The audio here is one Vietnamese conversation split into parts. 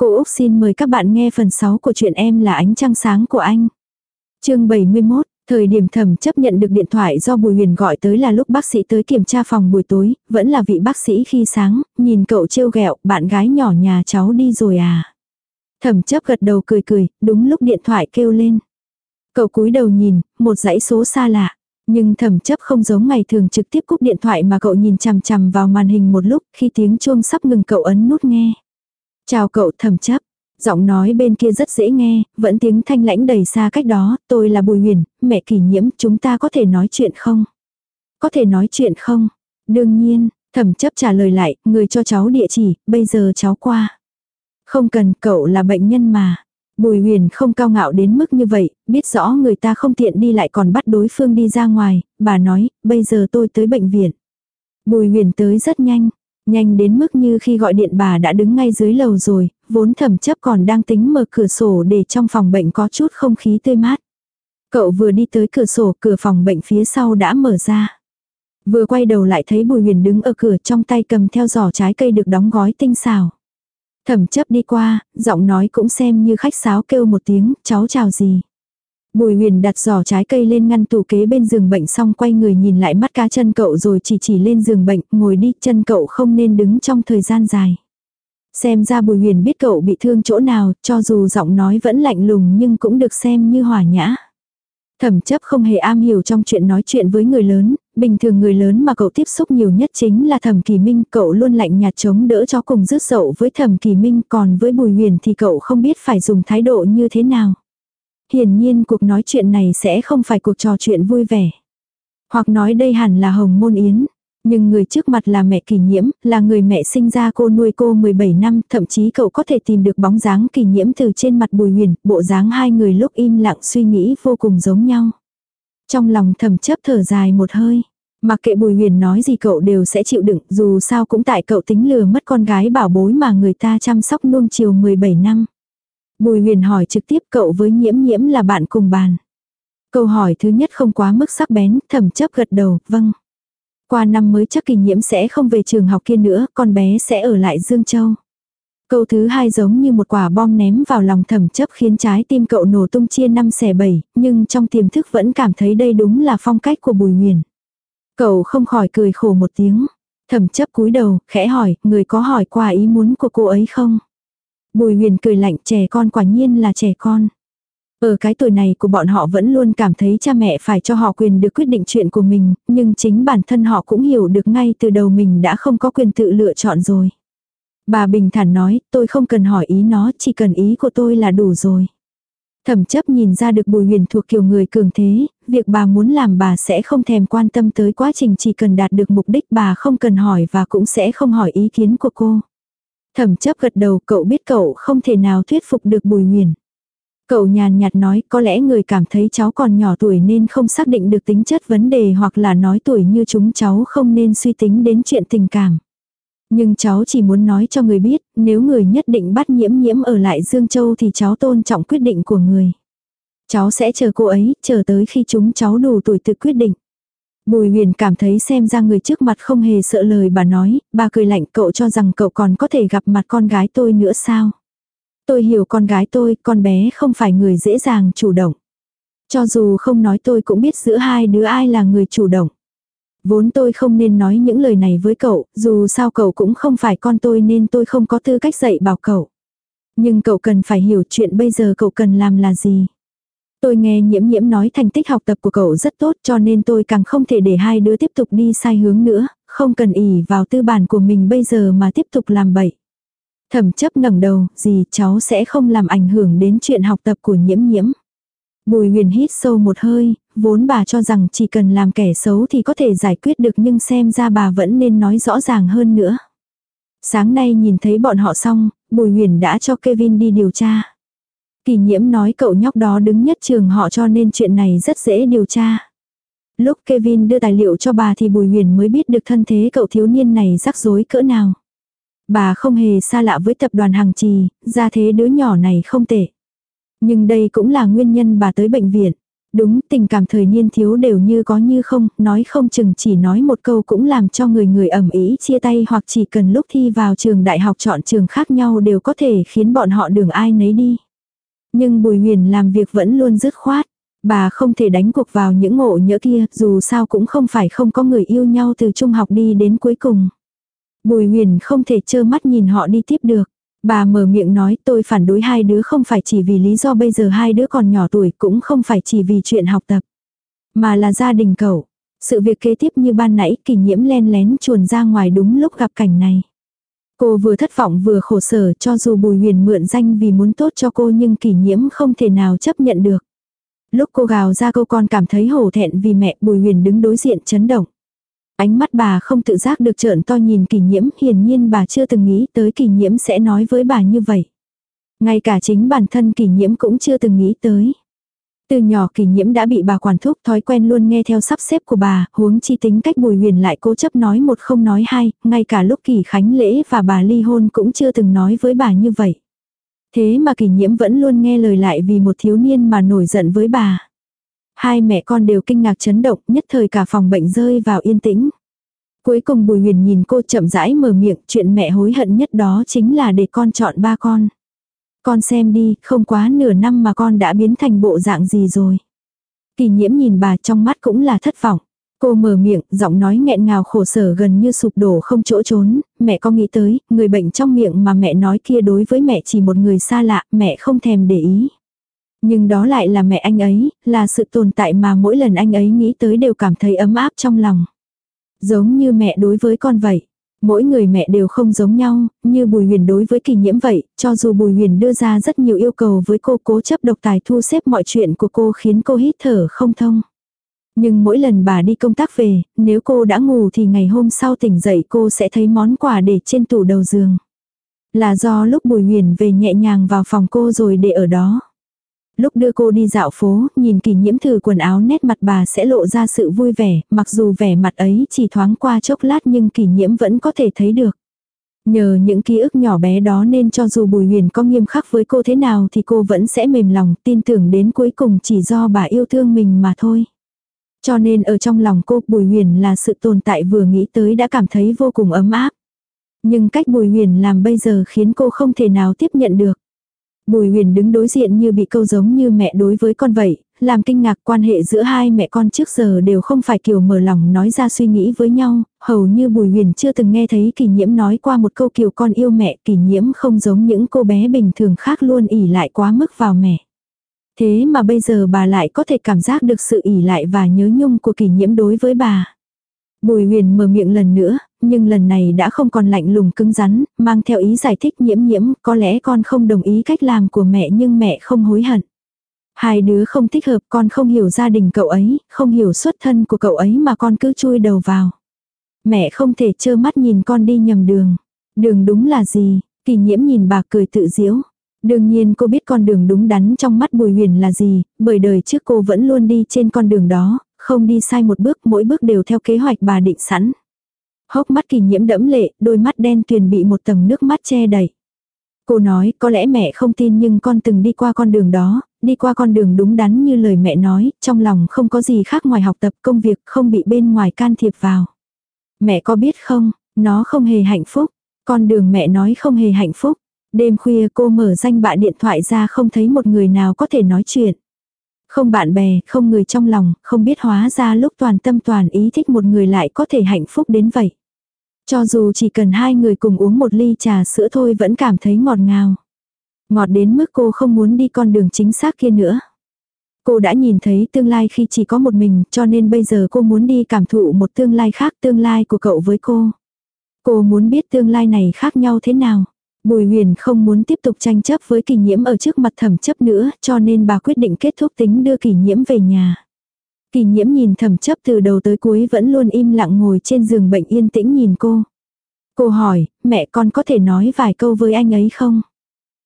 Cô Úc xin mời các bạn nghe phần 6 của chuyện em là ánh trăng sáng của anh. chương 71, thời điểm thẩm chấp nhận được điện thoại do Bùi Huyền gọi tới là lúc bác sĩ tới kiểm tra phòng buổi tối, vẫn là vị bác sĩ khi sáng, nhìn cậu trêu ghẹo bạn gái nhỏ nhà cháu đi rồi à. Thẩm chấp gật đầu cười cười, đúng lúc điện thoại kêu lên. Cậu cúi đầu nhìn, một dãy số xa lạ. Nhưng thẩm chấp không giống ngày thường trực tiếp cúp điện thoại mà cậu nhìn chằm chằm vào màn hình một lúc khi tiếng chuông sắp ngừng cậu ấn nút nghe. Chào cậu thẩm chấp. Giọng nói bên kia rất dễ nghe, vẫn tiếng thanh lãnh đầy xa cách đó, tôi là Bùi Huyền, mẹ kỷ nhiễm, chúng ta có thể nói chuyện không? Có thể nói chuyện không? Đương nhiên, thẩm chấp trả lời lại, người cho cháu địa chỉ, bây giờ cháu qua. Không cần, cậu là bệnh nhân mà. Bùi huyền không cao ngạo đến mức như vậy, biết rõ người ta không tiện đi lại còn bắt đối phương đi ra ngoài, bà nói, bây giờ tôi tới bệnh viện. Bùi huyền tới rất nhanh, nhanh đến mức như khi gọi điện bà đã đứng ngay dưới lầu rồi, vốn thẩm chấp còn đang tính mở cửa sổ để trong phòng bệnh có chút không khí tươi mát. Cậu vừa đi tới cửa sổ, cửa phòng bệnh phía sau đã mở ra. Vừa quay đầu lại thấy Bùi Huyền đứng ở cửa trong tay cầm theo giỏ trái cây được đóng gói tinh xào. Thẩm chấp đi qua, giọng nói cũng xem như khách sáo kêu một tiếng, cháu chào gì. Bùi huyền đặt giỏ trái cây lên ngăn tủ kế bên giường bệnh xong quay người nhìn lại mắt cá chân cậu rồi chỉ chỉ lên giường bệnh, ngồi đi, chân cậu không nên đứng trong thời gian dài. Xem ra bùi huyền biết cậu bị thương chỗ nào, cho dù giọng nói vẫn lạnh lùng nhưng cũng được xem như hòa nhã. Thẩm chấp không hề am hiểu trong chuyện nói chuyện với người lớn, bình thường người lớn mà cậu tiếp xúc nhiều nhất chính là thẩm kỳ minh, cậu luôn lạnh nhạt chống đỡ cho cùng rước dậu với thẩm kỳ minh, còn với bùi huyền thì cậu không biết phải dùng thái độ như thế nào. Hiển nhiên cuộc nói chuyện này sẽ không phải cuộc trò chuyện vui vẻ. Hoặc nói đây hẳn là hồng môn yến. Nhưng người trước mặt là mẹ kỳ nhiễm, là người mẹ sinh ra cô nuôi cô 17 năm, thậm chí cậu có thể tìm được bóng dáng kỳ nhiễm từ trên mặt bùi huyền, bộ dáng hai người lúc im lặng suy nghĩ vô cùng giống nhau. Trong lòng thầm chấp thở dài một hơi. Mặc kệ bùi huyền nói gì cậu đều sẽ chịu đựng, dù sao cũng tại cậu tính lừa mất con gái bảo bối mà người ta chăm sóc nuông chiều 17 năm. Bùi huyền hỏi trực tiếp cậu với nhiễm nhiễm là bạn cùng bàn. Câu hỏi thứ nhất không quá mức sắc bén, Thẩm chấp gật đầu, vâng. Qua năm mới chắc kỳ nhiễm sẽ không về trường học kia nữa, con bé sẽ ở lại Dương Châu. Câu thứ hai giống như một quả bom ném vào lòng Thẩm chấp khiến trái tim cậu nổ tung chia năm xẻ bảy, nhưng trong tiềm thức vẫn cảm thấy đây đúng là phong cách của bùi huyền. Cậu không khỏi cười khổ một tiếng. Thẩm chấp cúi đầu, khẽ hỏi, người có hỏi qua ý muốn của cô ấy không? Bùi huyền cười lạnh trẻ con quả nhiên là trẻ con. Ở cái tuổi này của bọn họ vẫn luôn cảm thấy cha mẹ phải cho họ quyền được quyết định chuyện của mình, nhưng chính bản thân họ cũng hiểu được ngay từ đầu mình đã không có quyền tự lựa chọn rồi. Bà bình thản nói, tôi không cần hỏi ý nó, chỉ cần ý của tôi là đủ rồi. Thẩm chấp nhìn ra được bùi huyền thuộc kiểu người cường thế, việc bà muốn làm bà sẽ không thèm quan tâm tới quá trình chỉ cần đạt được mục đích bà không cần hỏi và cũng sẽ không hỏi ý kiến của cô. Thẩm chấp gật đầu cậu biết cậu không thể nào thuyết phục được bùi nguyền. Cậu nhàn nhạt nói có lẽ người cảm thấy cháu còn nhỏ tuổi nên không xác định được tính chất vấn đề hoặc là nói tuổi như chúng cháu không nên suy tính đến chuyện tình cảm. Nhưng cháu chỉ muốn nói cho người biết, nếu người nhất định bắt nhiễm nhiễm ở lại Dương Châu thì cháu tôn trọng quyết định của người. Cháu sẽ chờ cô ấy, chờ tới khi chúng cháu đủ tuổi tự quyết định. Bùi huyền cảm thấy xem ra người trước mặt không hề sợ lời bà nói, bà cười lạnh cậu cho rằng cậu còn có thể gặp mặt con gái tôi nữa sao. Tôi hiểu con gái tôi, con bé không phải người dễ dàng chủ động. Cho dù không nói tôi cũng biết giữa hai đứa ai là người chủ động. Vốn tôi không nên nói những lời này với cậu, dù sao cậu cũng không phải con tôi nên tôi không có tư cách dạy bảo cậu. Nhưng cậu cần phải hiểu chuyện bây giờ cậu cần làm là gì. Tôi nghe nhiễm nhiễm nói thành tích học tập của cậu rất tốt cho nên tôi càng không thể để hai đứa tiếp tục đi sai hướng nữa, không cần ỉ vào tư bản của mình bây giờ mà tiếp tục làm bậy. Thẩm chấp ngẩng đầu, gì cháu sẽ không làm ảnh hưởng đến chuyện học tập của nhiễm nhiễm. Bùi huyền hít sâu một hơi, vốn bà cho rằng chỉ cần làm kẻ xấu thì có thể giải quyết được nhưng xem ra bà vẫn nên nói rõ ràng hơn nữa. Sáng nay nhìn thấy bọn họ xong, Bùi huyền đã cho Kevin đi điều tra. Kỳ nhiễm nói cậu nhóc đó đứng nhất trường họ cho nên chuyện này rất dễ điều tra. Lúc Kevin đưa tài liệu cho bà thì Bùi huyền mới biết được thân thế cậu thiếu niên này rắc rối cỡ nào. Bà không hề xa lạ với tập đoàn hàng trì, ra thế đứa nhỏ này không tệ. Nhưng đây cũng là nguyên nhân bà tới bệnh viện. Đúng, tình cảm thời niên thiếu đều như có như không, nói không chừng chỉ nói một câu cũng làm cho người người ẩm ý chia tay hoặc chỉ cần lúc thi vào trường đại học chọn trường khác nhau đều có thể khiến bọn họ đường ai nấy đi. Nhưng Bùi Huyền làm việc vẫn luôn dứt khoát. Bà không thể đánh cuộc vào những ngộ nhỡ kia, dù sao cũng không phải không có người yêu nhau từ trung học đi đến cuối cùng. Bùi huyền không thể trơ mắt nhìn họ đi tiếp được. Bà mở miệng nói tôi phản đối hai đứa không phải chỉ vì lý do bây giờ hai đứa còn nhỏ tuổi cũng không phải chỉ vì chuyện học tập. Mà là gia đình cậu. Sự việc kế tiếp như ban nãy kỷ nhiễm len lén chuồn ra ngoài đúng lúc gặp cảnh này. Cô vừa thất vọng vừa khổ sở cho dù bùi huyền mượn danh vì muốn tốt cho cô nhưng kỷ nhiễm không thể nào chấp nhận được. Lúc cô gào ra câu con cảm thấy hổ thẹn vì mẹ bùi huyền đứng đối diện chấn động. Ánh mắt bà không tự giác được trợn to nhìn kỷ nhiễm, hiển nhiên bà chưa từng nghĩ tới kỷ nhiễm sẽ nói với bà như vậy. Ngay cả chính bản thân kỷ nhiễm cũng chưa từng nghĩ tới. Từ nhỏ kỷ nhiễm đã bị bà quản thúc thói quen luôn nghe theo sắp xếp của bà, huống chi tính cách bùi huyền lại cố chấp nói một không nói hai, ngay cả lúc kỷ khánh lễ và bà ly hôn cũng chưa từng nói với bà như vậy. Thế mà kỷ nhiễm vẫn luôn nghe lời lại vì một thiếu niên mà nổi giận với bà. Hai mẹ con đều kinh ngạc chấn động, nhất thời cả phòng bệnh rơi vào yên tĩnh. Cuối cùng Bùi Huyền nhìn cô chậm rãi mở miệng, chuyện mẹ hối hận nhất đó chính là để con chọn ba con. Con xem đi, không quá nửa năm mà con đã biến thành bộ dạng gì rồi. Kỳ nhiễm nhìn bà trong mắt cũng là thất vọng. Cô mở miệng, giọng nói nghẹn ngào khổ sở gần như sụp đổ không chỗ trốn, mẹ có nghĩ tới, người bệnh trong miệng mà mẹ nói kia đối với mẹ chỉ một người xa lạ, mẹ không thèm để ý. Nhưng đó lại là mẹ anh ấy, là sự tồn tại mà mỗi lần anh ấy nghĩ tới đều cảm thấy ấm áp trong lòng. Giống như mẹ đối với con vậy. Mỗi người mẹ đều không giống nhau, như Bùi Huyền đối với kỳ nhiễm vậy, cho dù Bùi Huyền đưa ra rất nhiều yêu cầu với cô cố chấp độc tài thu xếp mọi chuyện của cô khiến cô hít thở không thông. Nhưng mỗi lần bà đi công tác về, nếu cô đã ngủ thì ngày hôm sau tỉnh dậy cô sẽ thấy món quà để trên tủ đầu giường. Là do lúc Bùi Huyền về nhẹ nhàng vào phòng cô rồi để ở đó. Lúc đưa cô đi dạo phố, nhìn kỳ nhiễm thử quần áo nét mặt bà sẽ lộ ra sự vui vẻ, mặc dù vẻ mặt ấy chỉ thoáng qua chốc lát nhưng kỳ nhiễm vẫn có thể thấy được. Nhờ những ký ức nhỏ bé đó nên cho dù Bùi Huyền có nghiêm khắc với cô thế nào thì cô vẫn sẽ mềm lòng tin tưởng đến cuối cùng chỉ do bà yêu thương mình mà thôi. Cho nên ở trong lòng cô Bùi Huyền là sự tồn tại vừa nghĩ tới đã cảm thấy vô cùng ấm áp. Nhưng cách Bùi Huyền làm bây giờ khiến cô không thể nào tiếp nhận được. Bùi huyền đứng đối diện như bị câu giống như mẹ đối với con vậy, làm kinh ngạc quan hệ giữa hai mẹ con trước giờ đều không phải kiểu mở lòng nói ra suy nghĩ với nhau, hầu như bùi huyền chưa từng nghe thấy kỳ nhiễm nói qua một câu kiểu con yêu mẹ, kỳ nhiễm không giống những cô bé bình thường khác luôn ỉ lại quá mức vào mẹ. Thế mà bây giờ bà lại có thể cảm giác được sự ỉ lại và nhớ nhung của kỳ nhiễm đối với bà. Bùi huyền mở miệng lần nữa, nhưng lần này đã không còn lạnh lùng cứng rắn, mang theo ý giải thích nhiễm nhiễm, có lẽ con không đồng ý cách làm của mẹ nhưng mẹ không hối hận. Hai đứa không thích hợp con không hiểu gia đình cậu ấy, không hiểu xuất thân của cậu ấy mà con cứ chui đầu vào. Mẹ không thể trơ mắt nhìn con đi nhầm đường. Đường đúng là gì? Kỳ nhiễm nhìn bà cười tự diễu. Đương nhiên cô biết con đường đúng đắn trong mắt Bùi Huyền là gì, bởi đời trước cô vẫn luôn đi trên con đường đó, không đi sai một bước, mỗi bước đều theo kế hoạch bà định sẵn. Hốc mắt kỳ nhiễm đẫm lệ, đôi mắt đen tuyền bị một tầng nước mắt che đầy. Cô nói, có lẽ mẹ không tin nhưng con từng đi qua con đường đó, đi qua con đường đúng đắn như lời mẹ nói, trong lòng không có gì khác ngoài học tập công việc, không bị bên ngoài can thiệp vào. Mẹ có biết không, nó không hề hạnh phúc. Con đường mẹ nói không hề hạnh phúc. Đêm khuya cô mở danh bạ điện thoại ra không thấy một người nào có thể nói chuyện. Không bạn bè, không người trong lòng, không biết hóa ra lúc toàn tâm toàn ý thích một người lại có thể hạnh phúc đến vậy. Cho dù chỉ cần hai người cùng uống một ly trà sữa thôi vẫn cảm thấy ngọt ngào. Ngọt đến mức cô không muốn đi con đường chính xác kia nữa. Cô đã nhìn thấy tương lai khi chỉ có một mình cho nên bây giờ cô muốn đi cảm thụ một tương lai khác tương lai của cậu với cô. Cô muốn biết tương lai này khác nhau thế nào. Bùi huyền không muốn tiếp tục tranh chấp với kỳ nhiễm ở trước mặt thẩm chấp nữa cho nên bà quyết định kết thúc tính đưa kỳ nhiễm về nhà. Kỳ nhiễm nhìn thẩm chấp từ đầu tới cuối vẫn luôn im lặng ngồi trên giường bệnh yên tĩnh nhìn cô. Cô hỏi, mẹ con có thể nói vài câu với anh ấy không?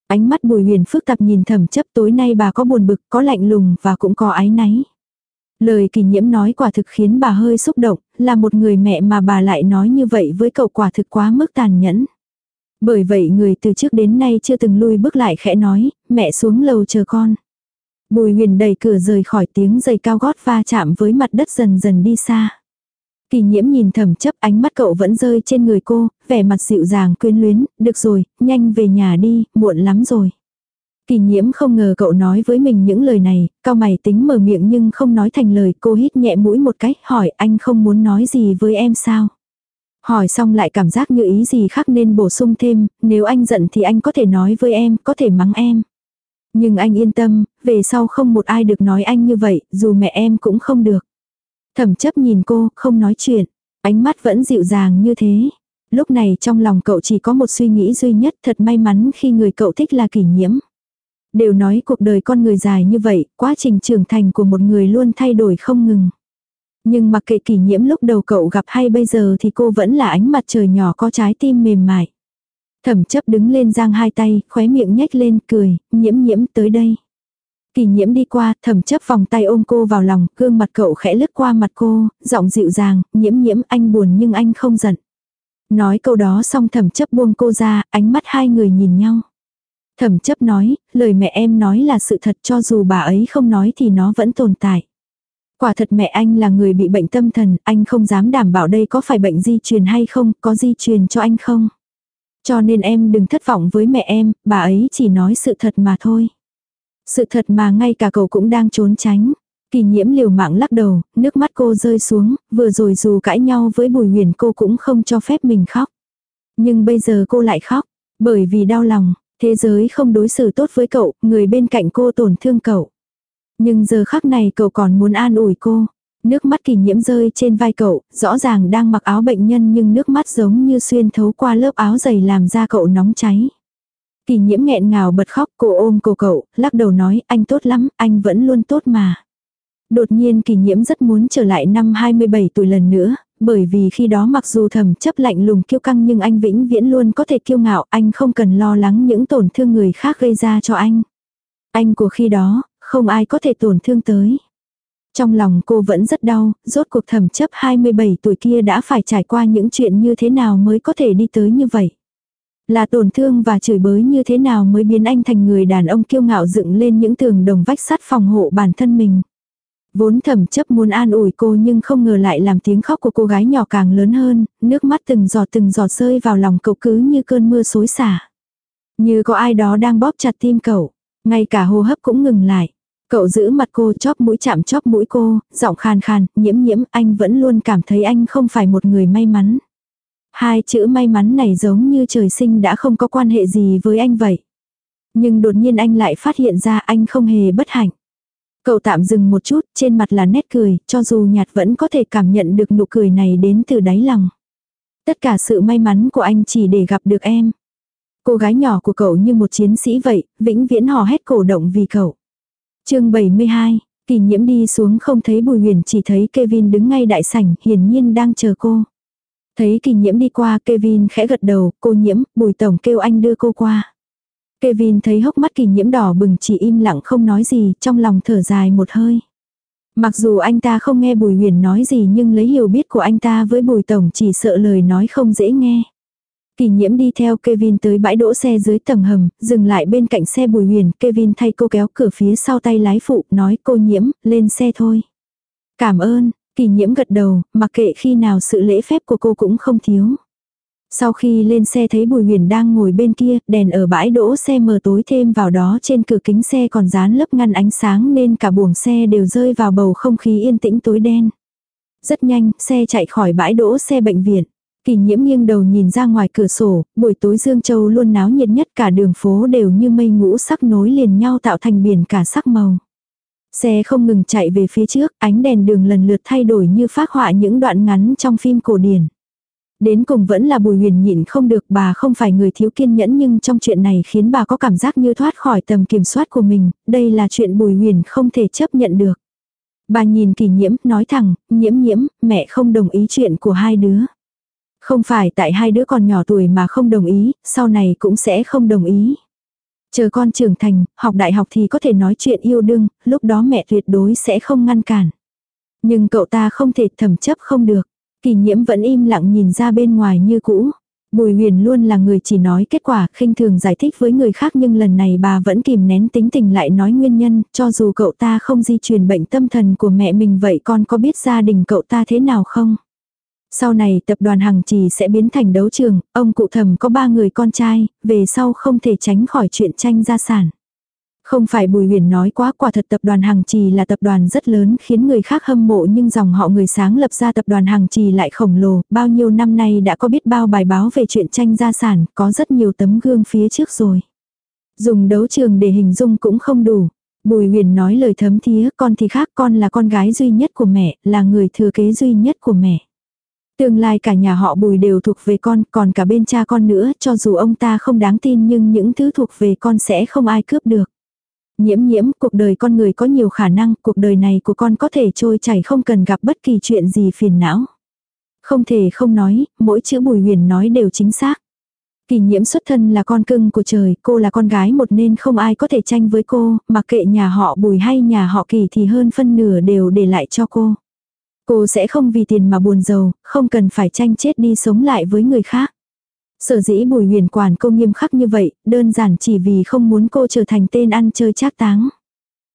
Ánh mắt bùi huyền phức tạp nhìn thẩm chấp tối nay bà có buồn bực, có lạnh lùng và cũng có ái náy. Lời kỳ nhiễm nói quả thực khiến bà hơi xúc động, là một người mẹ mà bà lại nói như vậy với cậu quả thực quá mức tàn nhẫn. Bởi vậy người từ trước đến nay chưa từng lui bước lại khẽ nói, mẹ xuống lầu chờ con. Bùi huyền đẩy cửa rời khỏi tiếng giày cao gót va chạm với mặt đất dần dần đi xa. Kỳ nhiễm nhìn thầm chấp ánh mắt cậu vẫn rơi trên người cô, vẻ mặt dịu dàng quyến luyến, được rồi, nhanh về nhà đi, muộn lắm rồi. Kỳ nhiễm không ngờ cậu nói với mình những lời này, cao mày tính mở miệng nhưng không nói thành lời, cô hít nhẹ mũi một cách, hỏi anh không muốn nói gì với em sao? Hỏi xong lại cảm giác như ý gì khác nên bổ sung thêm, nếu anh giận thì anh có thể nói với em, có thể mắng em. Nhưng anh yên tâm, về sau không một ai được nói anh như vậy, dù mẹ em cũng không được. Thẩm chấp nhìn cô, không nói chuyện. Ánh mắt vẫn dịu dàng như thế. Lúc này trong lòng cậu chỉ có một suy nghĩ duy nhất thật may mắn khi người cậu thích là kỷ nhiễm. Đều nói cuộc đời con người dài như vậy, quá trình trưởng thành của một người luôn thay đổi không ngừng. Nhưng mặc kệ kỷ nhiễm lúc đầu cậu gặp hay bây giờ thì cô vẫn là ánh mặt trời nhỏ có trái tim mềm mại. Thẩm chấp đứng lên giang hai tay, khóe miệng nhếch lên, cười, nhiễm nhiễm tới đây. Kỳ nhiễm đi qua, thẩm chấp vòng tay ôm cô vào lòng, gương mặt cậu khẽ lướt qua mặt cô, giọng dịu dàng, nhiễm nhiễm anh buồn nhưng anh không giận. Nói câu đó xong thẩm chấp buông cô ra, ánh mắt hai người nhìn nhau. Thẩm chấp nói, lời mẹ em nói là sự thật cho dù bà ấy không nói thì nó vẫn tồn tại. Quả thật mẹ anh là người bị bệnh tâm thần, anh không dám đảm bảo đây có phải bệnh di truyền hay không, có di truyền cho anh không. Cho nên em đừng thất vọng với mẹ em, bà ấy chỉ nói sự thật mà thôi. Sự thật mà ngay cả cậu cũng đang trốn tránh. Kỳ nhiễm liều mạng lắc đầu, nước mắt cô rơi xuống, vừa rồi dù cãi nhau với bùi huyền cô cũng không cho phép mình khóc. Nhưng bây giờ cô lại khóc, bởi vì đau lòng, thế giới không đối xử tốt với cậu, người bên cạnh cô tổn thương cậu. Nhưng giờ khắc này cậu còn muốn an ủi cô. Nước mắt kỳ nhiễm rơi trên vai cậu, rõ ràng đang mặc áo bệnh nhân nhưng nước mắt giống như xuyên thấu qua lớp áo dày làm da cậu nóng cháy. Kỳ nhiễm nghẹn ngào bật khóc, cô ôm cô cậu, lắc đầu nói, anh tốt lắm, anh vẫn luôn tốt mà. Đột nhiên kỳ nhiễm rất muốn trở lại năm 27 tuổi lần nữa, bởi vì khi đó mặc dù thầm chấp lạnh lùng kiêu căng nhưng anh vĩnh viễn luôn có thể kiêu ngạo, anh không cần lo lắng những tổn thương người khác gây ra cho anh. Anh của khi đó, không ai có thể tổn thương tới. Trong lòng cô vẫn rất đau, rốt cuộc thầm chấp 27 tuổi kia đã phải trải qua những chuyện như thế nào mới có thể đi tới như vậy. Là tổn thương và chửi bới như thế nào mới biến anh thành người đàn ông kiêu ngạo dựng lên những tường đồng vách sắt phòng hộ bản thân mình. Vốn thầm chấp muốn an ủi cô nhưng không ngờ lại làm tiếng khóc của cô gái nhỏ càng lớn hơn, nước mắt từng giọt từng giọt rơi vào lòng cậu cứ như cơn mưa xối xả. Như có ai đó đang bóp chặt tim cậu, ngay cả hô hấp cũng ngừng lại. Cậu giữ mặt cô chóp mũi chạm chóp mũi cô, giọng khàn khàn, nhiễm nhiễm, anh vẫn luôn cảm thấy anh không phải một người may mắn. Hai chữ may mắn này giống như trời sinh đã không có quan hệ gì với anh vậy. Nhưng đột nhiên anh lại phát hiện ra anh không hề bất hạnh. Cậu tạm dừng một chút, trên mặt là nét cười, cho dù nhạt vẫn có thể cảm nhận được nụ cười này đến từ đáy lòng. Tất cả sự may mắn của anh chỉ để gặp được em. Cô gái nhỏ của cậu như một chiến sĩ vậy, vĩnh viễn hò hét cổ động vì cậu chương 72, kỳ nhiễm đi xuống không thấy bùi huyền chỉ thấy Kevin đứng ngay đại sảnh, hiển nhiên đang chờ cô. Thấy kỳ nhiễm đi qua Kevin khẽ gật đầu, cô nhiễm, bùi tổng kêu anh đưa cô qua. Kevin thấy hốc mắt kỳ nhiễm đỏ bừng chỉ im lặng không nói gì, trong lòng thở dài một hơi. Mặc dù anh ta không nghe Bùi Huyền nói gì nhưng lấy hiểu biết của anh ta với Bùi Tổng chỉ sợ lời nói không dễ nghe. Kỳ nhiễm đi theo Kevin tới bãi đỗ xe dưới tầng hầm, dừng lại bên cạnh xe Bùi Huyền, Kevin thay cô kéo cửa phía sau tay lái phụ, nói cô nhiễm, lên xe thôi. Cảm ơn, kỳ nhiễm gật đầu, mặc kệ khi nào sự lễ phép của cô cũng không thiếu. Sau khi lên xe thấy Bùi Huyền đang ngồi bên kia, đèn ở bãi đỗ xe mờ tối thêm vào đó trên cửa kính xe còn dán lớp ngăn ánh sáng nên cả buồng xe đều rơi vào bầu không khí yên tĩnh tối đen. Rất nhanh, xe chạy khỏi bãi đỗ xe bệnh viện. Kỳ nhiễm nghiêng đầu nhìn ra ngoài cửa sổ, buổi tối Dương Châu luôn náo nhiệt nhất cả đường phố đều như mây ngũ sắc nối liền nhau tạo thành biển cả sắc màu. Xe không ngừng chạy về phía trước, ánh đèn đường lần lượt thay đổi như phát họa những đoạn ngắn trong phim cổ điển. Đến cùng vẫn là bùi huyền nhịn không được bà không phải người thiếu kiên nhẫn nhưng trong chuyện này khiến bà có cảm giác như thoát khỏi tầm kiểm soát của mình, đây là chuyện bùi huyền không thể chấp nhận được. Bà nhìn kỳ nhiễm, nói thẳng, nhiễm nhiễm, mẹ không đồng ý chuyện của hai đứa. Không phải tại hai đứa còn nhỏ tuổi mà không đồng ý, sau này cũng sẽ không đồng ý. Chờ con trưởng thành, học đại học thì có thể nói chuyện yêu đương, lúc đó mẹ tuyệt đối sẽ không ngăn cản. Nhưng cậu ta không thể thầm chấp không được. Kỳ nhiễm vẫn im lặng nhìn ra bên ngoài như cũ. Bùi huyền luôn là người chỉ nói kết quả khinh thường giải thích với người khác nhưng lần này bà vẫn kìm nén tính tình lại nói nguyên nhân, cho dù cậu ta không di truyền bệnh tâm thần của mẹ mình vậy con có biết gia đình cậu ta thế nào không? Sau này tập đoàn Hằng Trì sẽ biến thành đấu trường, ông cụ thầm có ba người con trai, về sau không thể tránh khỏi chuyện tranh gia sản. Không phải Bùi Huyền nói quá quả thật tập đoàn Hằng Trì là tập đoàn rất lớn khiến người khác hâm mộ nhưng dòng họ người sáng lập ra tập đoàn Hằng Trì lại khổng lồ, bao nhiêu năm nay đã có biết bao bài báo về chuyện tranh gia sản, có rất nhiều tấm gương phía trước rồi. Dùng đấu trường để hình dung cũng không đủ. Bùi Huyền nói lời thấm thía, con thì khác con là con gái duy nhất của mẹ, là người thừa kế duy nhất của mẹ. Tương lai cả nhà họ bùi đều thuộc về con, còn cả bên cha con nữa, cho dù ông ta không đáng tin nhưng những thứ thuộc về con sẽ không ai cướp được. Nhiễm nhiễm, cuộc đời con người có nhiều khả năng, cuộc đời này của con có thể trôi chảy không cần gặp bất kỳ chuyện gì phiền não. Không thể không nói, mỗi chữ bùi huyền nói đều chính xác. Kỳ nhiễm xuất thân là con cưng của trời, cô là con gái một nên không ai có thể tranh với cô, mặc kệ nhà họ bùi hay nhà họ kỳ thì hơn phân nửa đều để lại cho cô. Cô sẽ không vì tiền mà buồn giàu, không cần phải tranh chết đi sống lại với người khác. Sở dĩ bùi huyền quản cô nghiêm khắc như vậy, đơn giản chỉ vì không muốn cô trở thành tên ăn chơi trác táng.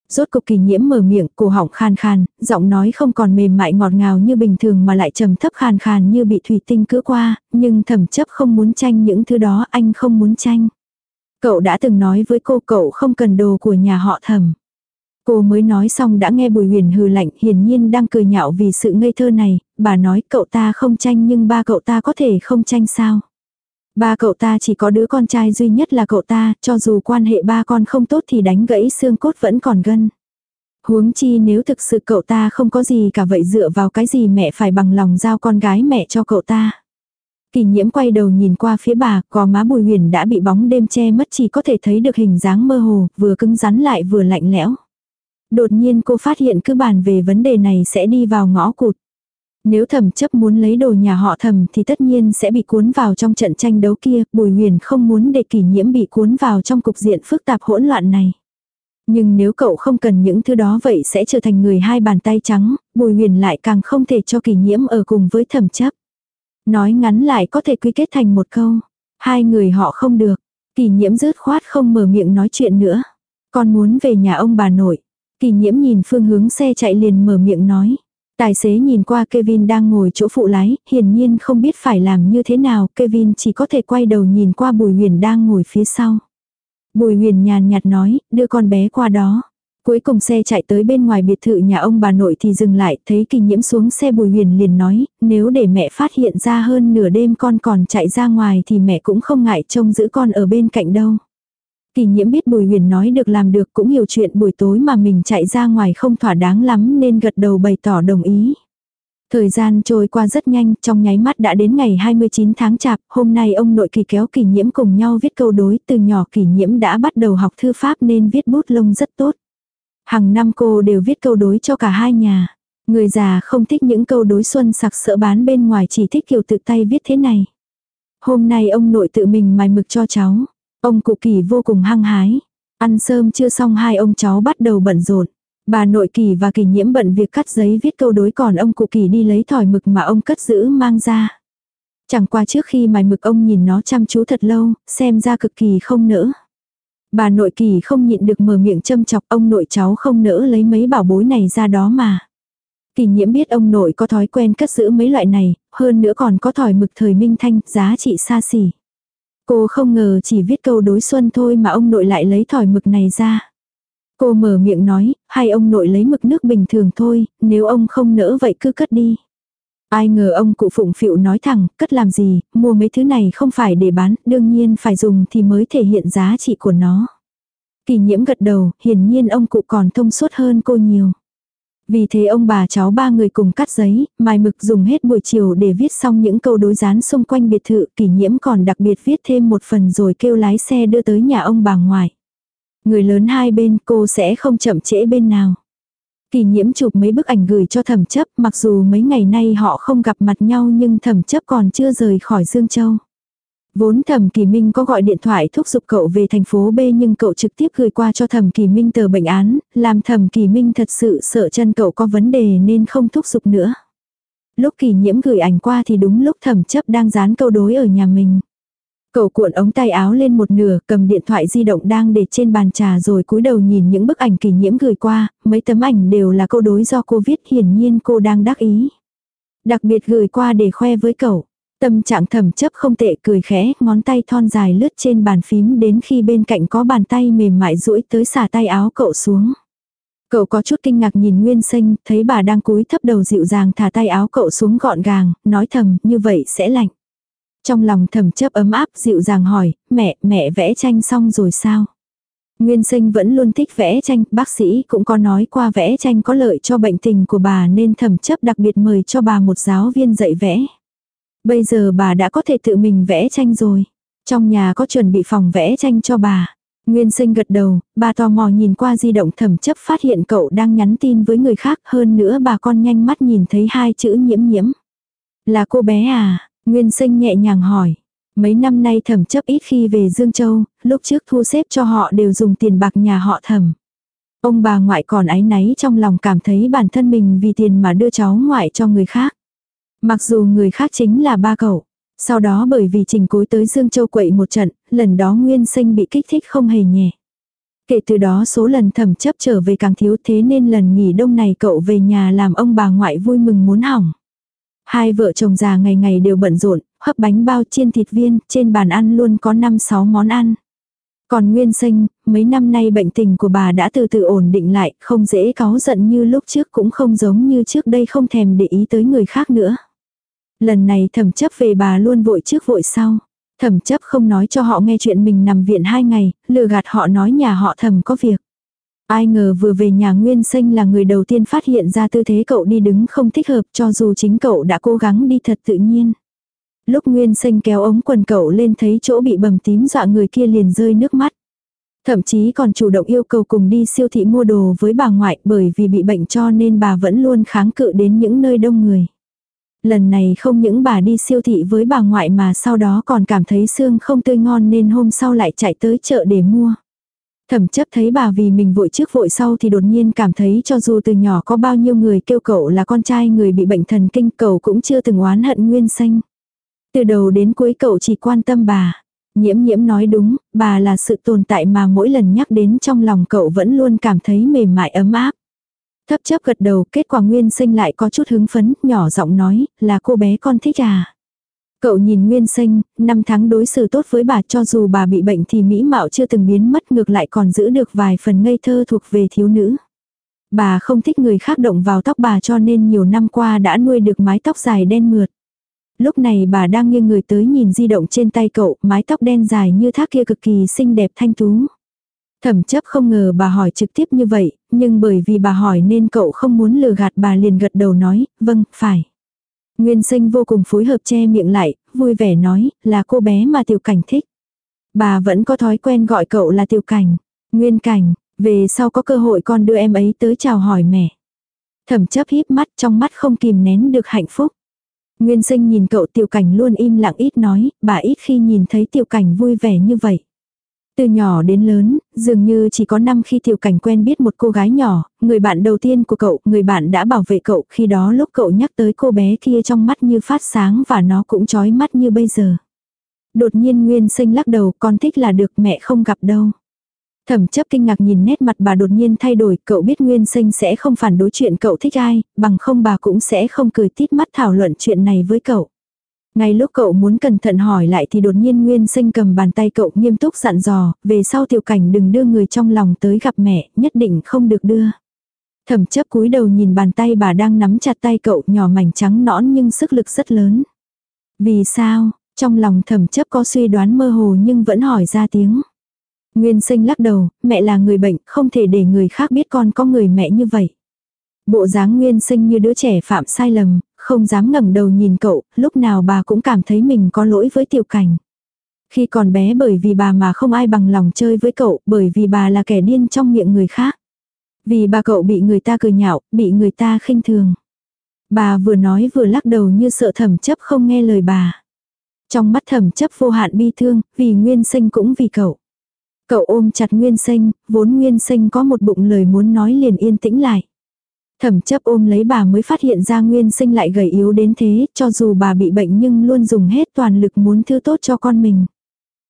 Rốt cục kỳ nhiễm mở miệng, cổ họng khan khan, giọng nói không còn mềm mại ngọt ngào như bình thường mà lại trầm thấp khan khan như bị thủy tinh cứa qua, nhưng thẩm chấp không muốn tranh những thứ đó anh không muốn tranh. Cậu đã từng nói với cô cậu không cần đồ của nhà họ thẩm. Cô mới nói xong đã nghe Bùi Huyền hừ lạnh hiển nhiên đang cười nhạo vì sự ngây thơ này, bà nói cậu ta không tranh nhưng ba cậu ta có thể không tranh sao. Ba cậu ta chỉ có đứa con trai duy nhất là cậu ta, cho dù quan hệ ba con không tốt thì đánh gãy xương cốt vẫn còn gân. Huống chi nếu thực sự cậu ta không có gì cả vậy dựa vào cái gì mẹ phải bằng lòng giao con gái mẹ cho cậu ta. Kỳ nhiễm quay đầu nhìn qua phía bà, có má bùi huyền đã bị bóng đêm che mất chỉ có thể thấy được hình dáng mơ hồ, vừa cứng rắn lại vừa lạnh lẽo. Đột nhiên cô phát hiện cứ bàn về vấn đề này sẽ đi vào ngõ cụt. Nếu thẩm chấp muốn lấy đồ nhà họ thẩm thì tất nhiên sẽ bị cuốn vào trong trận tranh đấu kia, bùi huyền không muốn để kỷ nhiễm bị cuốn vào trong cục diện phức tạp hỗn loạn này. Nhưng nếu cậu không cần những thứ đó vậy sẽ trở thành người hai bàn tay trắng, bùi huyền lại càng không thể cho kỷ nhiễm ở cùng với thẩm chấp. Nói ngắn lại có thể quy kết thành một câu. Hai người họ không được. Kỷ nhiễm rớt khoát không mở miệng nói chuyện nữa. Con muốn về nhà ông bà nội. Kỳ nhiễm nhìn phương hướng xe chạy liền mở miệng nói. Tài xế nhìn qua Kevin đang ngồi chỗ phụ lái, hiển nhiên không biết phải làm như thế nào, Kevin chỉ có thể quay đầu nhìn qua Bùi Huyền đang ngồi phía sau. Bùi Huyền nhàn nhạt nói, đưa con bé qua đó. Cuối cùng xe chạy tới bên ngoài biệt thự nhà ông bà nội thì dừng lại, thấy kỳ nhiễm xuống xe Bùi Huyền liền nói, nếu để mẹ phát hiện ra hơn nửa đêm con còn chạy ra ngoài thì mẹ cũng không ngại trông giữ con ở bên cạnh đâu. Kỳ nhiễm biết Bùi Huyền nói được làm được cũng hiểu chuyện buổi tối mà mình chạy ra ngoài không thỏa đáng lắm nên gật đầu bày tỏ đồng ý. Thời gian trôi qua rất nhanh, trong nháy mắt đã đến ngày 29 tháng chạp, hôm nay ông nội kỳ kéo kỳ nhiễm cùng nhau viết câu đối, từ nhỏ kỳ nhiễm đã bắt đầu học thư pháp nên viết bút lông rất tốt. Hàng năm cô đều viết câu đối cho cả hai nhà. Người già không thích những câu đối xuân sặc sỡ bán bên ngoài chỉ thích kiểu tự tay viết thế này. Hôm nay ông nội tự mình mài mực cho cháu. Ông cụ kỳ vô cùng hăng hái. Ăn sơm chưa xong hai ông cháu bắt đầu bận rộn. Bà nội kỳ và kỳ nhiễm bận việc cắt giấy viết câu đối còn ông cụ kỳ đi lấy thỏi mực mà ông cất giữ mang ra. Chẳng qua trước khi mài mực ông nhìn nó chăm chú thật lâu, xem ra cực kỳ không nỡ. Bà nội kỳ không nhịn được mở miệng châm chọc ông nội cháu không nỡ lấy mấy bảo bối này ra đó mà. Kỳ nhiễm biết ông nội có thói quen cất giữ mấy loại này, hơn nữa còn có thỏi mực thời minh thanh, giá trị xa xỉ. Cô không ngờ chỉ viết câu đối xuân thôi mà ông nội lại lấy thỏi mực này ra. Cô mở miệng nói, hay ông nội lấy mực nước bình thường thôi, nếu ông không nỡ vậy cứ cất đi. Ai ngờ ông cụ phụng phịu nói thẳng, cất làm gì, mua mấy thứ này không phải để bán, đương nhiên phải dùng thì mới thể hiện giá trị của nó. Kỳ nhiễm gật đầu, hiển nhiên ông cụ còn thông suốt hơn cô nhiều. Vì thế ông bà cháu ba người cùng cắt giấy, mài mực dùng hết buổi chiều để viết xong những câu đối dán xung quanh biệt thự, kỷ nhiễm còn đặc biệt viết thêm một phần rồi kêu lái xe đưa tới nhà ông bà ngoại. Người lớn hai bên cô sẽ không chậm trễ bên nào. Kỳ nhiễm chụp mấy bức ảnh gửi cho thẩm chấp, mặc dù mấy ngày nay họ không gặp mặt nhau nhưng thẩm chấp còn chưa rời khỏi Dương Châu. Vốn thẩm kỳ minh có gọi điện thoại thúc giục cậu về thành phố B nhưng cậu trực tiếp gửi qua cho thẩm kỳ minh tờ bệnh án, làm thẩm kỳ minh thật sự sợ chân cậu có vấn đề nên không thúc giục nữa. Lúc kỳ nhiễm gửi ảnh qua thì đúng lúc thẩm chấp đang dán câu đối ở nhà mình. Cậu cuộn ống tay áo lên một nửa, cầm điện thoại di động đang để trên bàn trà rồi cúi đầu nhìn những bức ảnh kỳ nhiễm gửi qua, mấy tấm ảnh đều là câu đối do cô viết hiển nhiên cô đang đắc ý. Đặc biệt gửi qua để khoe với cậu. Tâm trạng thầm chấp không tệ cười khẽ, ngón tay thon dài lướt trên bàn phím đến khi bên cạnh có bàn tay mềm mại duỗi tới xả tay áo cậu xuống. Cậu có chút kinh ngạc nhìn Nguyên Sinh, thấy bà đang cúi thấp đầu dịu dàng thả tay áo cậu xuống gọn gàng, nói thầm, như vậy sẽ lạnh. Trong lòng thầm chấp ấm áp dịu dàng hỏi, mẹ, mẹ vẽ tranh xong rồi sao? Nguyên sinh vẫn luôn thích vẽ tranh, bác sĩ cũng có nói qua vẽ tranh có lợi cho bệnh tình của bà nên thầm chấp đặc biệt mời cho bà một giáo viên dạy vẽ. Bây giờ bà đã có thể tự mình vẽ tranh rồi. Trong nhà có chuẩn bị phòng vẽ tranh cho bà. Nguyên sinh gật đầu, bà tò mò nhìn qua di động thẩm chấp phát hiện cậu đang nhắn tin với người khác hơn nữa bà con nhanh mắt nhìn thấy hai chữ nhiễm nhiễm. Là cô bé à? Nguyên sinh nhẹ nhàng hỏi. Mấy năm nay thẩm chấp ít khi về Dương Châu, lúc trước thu xếp cho họ đều dùng tiền bạc nhà họ thẩm. Ông bà ngoại còn ái náy trong lòng cảm thấy bản thân mình vì tiền mà đưa cháu ngoại cho người khác. Mặc dù người khác chính là ba cậu. Sau đó bởi vì trình cối tới Dương Châu quậy một trận, lần đó Nguyên Sinh bị kích thích không hề nhẹ. Kể từ đó số lần thẩm chấp trở về càng thiếu thế nên lần nghỉ đông này cậu về nhà làm ông bà ngoại vui mừng muốn hỏng. Hai vợ chồng già ngày ngày đều bận rộn, hấp bánh bao chiên thịt viên, trên bàn ăn luôn có 5-6 món ăn. Còn Nguyên Sinh, mấy năm nay bệnh tình của bà đã từ từ ổn định lại, không dễ cáu giận như lúc trước cũng không giống như trước đây không thèm để ý tới người khác nữa. Lần này thẩm chấp về bà luôn vội trước vội sau. Thẩm chấp không nói cho họ nghe chuyện mình nằm viện hai ngày, lừa gạt họ nói nhà họ thẩm có việc. Ai ngờ vừa về nhà Nguyên Sinh là người đầu tiên phát hiện ra tư thế cậu đi đứng không thích hợp cho dù chính cậu đã cố gắng đi thật tự nhiên. Lúc Nguyên Sinh kéo ống quần cậu lên thấy chỗ bị bầm tím dọa người kia liền rơi nước mắt. Thậm chí còn chủ động yêu cầu cùng đi siêu thị mua đồ với bà ngoại bởi vì bị bệnh cho nên bà vẫn luôn kháng cự đến những nơi đông người. Lần này không những bà đi siêu thị với bà ngoại mà sau đó còn cảm thấy xương không tươi ngon nên hôm sau lại chạy tới chợ để mua. Thẩm chấp thấy bà vì mình vội trước vội sau thì đột nhiên cảm thấy cho dù từ nhỏ có bao nhiêu người kêu cậu là con trai người bị bệnh thần kinh cậu cũng chưa từng oán hận nguyên xanh. Từ đầu đến cuối cậu chỉ quan tâm bà. Nhiễm nhiễm nói đúng, bà là sự tồn tại mà mỗi lần nhắc đến trong lòng cậu vẫn luôn cảm thấy mềm mại ấm áp. Thấp chấp gật đầu, kết quả Nguyên Sinh lại có chút hứng phấn, nhỏ giọng nói, là cô bé con thích à. Cậu nhìn Nguyên Sinh, năm tháng đối xử tốt với bà cho dù bà bị bệnh thì mỹ mạo chưa từng biến mất ngược lại còn giữ được vài phần ngây thơ thuộc về thiếu nữ. Bà không thích người khác động vào tóc bà cho nên nhiều năm qua đã nuôi được mái tóc dài đen mượt. Lúc này bà đang nghiêng người tới nhìn di động trên tay cậu, mái tóc đen dài như thác kia cực kỳ xinh đẹp thanh tú. Thẩm chấp không ngờ bà hỏi trực tiếp như vậy, nhưng bởi vì bà hỏi nên cậu không muốn lừa gạt bà liền gật đầu nói, vâng, phải. Nguyên sinh vô cùng phối hợp che miệng lại, vui vẻ nói, là cô bé mà tiểu cảnh thích. Bà vẫn có thói quen gọi cậu là tiểu cảnh. Nguyên cảnh, về sau có cơ hội con đưa em ấy tới chào hỏi mẹ. Thẩm chấp híp mắt trong mắt không kìm nén được hạnh phúc. Nguyên sinh nhìn cậu tiểu cảnh luôn im lặng ít nói, bà ít khi nhìn thấy tiểu cảnh vui vẻ như vậy. Từ nhỏ đến lớn, dường như chỉ có năm khi tiểu cảnh quen biết một cô gái nhỏ, người bạn đầu tiên của cậu, người bạn đã bảo vệ cậu, khi đó lúc cậu nhắc tới cô bé kia trong mắt như phát sáng và nó cũng chói mắt như bây giờ. Đột nhiên Nguyên sinh lắc đầu, con thích là được mẹ không gặp đâu. Thẩm chấp kinh ngạc nhìn nét mặt bà đột nhiên thay đổi, cậu biết Nguyên sinh sẽ không phản đối chuyện cậu thích ai, bằng không bà cũng sẽ không cười tít mắt thảo luận chuyện này với cậu. Ngay lúc cậu muốn cẩn thận hỏi lại thì đột nhiên Nguyên Sinh cầm bàn tay cậu nghiêm túc dặn dò, về sau tiểu cảnh đừng đưa người trong lòng tới gặp mẹ, nhất định không được đưa. Thẩm chấp cúi đầu nhìn bàn tay bà đang nắm chặt tay cậu nhỏ mảnh trắng nõn nhưng sức lực rất lớn. Vì sao, trong lòng thẩm chấp có suy đoán mơ hồ nhưng vẫn hỏi ra tiếng. Nguyên sinh lắc đầu, mẹ là người bệnh, không thể để người khác biết con có người mẹ như vậy. Bộ dáng nguyên sinh như đứa trẻ phạm sai lầm, không dám ngẩng đầu nhìn cậu, lúc nào bà cũng cảm thấy mình có lỗi với tiểu cảnh. Khi còn bé bởi vì bà mà không ai bằng lòng chơi với cậu, bởi vì bà là kẻ điên trong miệng người khác. Vì bà cậu bị người ta cười nhạo, bị người ta khinh thường. Bà vừa nói vừa lắc đầu như sợ thẩm chấp không nghe lời bà. Trong mắt thẩm chấp vô hạn bi thương, vì nguyên sinh cũng vì cậu. Cậu ôm chặt nguyên sinh, vốn nguyên sinh có một bụng lời muốn nói liền yên tĩnh lại. Thẩm chấp ôm lấy bà mới phát hiện ra nguyên sinh lại gầy yếu đến thế, cho dù bà bị bệnh nhưng luôn dùng hết toàn lực muốn thư tốt cho con mình.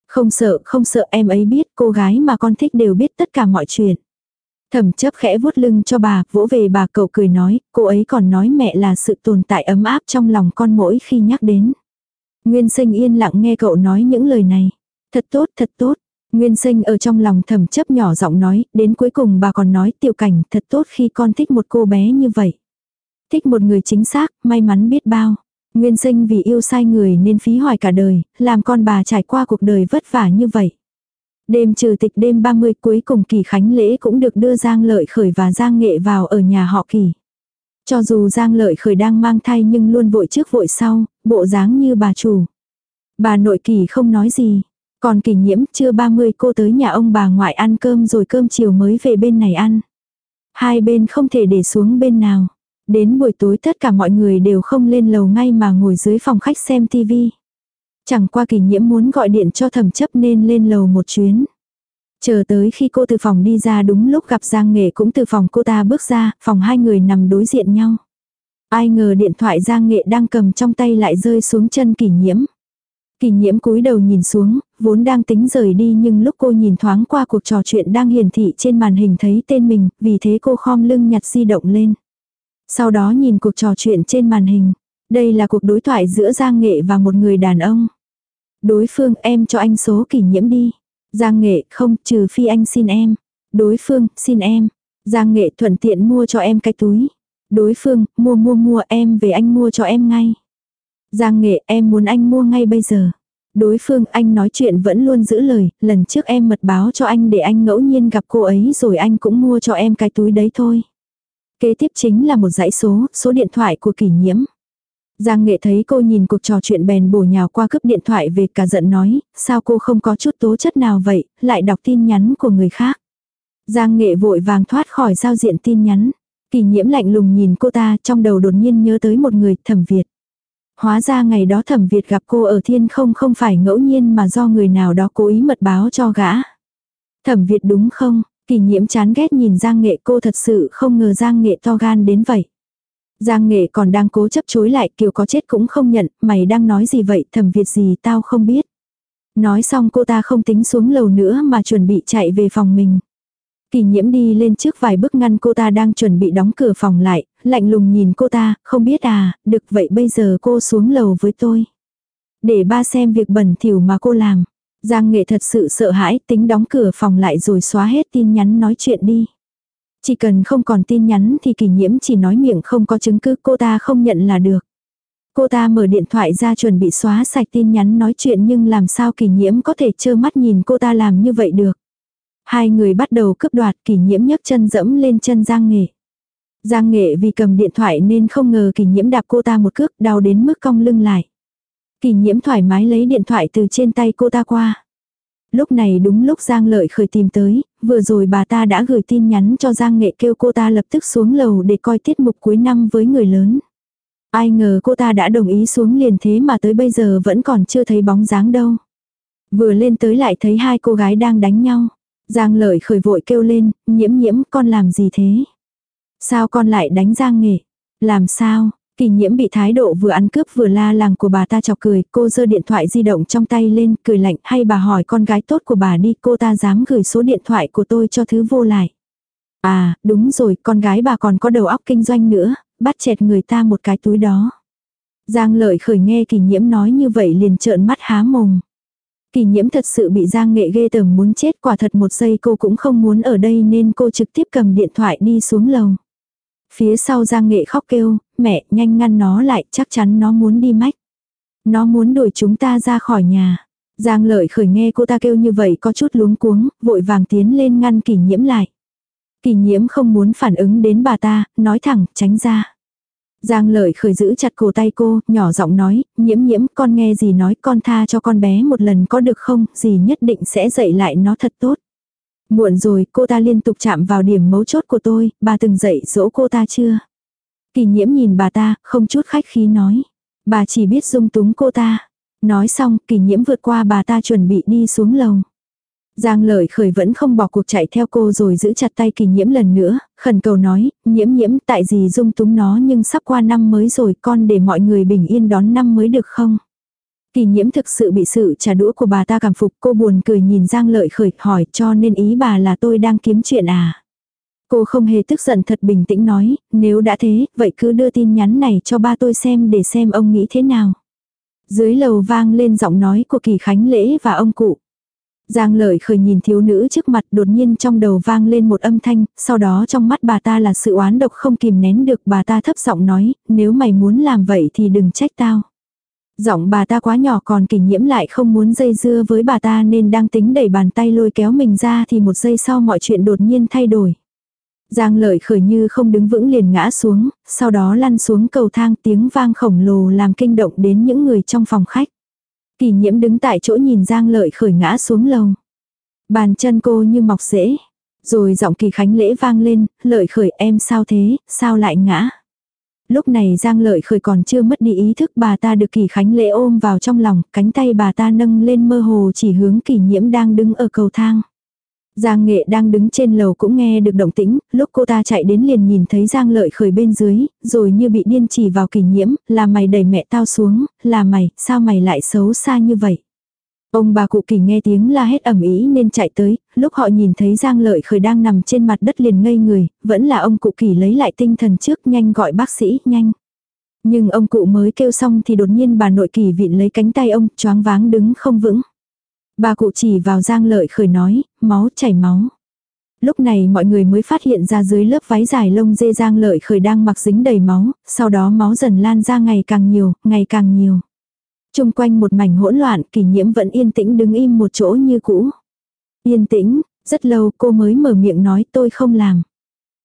Không sợ, không sợ em ấy biết cô gái mà con thích đều biết tất cả mọi chuyện. Thẩm chấp khẽ vuốt lưng cho bà, vỗ về bà cậu cười nói, cô ấy còn nói mẹ là sự tồn tại ấm áp trong lòng con mỗi khi nhắc đến. Nguyên sinh yên lặng nghe cậu nói những lời này. Thật tốt, thật tốt. Nguyên sinh ở trong lòng thầm chấp nhỏ giọng nói, đến cuối cùng bà còn nói tiểu cảnh thật tốt khi con thích một cô bé như vậy. Thích một người chính xác, may mắn biết bao. Nguyên sinh vì yêu sai người nên phí hoài cả đời, làm con bà trải qua cuộc đời vất vả như vậy. Đêm trừ tịch đêm 30 cuối cùng kỳ khánh lễ cũng được đưa Giang Lợi Khởi và Giang Nghệ vào ở nhà họ kỳ. Cho dù Giang Lợi Khởi đang mang thai nhưng luôn vội trước vội sau, bộ dáng như bà chủ. Bà nội kỳ không nói gì. Còn kỷ nhiễm chưa 30 cô tới nhà ông bà ngoại ăn cơm rồi cơm chiều mới về bên này ăn. Hai bên không thể để xuống bên nào. Đến buổi tối tất cả mọi người đều không lên lầu ngay mà ngồi dưới phòng khách xem tivi. Chẳng qua kỷ nhiễm muốn gọi điện cho thẩm chấp nên lên lầu một chuyến. Chờ tới khi cô từ phòng đi ra đúng lúc gặp Giang Nghệ cũng từ phòng cô ta bước ra, phòng hai người nằm đối diện nhau. Ai ngờ điện thoại Giang Nghệ đang cầm trong tay lại rơi xuống chân kỷ nhiễm kỳ nhiễm cúi đầu nhìn xuống, vốn đang tính rời đi nhưng lúc cô nhìn thoáng qua cuộc trò chuyện đang hiển thị trên màn hình thấy tên mình, vì thế cô khom lưng nhặt di động lên. Sau đó nhìn cuộc trò chuyện trên màn hình. Đây là cuộc đối thoại giữa Giang Nghệ và một người đàn ông. Đối phương em cho anh số kỷ nhiễm đi. Giang Nghệ không trừ phi anh xin em. Đối phương xin em. Giang Nghệ thuận tiện mua cho em cái túi. Đối phương mua mua mua em về anh mua cho em ngay. Giang Nghệ em muốn anh mua ngay bây giờ. Đối phương anh nói chuyện vẫn luôn giữ lời, lần trước em mật báo cho anh để anh ngẫu nhiên gặp cô ấy rồi anh cũng mua cho em cái túi đấy thôi. Kế tiếp chính là một dãy số, số điện thoại của kỷ nhiễm. Giang nghệ thấy cô nhìn cuộc trò chuyện bèn bổ nhào qua cướp điện thoại về cả giận nói, sao cô không có chút tố chất nào vậy, lại đọc tin nhắn của người khác. Giang nghệ vội vàng thoát khỏi giao diện tin nhắn. Kỳ nhiễm lạnh lùng nhìn cô ta trong đầu đột nhiên nhớ tới một người, thẩm Việt. Hóa ra ngày đó thẩm Việt gặp cô ở thiên không không phải ngẫu nhiên mà do người nào đó cố ý mật báo cho gã. Thẩm Việt đúng không? Kỳ nhiễm chán ghét nhìn Giang Nghệ cô thật sự không ngờ Giang Nghệ to gan đến vậy. Giang Nghệ còn đang cố chấp chối lại kiều có chết cũng không nhận, mày đang nói gì vậy thẩm Việt gì tao không biết. Nói xong cô ta không tính xuống lầu nữa mà chuẩn bị chạy về phòng mình. Kỳ nhiễm đi lên trước vài bước ngăn cô ta đang chuẩn bị đóng cửa phòng lại, lạnh lùng nhìn cô ta, không biết à, được vậy bây giờ cô xuống lầu với tôi. Để ba xem việc bẩn thỉu mà cô làm. Giang nghệ thật sự sợ hãi tính đóng cửa phòng lại rồi xóa hết tin nhắn nói chuyện đi. Chỉ cần không còn tin nhắn thì kỳ nhiễm chỉ nói miệng không có chứng cứ cô ta không nhận là được. Cô ta mở điện thoại ra chuẩn bị xóa sạch tin nhắn nói chuyện nhưng làm sao kỳ nhiễm có thể trơ mắt nhìn cô ta làm như vậy được. Hai người bắt đầu cướp đoạt kỷ nhiễm nhấc chân dẫm lên chân Giang Nghệ. Giang Nghệ vì cầm điện thoại nên không ngờ kỷ nhiễm đạp cô ta một cước đau đến mức cong lưng lại. kỷ nhiễm thoải mái lấy điện thoại từ trên tay cô ta qua. Lúc này đúng lúc Giang Lợi khởi tìm tới, vừa rồi bà ta đã gửi tin nhắn cho Giang Nghệ kêu cô ta lập tức xuống lầu để coi tiết mục cuối năm với người lớn. Ai ngờ cô ta đã đồng ý xuống liền thế mà tới bây giờ vẫn còn chưa thấy bóng dáng đâu. Vừa lên tới lại thấy hai cô gái đang đánh nhau. Giang lợi khởi vội kêu lên, nhiễm nhiễm con làm gì thế? Sao con lại đánh Giang nghệ? Làm sao? Kỳ nhiễm bị thái độ vừa ăn cướp vừa la làng của bà ta chọc cười, cô giơ điện thoại di động trong tay lên, cười lạnh, hay bà hỏi con gái tốt của bà đi, cô ta dám gửi số điện thoại của tôi cho thứ vô lại. À, đúng rồi, con gái bà còn có đầu óc kinh doanh nữa, bắt chẹt người ta một cái túi đó. Giang lợi khởi nghe kỳ nhiễm nói như vậy liền trợn mắt há mồm. Kỳ nhiễm thật sự bị Giang nghệ ghê tởm muốn chết quả thật một giây cô cũng không muốn ở đây nên cô trực tiếp cầm điện thoại đi xuống lầu. Phía sau Giang nghệ khóc kêu, mẹ nhanh ngăn nó lại chắc chắn nó muốn đi mách. Nó muốn đuổi chúng ta ra khỏi nhà. Giang lợi khởi nghe cô ta kêu như vậy có chút luống cuống, vội vàng tiến lên ngăn kỳ nhiễm lại. Kỳ nhiễm không muốn phản ứng đến bà ta, nói thẳng, tránh ra. Giang lợi khởi giữ chặt cổ tay cô, nhỏ giọng nói, nhiễm nhiễm con nghe gì nói con tha cho con bé một lần có được không, gì nhất định sẽ dạy lại nó thật tốt. Muộn rồi, cô ta liên tục chạm vào điểm mấu chốt của tôi, bà từng dạy dỗ cô ta chưa? Kỳ nhiễm nhìn bà ta, không chút khách khí nói. Bà chỉ biết dung túng cô ta. Nói xong, kỳ nhiễm vượt qua bà ta chuẩn bị đi xuống lầu. Giang lợi khởi vẫn không bỏ cuộc chạy theo cô rồi giữ chặt tay kỳ nhiễm lần nữa, khẩn cầu nói, nhiễm nhiễm tại gì dung túng nó nhưng sắp qua năm mới rồi con để mọi người bình yên đón năm mới được không? Kỳ nhiễm thực sự bị sự trả đũa của bà ta cảm phục cô buồn cười nhìn Giang lợi khởi hỏi cho nên ý bà là tôi đang kiếm chuyện à? Cô không hề tức giận thật bình tĩnh nói, nếu đã thế, vậy cứ đưa tin nhắn này cho ba tôi xem để xem ông nghĩ thế nào. Dưới lầu vang lên giọng nói của kỳ khánh lễ và ông cụ. Giang lợi khởi nhìn thiếu nữ trước mặt đột nhiên trong đầu vang lên một âm thanh, sau đó trong mắt bà ta là sự oán độc không kìm nén được bà ta thấp giọng nói, nếu mày muốn làm vậy thì đừng trách tao. Giọng bà ta quá nhỏ còn kỷ nhiễm lại không muốn dây dưa với bà ta nên đang tính đẩy bàn tay lôi kéo mình ra thì một giây sau mọi chuyện đột nhiên thay đổi. Giang lợi khởi như không đứng vững liền ngã xuống, sau đó lăn xuống cầu thang tiếng vang khổng lồ làm kinh động đến những người trong phòng khách. Kỳ nhiễm đứng tại chỗ nhìn Giang lợi khởi ngã xuống lầu. Bàn chân cô như mọc rễ. Rồi giọng kỳ khánh lễ vang lên, lợi khởi em sao thế, sao lại ngã. Lúc này Giang lợi khởi còn chưa mất đi ý thức bà ta được kỳ khánh lễ ôm vào trong lòng, cánh tay bà ta nâng lên mơ hồ chỉ hướng kỳ nhiễm đang đứng ở cầu thang. Giang Nghệ đang đứng trên lầu cũng nghe được động tĩnh, lúc cô ta chạy đến liền nhìn thấy Giang Lợi khởi bên dưới, rồi như bị điên chỉ vào kỳ nhiễm, là mày đẩy mẹ tao xuống, là mày, sao mày lại xấu xa như vậy. Ông bà cụ kỳ nghe tiếng la hết ẩm ý nên chạy tới, lúc họ nhìn thấy Giang Lợi khởi đang nằm trên mặt đất liền ngây người, vẫn là ông cụ kỳ lấy lại tinh thần trước nhanh gọi bác sĩ, nhanh. Nhưng ông cụ mới kêu xong thì đột nhiên bà nội kỳ vịn lấy cánh tay ông, choáng váng đứng không vững. Bà cụ chỉ vào Giang Lợi khởi nói, máu chảy máu. Lúc này mọi người mới phát hiện ra dưới lớp váy dài lông dê Giang Lợi khởi đang mặc dính đầy máu, sau đó máu dần lan ra ngày càng nhiều, ngày càng nhiều. Trung quanh một mảnh hỗn loạn, kỷ nhiễm vẫn yên tĩnh đứng im một chỗ như cũ. Yên tĩnh, rất lâu cô mới mở miệng nói tôi không làm.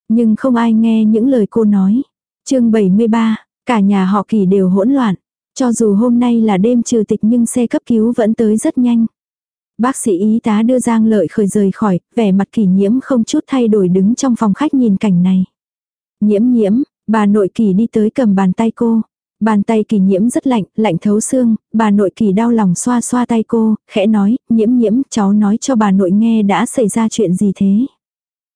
Nhưng không ai nghe những lời cô nói. chương 73, cả nhà họ kỳ đều hỗn loạn. Cho dù hôm nay là đêm trừ tịch nhưng xe cấp cứu vẫn tới rất nhanh. Bác sĩ y tá đưa Giang Lợi khởi rời khỏi, vẻ mặt kỷ nhiễm không chút thay đổi đứng trong phòng khách nhìn cảnh này. Nhiễm nhiễm, bà nội kỳ đi tới cầm bàn tay cô. Bàn tay kỳ nhiễm rất lạnh, lạnh thấu xương, bà nội kỳ đau lòng xoa xoa tay cô, khẽ nói, nhiễm nhiễm, cháu nói cho bà nội nghe đã xảy ra chuyện gì thế.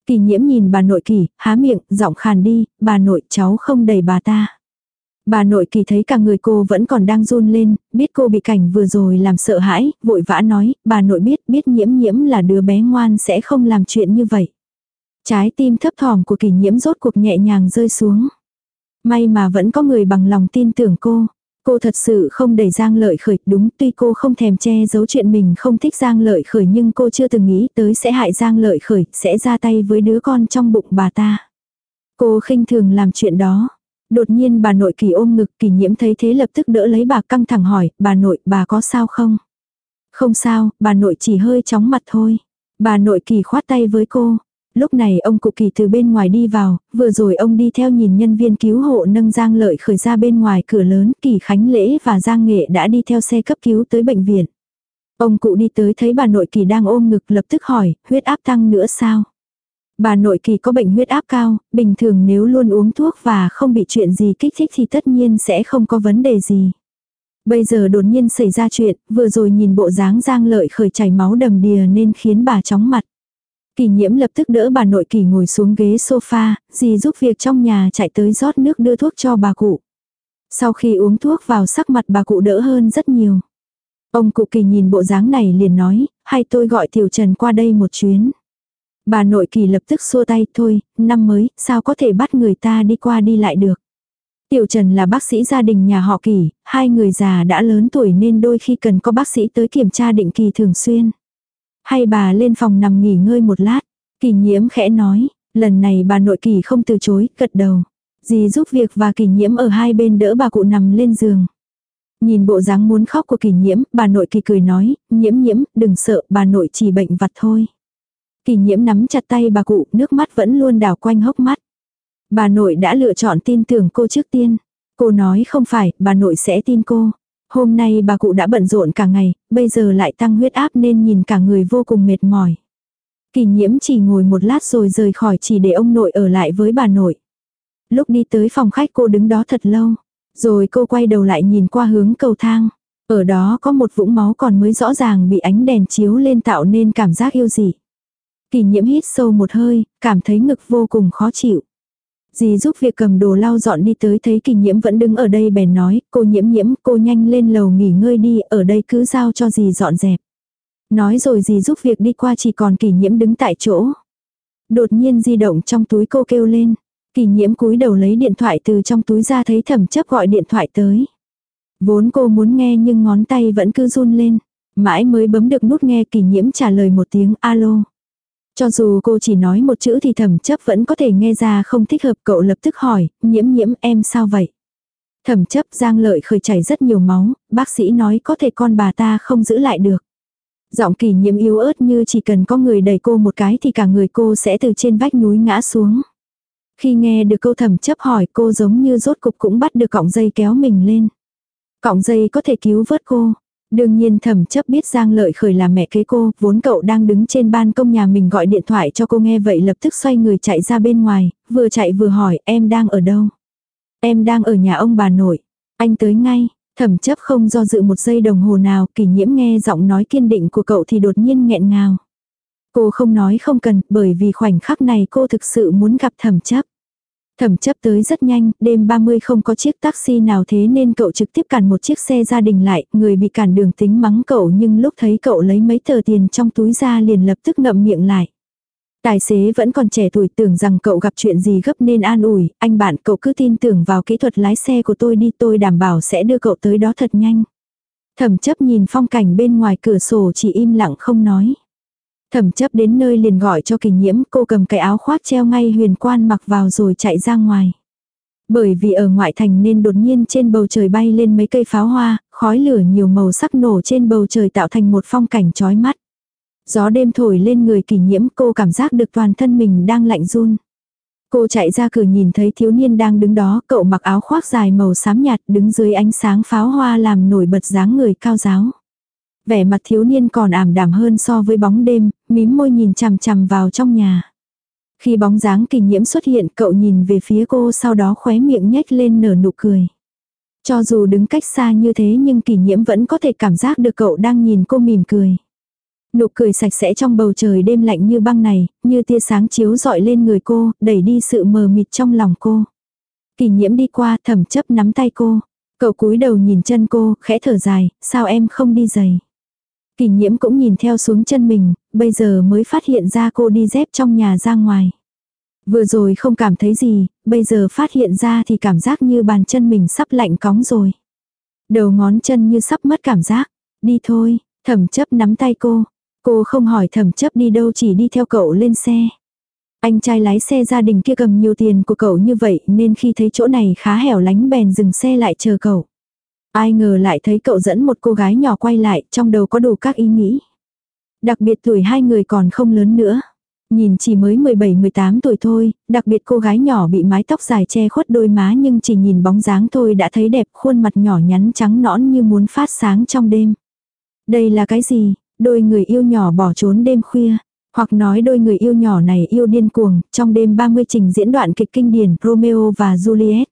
Kỳ nhiễm nhìn bà nội kỳ, há miệng, giọng khàn đi, bà nội cháu không đẩy bà ta. Bà nội kỳ thấy cả người cô vẫn còn đang run lên, biết cô bị cảnh vừa rồi làm sợ hãi, vội vã nói, bà nội biết, biết nhiễm nhiễm là đứa bé ngoan sẽ không làm chuyện như vậy. Trái tim thấp thỏm của kỳ nhiễm rốt cuộc nhẹ nhàng rơi xuống. May mà vẫn có người bằng lòng tin tưởng cô. Cô thật sự không đẩy Giang Lợi Khởi, đúng tuy cô không thèm che giấu chuyện mình không thích Giang Lợi Khởi nhưng cô chưa từng nghĩ tới sẽ hại Giang Lợi Khởi, sẽ ra tay với đứa con trong bụng bà ta. Cô khinh thường làm chuyện đó. Đột nhiên bà nội kỳ ôm ngực kỳ nhiễm thấy thế lập tức đỡ lấy bà căng thẳng hỏi, bà nội, bà có sao không? Không sao, bà nội chỉ hơi chóng mặt thôi. Bà nội kỳ khoát tay với cô. Lúc này ông cụ kỳ từ bên ngoài đi vào, vừa rồi ông đi theo nhìn nhân viên cứu hộ nâng Giang Lợi khởi ra bên ngoài cửa lớn, kỳ khánh lễ và Giang Nghệ đã đi theo xe cấp cứu tới bệnh viện. Ông cụ đi tới thấy bà nội kỳ đang ôm ngực lập tức hỏi, huyết áp tăng nữa sao? Bà nội kỳ có bệnh huyết áp cao, bình thường nếu luôn uống thuốc và không bị chuyện gì kích thích thì tất nhiên sẽ không có vấn đề gì. Bây giờ đột nhiên xảy ra chuyện, vừa rồi nhìn bộ dáng giang lợi khởi chảy máu đầm đìa nên khiến bà chóng mặt. Kỳ nhiễm lập tức đỡ bà nội kỳ ngồi xuống ghế sofa, dì giúp việc trong nhà chạy tới rót nước đưa thuốc cho bà cụ. Sau khi uống thuốc vào sắc mặt bà cụ đỡ hơn rất nhiều. Ông cụ kỳ nhìn bộ dáng này liền nói, hay tôi gọi Tiểu Trần qua đây một chuyến. Bà nội kỳ lập tức xua tay, thôi, năm mới, sao có thể bắt người ta đi qua đi lại được. Tiểu Trần là bác sĩ gia đình nhà họ kỳ, hai người già đã lớn tuổi nên đôi khi cần có bác sĩ tới kiểm tra định kỳ thường xuyên. Hay bà lên phòng nằm nghỉ ngơi một lát, kỳ nhiễm khẽ nói, lần này bà nội kỳ không từ chối, gật đầu. Dì giúp việc và kỳ nhiễm ở hai bên đỡ bà cụ nằm lên giường. Nhìn bộ dáng muốn khóc của kỳ nhiễm, bà nội kỳ cười nói, nhiễm nhiễm, đừng sợ, bà nội chỉ bệnh vặt thôi. Kỳ nhiễm nắm chặt tay bà cụ, nước mắt vẫn luôn đảo quanh hốc mắt. Bà nội đã lựa chọn tin tưởng cô trước tiên. Cô nói không phải, bà nội sẽ tin cô. Hôm nay bà cụ đã bận rộn cả ngày, bây giờ lại tăng huyết áp nên nhìn cả người vô cùng mệt mỏi. Kỳ nhiễm chỉ ngồi một lát rồi rời khỏi chỉ để ông nội ở lại với bà nội. Lúc đi tới phòng khách cô đứng đó thật lâu. Rồi cô quay đầu lại nhìn qua hướng cầu thang. Ở đó có một vũng máu còn mới rõ ràng bị ánh đèn chiếu lên tạo nên cảm giác yêu dị. Kỳ nhiễm hít sâu một hơi, cảm thấy ngực vô cùng khó chịu. Dì giúp việc cầm đồ lau dọn đi tới thấy kỳ nhiễm vẫn đứng ở đây bèn nói, cô nhiễm nhiễm, cô nhanh lên lầu nghỉ ngơi đi, ở đây cứ giao cho dì dọn dẹp. Nói rồi dì giúp việc đi qua chỉ còn kỳ nhiễm đứng tại chỗ. Đột nhiên di động trong túi cô kêu lên. Kỳ nhiễm cúi đầu lấy điện thoại từ trong túi ra thấy thẩm chấp gọi điện thoại tới. Vốn cô muốn nghe nhưng ngón tay vẫn cứ run lên. Mãi mới bấm được nút nghe kỳ nhiễm trả lời một tiếng alo. Cho dù cô chỉ nói một chữ thì thẩm chấp vẫn có thể nghe ra không thích hợp cậu lập tức hỏi, nhiễm nhiễm em sao vậy? Thẩm chấp giang lợi khởi chảy rất nhiều máu, bác sĩ nói có thể con bà ta không giữ lại được. Giọng kỳ nhiễm yếu ớt như chỉ cần có người đẩy cô một cái thì cả người cô sẽ từ trên vách núi ngã xuống. Khi nghe được câu thẩm chấp hỏi cô giống như rốt cục cũng bắt được cọng dây kéo mình lên. Cọng dây có thể cứu vớt cô. Đương nhiên thẩm chấp biết Giang Lợi Khởi là mẹ kế cô, vốn cậu đang đứng trên ban công nhà mình gọi điện thoại cho cô nghe vậy lập tức xoay người chạy ra bên ngoài, vừa chạy vừa hỏi em đang ở đâu. Em đang ở nhà ông bà nội. Anh tới ngay, thẩm chấp không do dự một giây đồng hồ nào, kỷ nhiễm nghe giọng nói kiên định của cậu thì đột nhiên nghẹn ngào. Cô không nói không cần, bởi vì khoảnh khắc này cô thực sự muốn gặp thẩm chấp. Thẩm chấp tới rất nhanh, đêm 30 không có chiếc taxi nào thế nên cậu trực tiếp cản một chiếc xe gia đình lại, người bị cản đường tính mắng cậu nhưng lúc thấy cậu lấy mấy tờ tiền trong túi ra liền lập tức ngậm miệng lại. Tài xế vẫn còn trẻ tuổi tưởng rằng cậu gặp chuyện gì gấp nên an ủi, anh bạn cậu cứ tin tưởng vào kỹ thuật lái xe của tôi đi tôi đảm bảo sẽ đưa cậu tới đó thật nhanh. Thẩm chấp nhìn phong cảnh bên ngoài cửa sổ chỉ im lặng không nói. Thẩm chấp đến nơi liền gọi cho kỳ nhiễm, cô cầm cái áo khoác treo ngay huyền quan mặc vào rồi chạy ra ngoài. Bởi vì ở ngoại thành nên đột nhiên trên bầu trời bay lên mấy cây pháo hoa, khói lửa nhiều màu sắc nổ trên bầu trời tạo thành một phong cảnh chói mắt. Gió đêm thổi lên người kỳ nhiễm cô cảm giác được toàn thân mình đang lạnh run. Cô chạy ra cửa nhìn thấy thiếu niên đang đứng đó, cậu mặc áo khoác dài màu xám nhạt đứng dưới ánh sáng pháo hoa làm nổi bật dáng người cao giáo. Vẻ mặt thiếu niên còn ảm đạm hơn so với bóng đêm, mím môi nhìn chằm chằm vào trong nhà. Khi bóng dáng kỳ nhiễm xuất hiện cậu nhìn về phía cô sau đó khóe miệng nhếch lên nở nụ cười. Cho dù đứng cách xa như thế nhưng kỳ nhiễm vẫn có thể cảm giác được cậu đang nhìn cô mỉm cười. Nụ cười sạch sẽ trong bầu trời đêm lạnh như băng này, như tia sáng chiếu dọi lên người cô, đẩy đi sự mờ mịt trong lòng cô. Kỳ nhiễm đi qua thầm chấp nắm tay cô. Cậu cúi đầu nhìn chân cô, khẽ thở dài, sao em không đi giày. Kỳ nhiễm cũng nhìn theo xuống chân mình, bây giờ mới phát hiện ra cô đi dép trong nhà ra ngoài. Vừa rồi không cảm thấy gì, bây giờ phát hiện ra thì cảm giác như bàn chân mình sắp lạnh cóng rồi. Đầu ngón chân như sắp mất cảm giác. Đi thôi, thẩm chấp nắm tay cô. Cô không hỏi thẩm chấp đi đâu chỉ đi theo cậu lên xe. Anh trai lái xe gia đình kia cầm nhiều tiền của cậu như vậy nên khi thấy chỗ này khá hẻo lánh bèn dừng xe lại chờ cậu. Ai ngờ lại thấy cậu dẫn một cô gái nhỏ quay lại, trong đầu có đủ các ý nghĩ. Đặc biệt tuổi hai người còn không lớn nữa. Nhìn chỉ mới 17-18 tuổi thôi, đặc biệt cô gái nhỏ bị mái tóc dài che khuất đôi má nhưng chỉ nhìn bóng dáng thôi đã thấy đẹp khuôn mặt nhỏ nhắn trắng nõn như muốn phát sáng trong đêm. Đây là cái gì? Đôi người yêu nhỏ bỏ trốn đêm khuya. Hoặc nói đôi người yêu nhỏ này yêu điên cuồng, trong đêm 30 trình diễn đoạn kịch kinh điển Romeo và Juliet.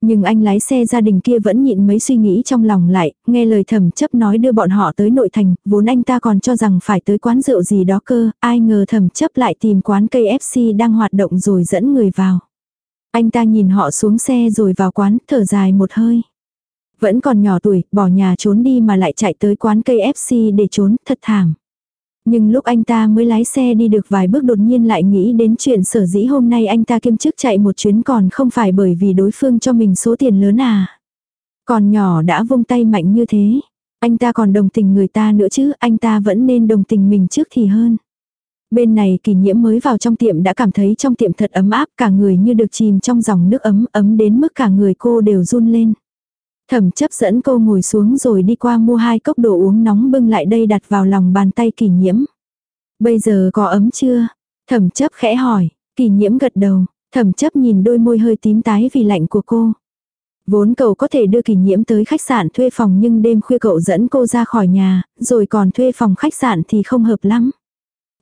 Nhưng anh lái xe gia đình kia vẫn nhịn mấy suy nghĩ trong lòng lại, nghe lời thẩm chấp nói đưa bọn họ tới nội thành, vốn anh ta còn cho rằng phải tới quán rượu gì đó cơ, ai ngờ thẩm chấp lại tìm quán cây FC đang hoạt động rồi dẫn người vào. Anh ta nhìn họ xuống xe rồi vào quán, thở dài một hơi. Vẫn còn nhỏ tuổi, bỏ nhà trốn đi mà lại chạy tới quán cây FC để trốn, thật thảm. Nhưng lúc anh ta mới lái xe đi được vài bước đột nhiên lại nghĩ đến chuyện sở dĩ hôm nay anh ta kiêm chức chạy một chuyến còn không phải bởi vì đối phương cho mình số tiền lớn à. Còn nhỏ đã vung tay mạnh như thế. Anh ta còn đồng tình người ta nữa chứ, anh ta vẫn nên đồng tình mình trước thì hơn. Bên này kỳ nhiễm mới vào trong tiệm đã cảm thấy trong tiệm thật ấm áp cả người như được chìm trong dòng nước ấm ấm đến mức cả người cô đều run lên. Thẩm chấp dẫn cô ngồi xuống rồi đi qua mua hai cốc đồ uống nóng bưng lại đây đặt vào lòng bàn tay kỳ nhiễm. Bây giờ có ấm chưa? Thẩm chấp khẽ hỏi, kỳ nhiễm gật đầu, thẩm chấp nhìn đôi môi hơi tím tái vì lạnh của cô. Vốn cậu có thể đưa kỳ nhiễm tới khách sạn thuê phòng nhưng đêm khuya cậu dẫn cô ra khỏi nhà, rồi còn thuê phòng khách sạn thì không hợp lắm.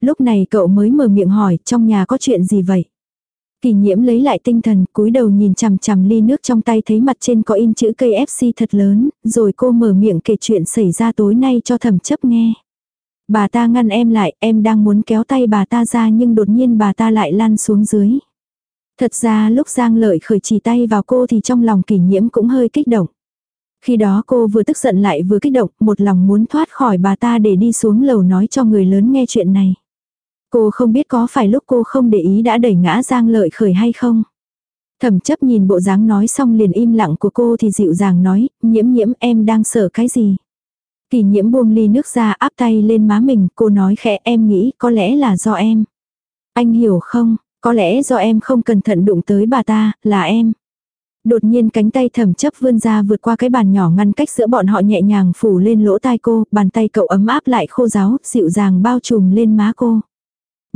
Lúc này cậu mới mở miệng hỏi trong nhà có chuyện gì vậy? Kỳ nhiễm lấy lại tinh thần, cúi đầu nhìn chằm chằm ly nước trong tay thấy mặt trên có in chữ cây FC thật lớn, rồi cô mở miệng kể chuyện xảy ra tối nay cho thẩm chấp nghe. Bà ta ngăn em lại, em đang muốn kéo tay bà ta ra nhưng đột nhiên bà ta lại lăn xuống dưới. Thật ra lúc Giang Lợi khởi chỉ tay vào cô thì trong lòng kỷ nhiễm cũng hơi kích động. Khi đó cô vừa tức giận lại vừa kích động, một lòng muốn thoát khỏi bà ta để đi xuống lầu nói cho người lớn nghe chuyện này. Cô không biết có phải lúc cô không để ý đã đẩy ngã Giang Lợi khởi hay không. Thẩm chấp nhìn bộ dáng nói xong liền im lặng của cô thì dịu dàng nói, nhiễm nhiễm em đang sợ cái gì. Kỳ nhiễm buông ly nước ra áp tay lên má mình, cô nói khẽ em nghĩ có lẽ là do em. Anh hiểu không, có lẽ do em không cẩn thận đụng tới bà ta, là em. Đột nhiên cánh tay thẩm chấp vươn ra vượt qua cái bàn nhỏ ngăn cách giữa bọn họ nhẹ nhàng phủ lên lỗ tai cô, bàn tay cậu ấm áp lại khô ráo, dịu dàng bao trùm lên má cô.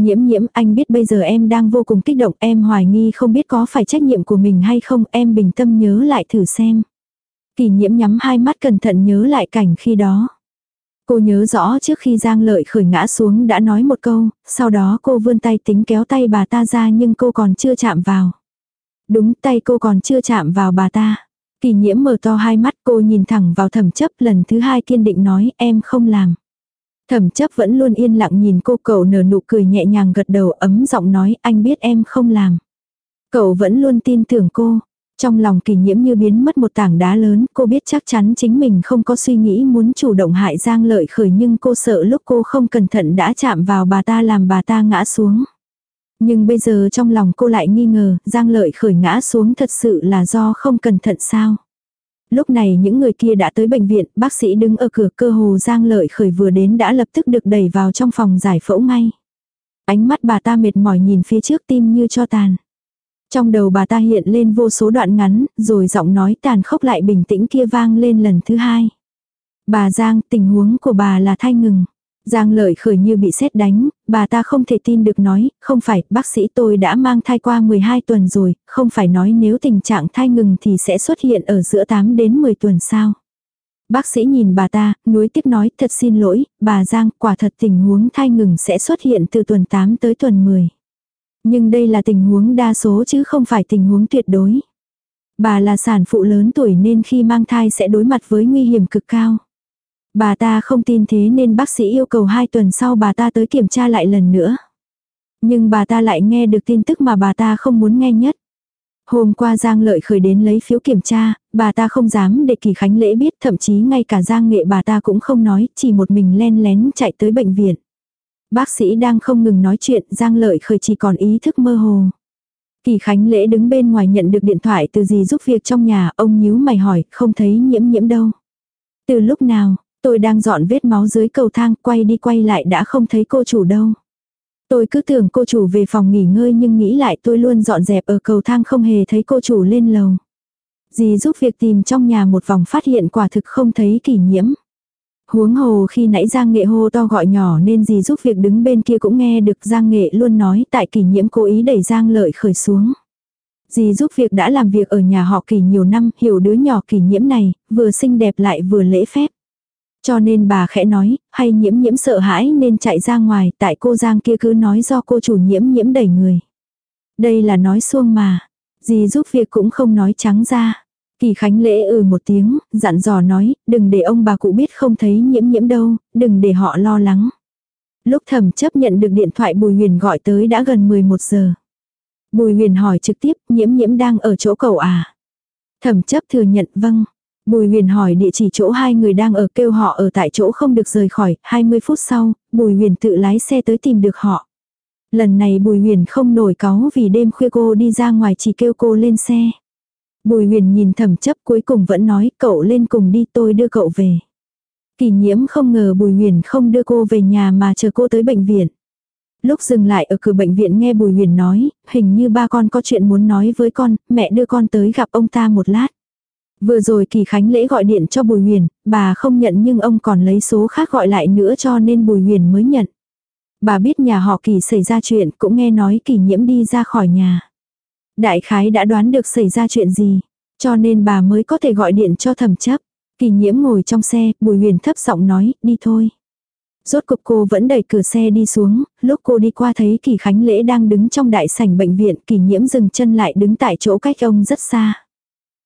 Nhiễm nhiễm anh biết bây giờ em đang vô cùng kích động em hoài nghi không biết có phải trách nhiệm của mình hay không em bình tâm nhớ lại thử xem. Kỳ nhiễm nhắm hai mắt cẩn thận nhớ lại cảnh khi đó. Cô nhớ rõ trước khi Giang Lợi khởi ngã xuống đã nói một câu, sau đó cô vươn tay tính kéo tay bà ta ra nhưng cô còn chưa chạm vào. Đúng tay cô còn chưa chạm vào bà ta. Kỳ nhiễm mở to hai mắt cô nhìn thẳng vào thẩm chấp lần thứ hai kiên định nói em không làm. Thẩm chấp vẫn luôn yên lặng nhìn cô cậu nở nụ cười nhẹ nhàng gật đầu ấm giọng nói anh biết em không làm. Cậu vẫn luôn tin tưởng cô. Trong lòng kỳ nhiễm như biến mất một tảng đá lớn, cô biết chắc chắn chính mình không có suy nghĩ muốn chủ động hại Giang lợi khởi nhưng cô sợ lúc cô không cẩn thận đã chạm vào bà ta làm bà ta ngã xuống. Nhưng bây giờ trong lòng cô lại nghi ngờ, Giang lợi khởi ngã xuống thật sự là do không cẩn thận sao. Lúc này những người kia đã tới bệnh viện, bác sĩ đứng ở cửa cơ hồ Giang lợi khởi vừa đến đã lập tức được đẩy vào trong phòng giải phẫu ngay. Ánh mắt bà ta mệt mỏi nhìn phía trước tim như cho tàn. Trong đầu bà ta hiện lên vô số đoạn ngắn, rồi giọng nói tàn khốc lại bình tĩnh kia vang lên lần thứ hai. Bà Giang, tình huống của bà là thai ngừng. Giang lợi khởi như bị sét đánh, bà ta không thể tin được nói, không phải, bác sĩ tôi đã mang thai qua 12 tuần rồi, không phải nói nếu tình trạng thai ngừng thì sẽ xuất hiện ở giữa 8 đến 10 tuần sao. Bác sĩ nhìn bà ta, nuối tiếc nói, thật xin lỗi, bà Giang, quả thật tình huống thai ngừng sẽ xuất hiện từ tuần 8 tới tuần 10. Nhưng đây là tình huống đa số chứ không phải tình huống tuyệt đối. Bà là sản phụ lớn tuổi nên khi mang thai sẽ đối mặt với nguy hiểm cực cao. Bà ta không tin thế nên bác sĩ yêu cầu hai tuần sau bà ta tới kiểm tra lại lần nữa. Nhưng bà ta lại nghe được tin tức mà bà ta không muốn nghe nhất. Hôm qua Giang Lợi khởi đến lấy phiếu kiểm tra, bà ta không dám để Kỳ Khánh Lễ biết, thậm chí ngay cả Giang Nghệ bà ta cũng không nói, chỉ một mình len lén chạy tới bệnh viện. Bác sĩ đang không ngừng nói chuyện, Giang Lợi khởi chỉ còn ý thức mơ hồ. Kỳ Khánh Lễ đứng bên ngoài nhận được điện thoại từ gì giúp việc trong nhà, ông nhíu mày hỏi, không thấy nhiễm nhiễm đâu. Từ lúc nào, tôi đang dọn vết máu dưới cầu thang, quay đi quay lại đã không thấy cô chủ đâu. Tôi cứ tưởng cô chủ về phòng nghỉ ngơi nhưng nghĩ lại tôi luôn dọn dẹp ở cầu thang không hề thấy cô chủ lên lầu. Dì giúp việc tìm trong nhà một vòng phát hiện quả thực không thấy kỷ nhiễm. Huống hồ khi nãy Giang Nghệ hô to gọi nhỏ nên dì giúp việc đứng bên kia cũng nghe được Giang Nghệ luôn nói tại kỷ nhiễm cố ý đẩy Giang Lợi khởi xuống. Dì giúp việc đã làm việc ở nhà họ kỳ nhiều năm, hiểu đứa nhỏ kỳ nhiễm này, vừa xinh đẹp lại vừa lễ phép. Cho nên bà khẽ nói, hay nhiễm nhiễm sợ hãi nên chạy ra ngoài, tại cô Giang kia cứ nói do cô chủ nhiễm nhiễm đẩy người. Đây là nói xuông mà. Dì giúp việc cũng không nói trắng ra. Kỳ Khánh lễ ừ một tiếng, dặn dò nói, đừng để ông bà cụ biết không thấy nhiễm nhiễm đâu, đừng để họ lo lắng. Lúc thẩm chấp nhận được điện thoại Bùi Huyền gọi tới đã gần 11 giờ. Bùi Huyền hỏi trực tiếp, nhiễm nhiễm đang ở chỗ cậu à? Thẩm chấp thừa nhận vâng. Bùi Huyền hỏi địa chỉ chỗ hai người đang ở kêu họ ở tại chỗ không được rời khỏi, 20 phút sau, Bùi Huyền tự lái xe tới tìm được họ. Lần này Bùi Huyền không nổi cáu vì đêm khuya cô đi ra ngoài chỉ kêu cô lên xe. Bùi huyền nhìn thầm chấp cuối cùng vẫn nói cậu lên cùng đi tôi đưa cậu về. Kỳ nhiễm không ngờ bùi huyền không đưa cô về nhà mà chờ cô tới bệnh viện. Lúc dừng lại ở cửa bệnh viện nghe bùi huyền nói, hình như ba con có chuyện muốn nói với con, mẹ đưa con tới gặp ông ta một lát. Vừa rồi kỳ khánh lễ gọi điện cho bùi huyền, bà không nhận nhưng ông còn lấy số khác gọi lại nữa cho nên bùi huyền mới nhận. Bà biết nhà họ kỳ xảy ra chuyện cũng nghe nói kỳ nhiễm đi ra khỏi nhà. Đại khái đã đoán được xảy ra chuyện gì, cho nên bà mới có thể gọi điện cho thẩm chấp. Kỳ nhiễm ngồi trong xe, bùi huyền thấp giọng nói, đi thôi. Rốt cục cô vẫn đẩy cửa xe đi xuống, lúc cô đi qua thấy kỳ khánh lễ đang đứng trong đại sảnh bệnh viện, kỳ nhiễm dừng chân lại đứng tại chỗ cách ông rất xa.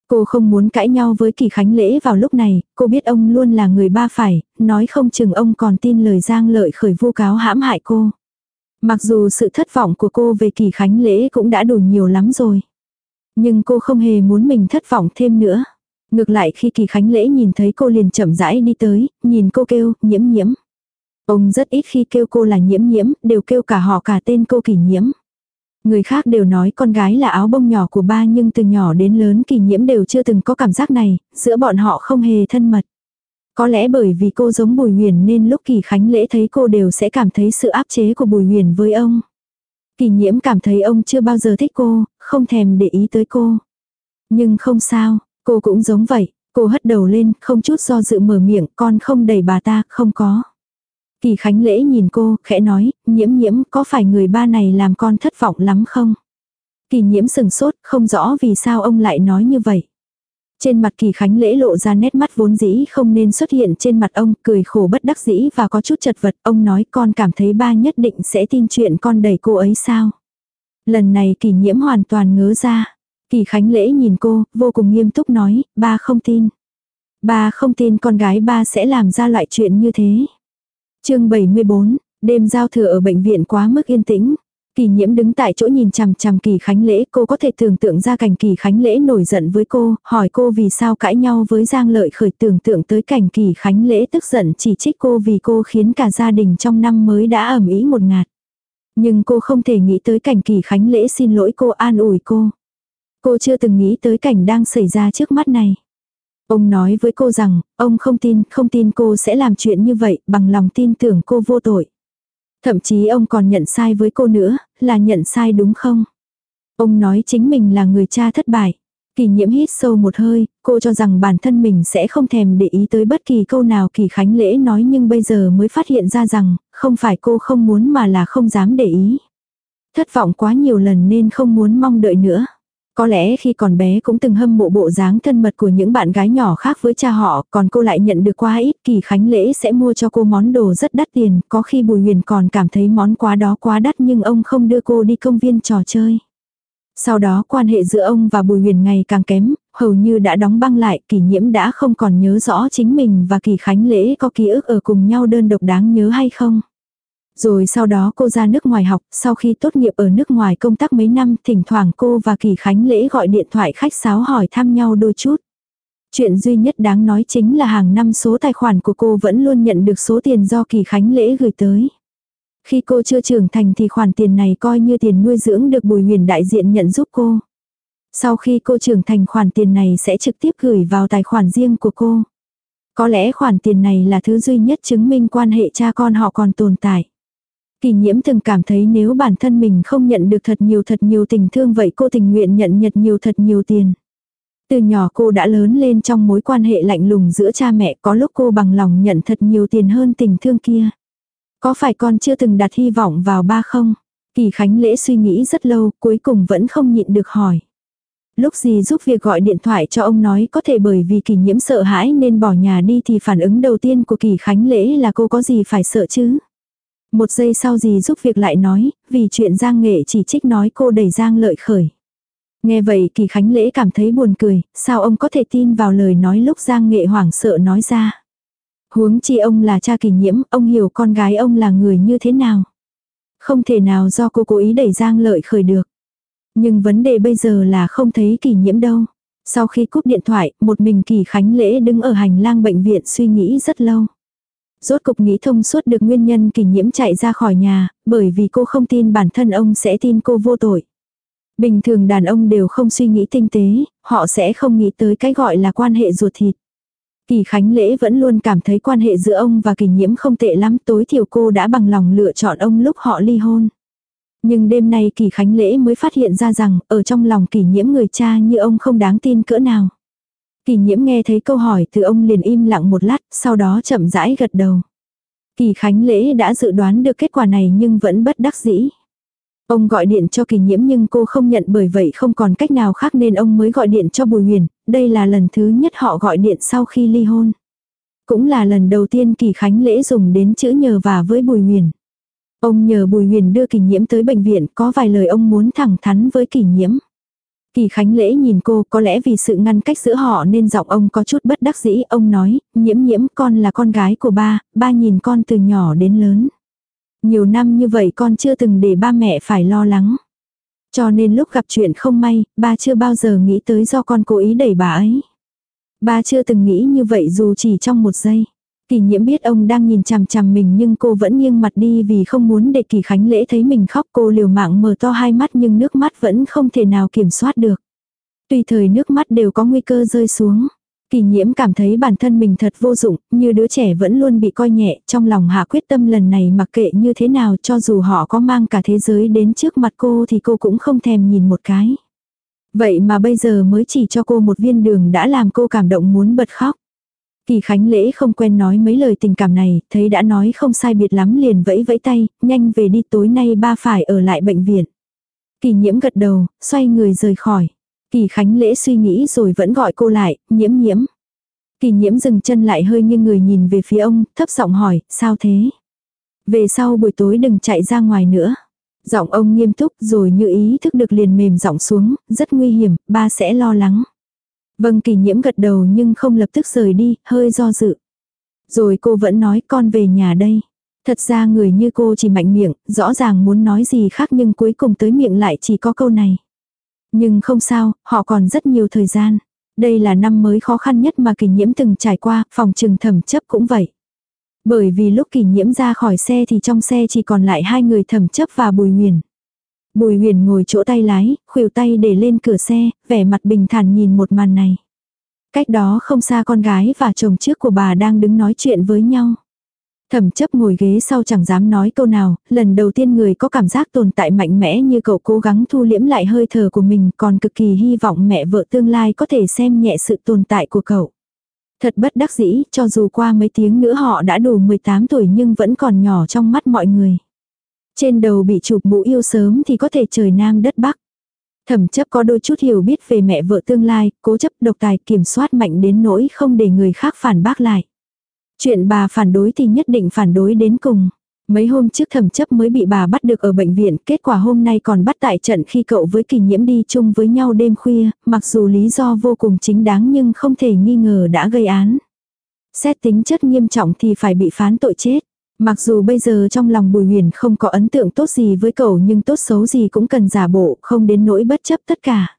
Cô không muốn cãi nhau với kỳ khánh lễ vào lúc này, cô biết ông luôn là người ba phải, nói không chừng ông còn tin lời giang lợi khởi vu cáo hãm hại cô. Mặc dù sự thất vọng của cô về kỳ khánh lễ cũng đã đủ nhiều lắm rồi. Nhưng cô không hề muốn mình thất vọng thêm nữa. Ngược lại khi kỳ khánh lễ nhìn thấy cô liền chậm rãi đi tới, nhìn cô kêu, nhiễm nhiễm. Ông rất ít khi kêu cô là nhiễm nhiễm, đều kêu cả họ cả tên cô kỳ nhiễm. Người khác đều nói con gái là áo bông nhỏ của ba nhưng từ nhỏ đến lớn kỳ nhiễm đều chưa từng có cảm giác này, giữa bọn họ không hề thân mật. Có lẽ bởi vì cô giống Bùi Huyền nên lúc Kỳ Khánh lễ thấy cô đều sẽ cảm thấy sự áp chế của Bùi Huyền với ông. Kỳ nhiễm cảm thấy ông chưa bao giờ thích cô, không thèm để ý tới cô. Nhưng không sao, cô cũng giống vậy, cô hất đầu lên, không chút do dự mở miệng, con không đẩy bà ta, không có. Kỳ Khánh lễ nhìn cô, khẽ nói, nhiễm nhiễm có phải người ba này làm con thất vọng lắm không? Kỳ nhiễm sừng sốt, không rõ vì sao ông lại nói như vậy. Trên mặt kỳ khánh lễ lộ ra nét mắt vốn dĩ không nên xuất hiện trên mặt ông, cười khổ bất đắc dĩ và có chút chật vật. Ông nói con cảm thấy ba nhất định sẽ tin chuyện con đẩy cô ấy sao. Lần này kỳ nhiễm hoàn toàn ngớ ra. Kỳ khánh lễ nhìn cô, vô cùng nghiêm túc nói, ba không tin. Ba không tin con gái ba sẽ làm ra loại chuyện như thế chương 74, đêm giao thừa ở bệnh viện quá mức yên tĩnh. Kỳ nhiễm đứng tại chỗ nhìn chằm chằm kỳ khánh lễ, cô có thể tưởng tượng ra cảnh kỳ khánh lễ nổi giận với cô, hỏi cô vì sao cãi nhau với Giang Lợi khởi tưởng tượng tới cảnh kỳ khánh lễ tức giận chỉ trích cô vì cô khiến cả gia đình trong năm mới đã ẩm ý một ngạt. Nhưng cô không thể nghĩ tới cảnh kỳ khánh lễ xin lỗi cô an ủi cô. Cô chưa từng nghĩ tới cảnh đang xảy ra trước mắt này. Ông nói với cô rằng, ông không tin, không tin cô sẽ làm chuyện như vậy, bằng lòng tin tưởng cô vô tội. Thậm chí ông còn nhận sai với cô nữa, là nhận sai đúng không? Ông nói chính mình là người cha thất bại. Kỳ nhiễm hít sâu một hơi, cô cho rằng bản thân mình sẽ không thèm để ý tới bất kỳ câu nào kỳ khánh lễ nói nhưng bây giờ mới phát hiện ra rằng, không phải cô không muốn mà là không dám để ý. Thất vọng quá nhiều lần nên không muốn mong đợi nữa. Có lẽ khi còn bé cũng từng hâm mộ bộ dáng thân mật của những bạn gái nhỏ khác với cha họ, còn cô lại nhận được quá ít, kỳ khánh lễ sẽ mua cho cô món đồ rất đắt tiền, có khi Bùi Huyền còn cảm thấy món quá đó quá đắt nhưng ông không đưa cô đi công viên trò chơi. Sau đó quan hệ giữa ông và Bùi Huyền ngày càng kém, hầu như đã đóng băng lại, kỳ nhiễm đã không còn nhớ rõ chính mình và kỳ khánh lễ có ký ức ở cùng nhau đơn độc đáng nhớ hay không. Rồi sau đó cô ra nước ngoài học, sau khi tốt nghiệp ở nước ngoài công tác mấy năm, thỉnh thoảng cô và Kỳ Khánh Lễ gọi điện thoại khách sáo hỏi thăm nhau đôi chút. Chuyện duy nhất đáng nói chính là hàng năm số tài khoản của cô vẫn luôn nhận được số tiền do Kỳ Khánh Lễ gửi tới. Khi cô chưa trưởng thành thì khoản tiền này coi như tiền nuôi dưỡng được Bùi Huyền đại diện nhận giúp cô. Sau khi cô trưởng thành khoản tiền này sẽ trực tiếp gửi vào tài khoản riêng của cô. Có lẽ khoản tiền này là thứ duy nhất chứng minh quan hệ cha con họ còn tồn tại. Kỳ nhiễm từng cảm thấy nếu bản thân mình không nhận được thật nhiều thật nhiều tình thương vậy cô tình nguyện nhận nhật nhiều thật nhiều tiền. Từ nhỏ cô đã lớn lên trong mối quan hệ lạnh lùng giữa cha mẹ, có lúc cô bằng lòng nhận thật nhiều tiền hơn tình thương kia. Có phải con chưa từng đặt hy vọng vào ba không? Kỳ Khánh Lễ suy nghĩ rất lâu, cuối cùng vẫn không nhịn được hỏi. Lúc gì giúp việc gọi điện thoại cho ông nói có thể bởi vì kỳ nhiễm sợ hãi nên bỏ nhà đi thì phản ứng đầu tiên của kỳ Khánh Lễ là cô có gì phải sợ chứ? Một giây sau gì giúp việc lại nói, vì chuyện Giang Nghệ chỉ trích nói cô đẩy Giang lợi khởi. Nghe vậy kỳ khánh lễ cảm thấy buồn cười, sao ông có thể tin vào lời nói lúc Giang Nghệ hoảng sợ nói ra. Huống chi ông là cha kỳ nhiễm, ông hiểu con gái ông là người như thế nào. Không thể nào do cô cố ý đẩy Giang lợi khởi được. Nhưng vấn đề bây giờ là không thấy kỳ nhiễm đâu. Sau khi cúp điện thoại, một mình kỳ khánh lễ đứng ở hành lang bệnh viện suy nghĩ rất lâu rốt cục nghĩ thông suốt được nguyên nhân kỳ nhiễm chạy ra khỏi nhà, bởi vì cô không tin bản thân ông sẽ tin cô vô tội. Bình thường đàn ông đều không suy nghĩ tinh tế, họ sẽ không nghĩ tới cái gọi là quan hệ ruột thịt. Kỳ Khánh Lễ vẫn luôn cảm thấy quan hệ giữa ông và kỳ nhiễm không tệ lắm tối thiểu cô đã bằng lòng lựa chọn ông lúc họ ly hôn. Nhưng đêm nay Kỳ Khánh Lễ mới phát hiện ra rằng ở trong lòng kỳ nhiễm người cha như ông không đáng tin cỡ nào. Kỳ nhiễm nghe thấy câu hỏi từ ông liền im lặng một lát, sau đó chậm rãi gật đầu. Kỳ Khánh Lễ đã dự đoán được kết quả này nhưng vẫn bất đắc dĩ. Ông gọi điện cho kỳ nhiễm nhưng cô không nhận bởi vậy không còn cách nào khác nên ông mới gọi điện cho Bùi Huyền, đây là lần thứ nhất họ gọi điện sau khi ly hôn. Cũng là lần đầu tiên kỳ khánh lễ dùng đến chữ nhờ và với Bùi Huyền. Ông nhờ Bùi Huyền đưa kỳ nhiễm tới bệnh viện có vài lời ông muốn thẳng thắn với kỳ nhiễm. Kỳ Khánh Lễ nhìn cô có lẽ vì sự ngăn cách giữa họ nên giọng ông có chút bất đắc dĩ. Ông nói, nhiễm nhiễm con là con gái của ba, ba nhìn con từ nhỏ đến lớn. Nhiều năm như vậy con chưa từng để ba mẹ phải lo lắng. Cho nên lúc gặp chuyện không may, ba chưa bao giờ nghĩ tới do con cố ý đẩy bà ấy. Ba chưa từng nghĩ như vậy dù chỉ trong một giây. Kỳ nhiễm biết ông đang nhìn chằm chằm mình nhưng cô vẫn nghiêng mặt đi vì không muốn để kỳ khánh lễ thấy mình khóc cô liều mạng mở to hai mắt nhưng nước mắt vẫn không thể nào kiểm soát được. Tùy thời nước mắt đều có nguy cơ rơi xuống. Kỳ nhiễm cảm thấy bản thân mình thật vô dụng, như đứa trẻ vẫn luôn bị coi nhẹ, trong lòng hạ quyết tâm lần này mặc kệ như thế nào cho dù họ có mang cả thế giới đến trước mặt cô thì cô cũng không thèm nhìn một cái. Vậy mà bây giờ mới chỉ cho cô một viên đường đã làm cô cảm động muốn bật khóc. Kỳ Khánh Lễ không quen nói mấy lời tình cảm này, thấy đã nói không sai biệt lắm liền vẫy vẫy tay, nhanh về đi tối nay ba phải ở lại bệnh viện. Kỳ nhiễm gật đầu, xoay người rời khỏi. Kỳ Khánh Lễ suy nghĩ rồi vẫn gọi cô lại, nhiễm nhiễm. Kỳ nhiễm dừng chân lại hơi nghiêng người nhìn về phía ông, thấp giọng hỏi, sao thế? Về sau buổi tối đừng chạy ra ngoài nữa. Giọng ông nghiêm túc rồi như ý thức được liền mềm giọng xuống, rất nguy hiểm, ba sẽ lo lắng. Vâng kỳ nhiễm gật đầu nhưng không lập tức rời đi, hơi do dự. Rồi cô vẫn nói con về nhà đây. Thật ra người như cô chỉ mạnh miệng, rõ ràng muốn nói gì khác nhưng cuối cùng tới miệng lại chỉ có câu này. Nhưng không sao, họ còn rất nhiều thời gian. Đây là năm mới khó khăn nhất mà kỳ nhiễm từng trải qua, phòng trừng thẩm chấp cũng vậy. Bởi vì lúc kỳ nhiễm ra khỏi xe thì trong xe chỉ còn lại hai người thẩm chấp và bùi nguyền Bùi huyền ngồi chỗ tay lái, khuỷu tay để lên cửa xe, vẻ mặt bình thản nhìn một màn này. Cách đó không xa con gái và chồng trước của bà đang đứng nói chuyện với nhau. Thẩm chấp ngồi ghế sau chẳng dám nói câu nào, lần đầu tiên người có cảm giác tồn tại mạnh mẽ như cậu cố gắng thu liễm lại hơi thở của mình còn cực kỳ hy vọng mẹ vợ tương lai có thể xem nhẹ sự tồn tại của cậu. Thật bất đắc dĩ, cho dù qua mấy tiếng nữa họ đã đủ 18 tuổi nhưng vẫn còn nhỏ trong mắt mọi người. Trên đầu bị chụp mũ yêu sớm thì có thể trời nam đất bắc. Thẩm chấp có đôi chút hiểu biết về mẹ vợ tương lai, cố chấp độc tài kiểm soát mạnh đến nỗi không để người khác phản bác lại. Chuyện bà phản đối thì nhất định phản đối đến cùng. Mấy hôm trước thẩm chấp mới bị bà bắt được ở bệnh viện, kết quả hôm nay còn bắt tại trận khi cậu với kỳ nhiễm đi chung với nhau đêm khuya, mặc dù lý do vô cùng chính đáng nhưng không thể nghi ngờ đã gây án. Xét tính chất nghiêm trọng thì phải bị phán tội chết. Mặc dù bây giờ trong lòng Bùi Huyền không có ấn tượng tốt gì với cậu nhưng tốt xấu gì cũng cần giả bộ, không đến nỗi bất chấp tất cả.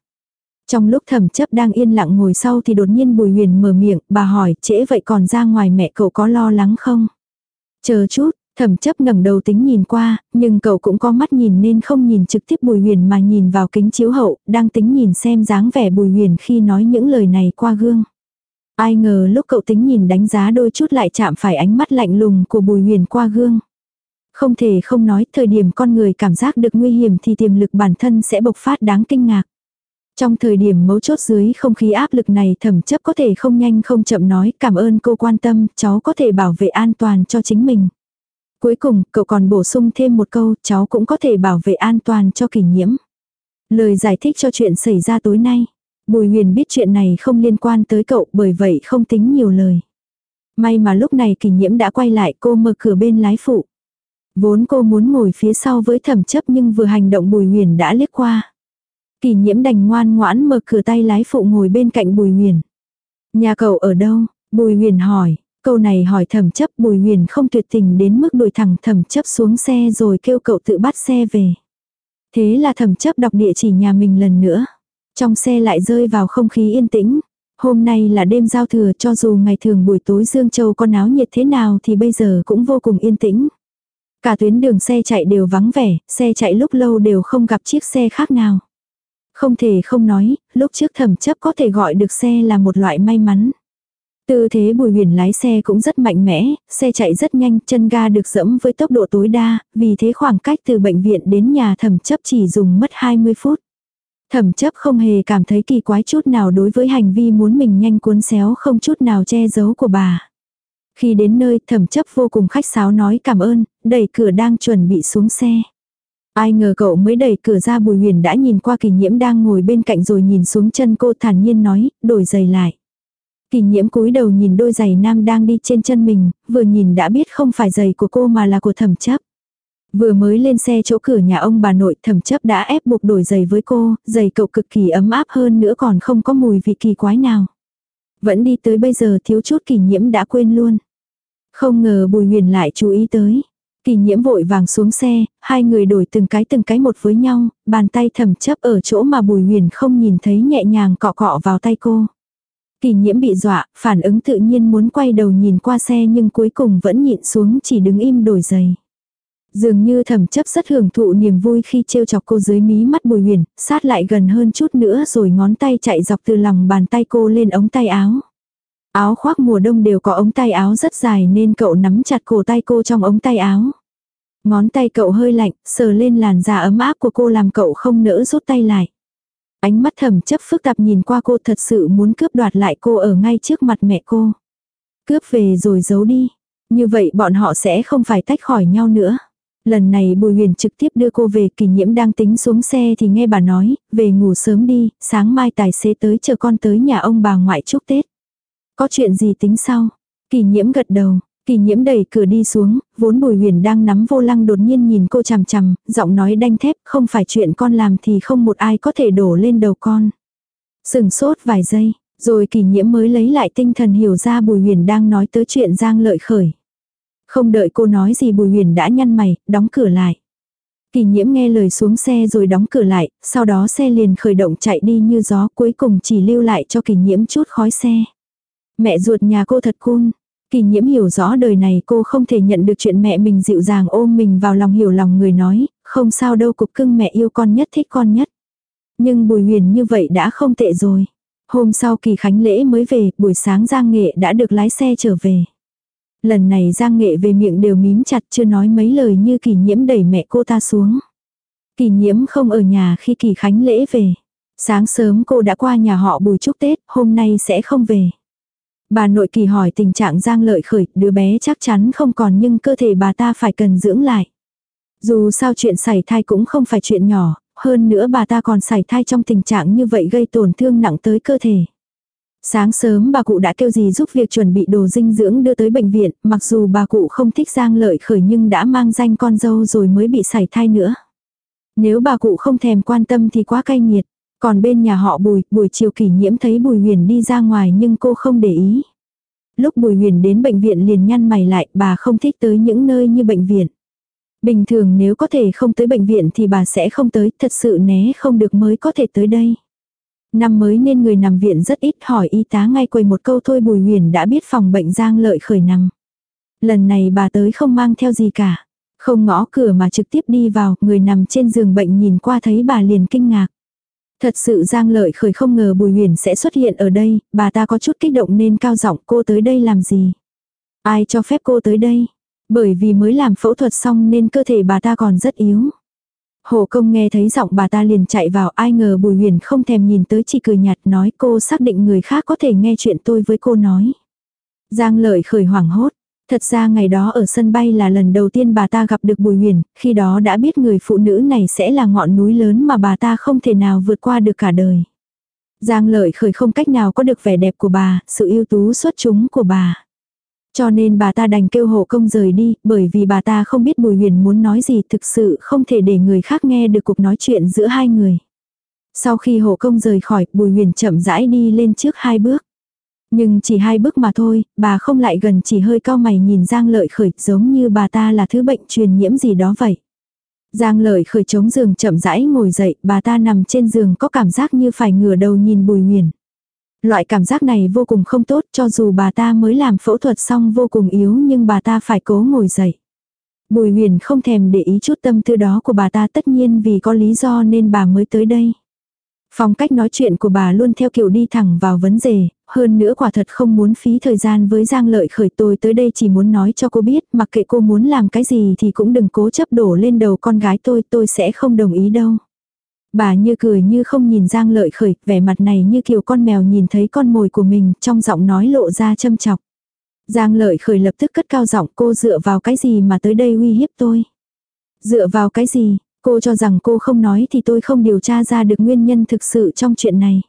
Trong lúc thẩm chấp đang yên lặng ngồi sau thì đột nhiên Bùi Huyền mở miệng, bà hỏi, trễ vậy còn ra ngoài mẹ cậu có lo lắng không? Chờ chút, thẩm chấp ngẩng đầu tính nhìn qua, nhưng cậu cũng có mắt nhìn nên không nhìn trực tiếp Bùi Huyền mà nhìn vào kính chiếu hậu, đang tính nhìn xem dáng vẻ Bùi Huyền khi nói những lời này qua gương. Ai ngờ lúc cậu tính nhìn đánh giá đôi chút lại chạm phải ánh mắt lạnh lùng của Bùi Huyền qua gương. Không thể không nói thời điểm con người cảm giác được nguy hiểm thì tiềm lực bản thân sẽ bộc phát đáng kinh ngạc. Trong thời điểm mấu chốt dưới không khí áp lực này thẩm chấp có thể không nhanh không chậm nói cảm ơn cô quan tâm, cháu có thể bảo vệ an toàn cho chính mình. Cuối cùng, cậu còn bổ sung thêm một câu, cháu cũng có thể bảo vệ an toàn cho kỷ nhiễm. Lời giải thích cho chuyện xảy ra tối nay. Bùi huyền biết chuyện này không liên quan tới cậu, bởi vậy không tính nhiều lời. May mà lúc này kỷ nhiễm đã quay lại, cô mở cửa bên lái phụ. Vốn cô muốn ngồi phía sau với thẩm chấp nhưng vừa hành động bùi huyền đã liếc qua. Kỷ nhiễm đành ngoan ngoãn mở cửa tay lái phụ ngồi bên cạnh bùi huyền. Nhà cậu ở đâu? Bùi huyền hỏi. Câu này hỏi thẩm chấp, bùi huyền không tuyệt tình đến mức đuổi thẳng thẩm chấp xuống xe rồi kêu cậu tự bắt xe về. Thế là thẩm chấp đọc địa chỉ nhà mình lần nữa. Trong xe lại rơi vào không khí yên tĩnh. Hôm nay là đêm giao thừa cho dù ngày thường buổi tối Dương Châu có náo nhiệt thế nào thì bây giờ cũng vô cùng yên tĩnh. Cả tuyến đường xe chạy đều vắng vẻ, xe chạy lúc lâu đều không gặp chiếc xe khác nào. Không thể không nói, lúc trước thẩm chấp có thể gọi được xe là một loại may mắn. Tư thế bùi huyền lái xe cũng rất mạnh mẽ, xe chạy rất nhanh, chân ga được dẫm với tốc độ tối đa, vì thế khoảng cách từ bệnh viện đến nhà thẩm chấp chỉ dùng mất 20 phút. Thẩm chấp không hề cảm thấy kỳ quái chút nào đối với hành vi muốn mình nhanh cuốn xéo không chút nào che giấu của bà. Khi đến nơi thẩm chấp vô cùng khách sáo nói cảm ơn, đẩy cửa đang chuẩn bị xuống xe. Ai ngờ cậu mới đẩy cửa ra bùi huyền đã nhìn qua kỳ nhiễm đang ngồi bên cạnh rồi nhìn xuống chân cô thản nhiên nói, đổi giày lại. Kỳ nhiễm cúi đầu nhìn đôi giày nam đang đi trên chân mình, vừa nhìn đã biết không phải giày của cô mà là của thẩm chấp. Vừa mới lên xe chỗ cửa nhà ông bà nội thẩm chấp đã ép buộc đổi giày với cô, giày cậu cực kỳ ấm áp hơn nữa còn không có mùi vị kỳ quái nào. Vẫn đi tới bây giờ thiếu chút kỳ nhiễm đã quên luôn. Không ngờ bùi huyền lại chú ý tới. Kỳ nhiễm vội vàng xuống xe, hai người đổi từng cái từng cái một với nhau, bàn tay thẩm chấp ở chỗ mà bùi huyền không nhìn thấy nhẹ nhàng cọ cọ vào tay cô. Kỳ nhiễm bị dọa, phản ứng tự nhiên muốn quay đầu nhìn qua xe nhưng cuối cùng vẫn nhịn xuống chỉ đứng im đổi giày. Dường như thẩm chấp rất hưởng thụ niềm vui khi trêu chọc cô dưới mí mắt bùi huyền, sát lại gần hơn chút nữa rồi ngón tay chạy dọc từ lòng bàn tay cô lên ống tay áo. Áo khoác mùa đông đều có ống tay áo rất dài nên cậu nắm chặt cổ tay cô trong ống tay áo. Ngón tay cậu hơi lạnh, sờ lên làn da ấm áp của cô làm cậu không nỡ rút tay lại. Ánh mắt thầm chấp phức tạp nhìn qua cô thật sự muốn cướp đoạt lại cô ở ngay trước mặt mẹ cô. Cướp về rồi giấu đi. Như vậy bọn họ sẽ không phải tách khỏi nhau nữa. Lần này Bùi Huyền trực tiếp đưa cô về kỷ nhiễm đang tính xuống xe thì nghe bà nói, về ngủ sớm đi, sáng mai tài xế tới chờ con tới nhà ông bà ngoại chúc Tết. Có chuyện gì tính sau? kỷ nhiễm gật đầu, kỳ nhiễm đẩy cửa đi xuống, vốn bùi huyền đang nắm vô lăng đột nhiên nhìn cô chằm chằm, giọng nói đanh thép, không phải chuyện con làm thì không một ai có thể đổ lên đầu con. Sừng sốt vài giây, rồi kỳ nhiễm mới lấy lại tinh thần hiểu ra bùi huyền đang nói tới chuyện giang lợi khởi. Không đợi cô nói gì bùi huyền đã nhăn mày, đóng cửa lại. Kỳ nhiễm nghe lời xuống xe rồi đóng cửa lại, sau đó xe liền khởi động chạy đi như gió cuối cùng chỉ lưu lại cho kỳ nhiễm chút khói xe. Mẹ ruột nhà cô thật cun. Kỳ nhiễm hiểu rõ đời này cô không thể nhận được chuyện mẹ mình dịu dàng ôm mình vào lòng hiểu lòng người nói, không sao đâu cục cưng mẹ yêu con nhất thích con nhất. Nhưng bùi huyền như vậy đã không tệ rồi. Hôm sau kỳ khánh lễ mới về, buổi sáng Giang Nghệ đã được lái xe trở về. Lần này Giang Nghệ về miệng đều mím chặt chưa nói mấy lời như kỳ nhiễm đẩy mẹ cô ta xuống. Kỳ nhiễm không ở nhà khi kỳ khánh lễ về. Sáng sớm cô đã qua nhà họ bùi chúc Tết, hôm nay sẽ không về. Bà nội kỳ hỏi tình trạng Giang Lợi Khởi, đứa bé chắc chắn không còn nhưng cơ thể bà ta phải cần dưỡng lại. Dù sao chuyện sảy thai cũng không phải chuyện nhỏ, hơn nữa bà ta còn sảy thai trong tình trạng như vậy gây tổn thương nặng tới cơ thể. Sáng sớm bà cụ đã kêu gì giúp việc chuẩn bị đồ dinh dưỡng đưa tới bệnh viện, mặc dù bà cụ không thích Giang Lợi Khởi nhưng đã mang danh con dâu rồi mới bị sảy thai nữa. Nếu bà cụ không thèm quan tâm thì quá cay nghiệt. Còn bên nhà họ Bùi, buổi chiều kỷ nhiễm thấy Bùi Huyền đi ra ngoài nhưng cô không để ý. Lúc Bùi Huyền đến bệnh viện liền nhăn mày lại, bà không thích tới những nơi như bệnh viện. Bình thường nếu có thể không tới bệnh viện thì bà sẽ không tới, thật sự né không được mới có thể tới đây. Năm mới nên người nằm viện rất ít hỏi y tá ngay quầy một câu thôi Bùi Huyền đã biết phòng bệnh giang lợi khởi nằm. Lần này bà tới không mang theo gì cả. Không ngõ cửa mà trực tiếp đi vào, người nằm trên giường bệnh nhìn qua thấy bà liền kinh ngạc. Thật sự Giang Lợi Khởi không ngờ Bùi Huyền sẽ xuất hiện ở đây, bà ta có chút kích động nên cao giọng cô tới đây làm gì? Ai cho phép cô tới đây? Bởi vì mới làm phẫu thuật xong nên cơ thể bà ta còn rất yếu. Hồ công nghe thấy giọng bà ta liền chạy vào ai ngờ Bùi Huyền không thèm nhìn tới chỉ cười nhạt nói cô xác định người khác có thể nghe chuyện tôi với cô nói. Giang Lợi Khởi hoảng hốt, Thật ra ngày đó ở sân bay là lần đầu tiên bà ta gặp được Bùi Huyền, khi đó đã biết người phụ nữ này sẽ là ngọn núi lớn mà bà ta không thể nào vượt qua được cả đời. Giang lợi khởi không cách nào có được vẻ đẹp của bà, sự ưu tú xuất chúng của bà. Cho nên bà ta đành kêu hộ công rời đi, bởi vì bà ta không biết Bùi Huyền muốn nói gì thực sự không thể để người khác nghe được cuộc nói chuyện giữa hai người. Sau khi hộ công rời khỏi, Bùi Huyền chậm rãi đi lên trước hai bước. Nhưng chỉ hai bước mà thôi, bà không lại gần chỉ hơi cao mày nhìn Giang Lợi Khởi giống như bà ta là thứ bệnh truyền nhiễm gì đó vậy. Giang Lợi Khởi chống giường chậm rãi ngồi dậy, bà ta nằm trên giường có cảm giác như phải ngửa đầu nhìn Bùi Huyền. Loại cảm giác này vô cùng không tốt cho dù bà ta mới làm phẫu thuật xong vô cùng yếu nhưng bà ta phải cố ngồi dậy. Bùi huyền không thèm để ý chút tâm tư đó của bà ta tất nhiên vì có lý do nên bà mới tới đây. Phong cách nói chuyện của bà luôn theo kiểu đi thẳng vào vấn đề, hơn nữa quả thật không muốn phí thời gian với Giang Lợi khởi tôi tới đây chỉ muốn nói cho cô biết, mặc kệ cô muốn làm cái gì thì cũng đừng cố chấp đổ lên đầu con gái tôi, tôi sẽ không đồng ý đâu. Bà như cười như không nhìn Giang Lợi khởi, vẻ mặt này như kiểu con mèo nhìn thấy con mồi của mình, trong giọng nói lộ ra châm chọc. Giang Lợi khởi lập tức cất cao giọng cô dựa vào cái gì mà tới đây uy hiếp tôi. Dựa vào cái gì, cô cho rằng cô không nói thì tôi không điều tra ra được nguyên nhân thực sự trong chuyện này.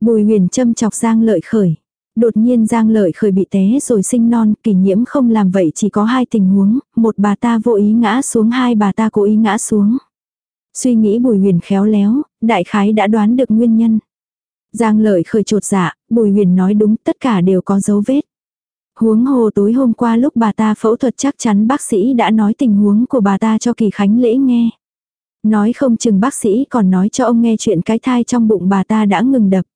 Bùi huyền châm chọc Giang lợi khởi. Đột nhiên Giang Lợi khởi bị té rồi sinh non, kỷ nhiễm không làm vậy chỉ có hai tình huống, một bà ta vô ý ngã xuống hai bà ta cố ý ngã xuống. Suy nghĩ bùi huyền khéo léo, đại khái đã đoán được nguyên nhân. Giang Lợi khởi trột dạ, bùi huyền nói đúng tất cả đều có dấu vết. Huống hồ tối hôm qua lúc bà ta phẫu thuật chắc chắn bác sĩ đã nói tình huống của bà ta cho kỳ khánh lễ nghe. Nói không chừng bác sĩ còn nói cho ông nghe chuyện cái thai trong bụng bà ta đã ngừng đập.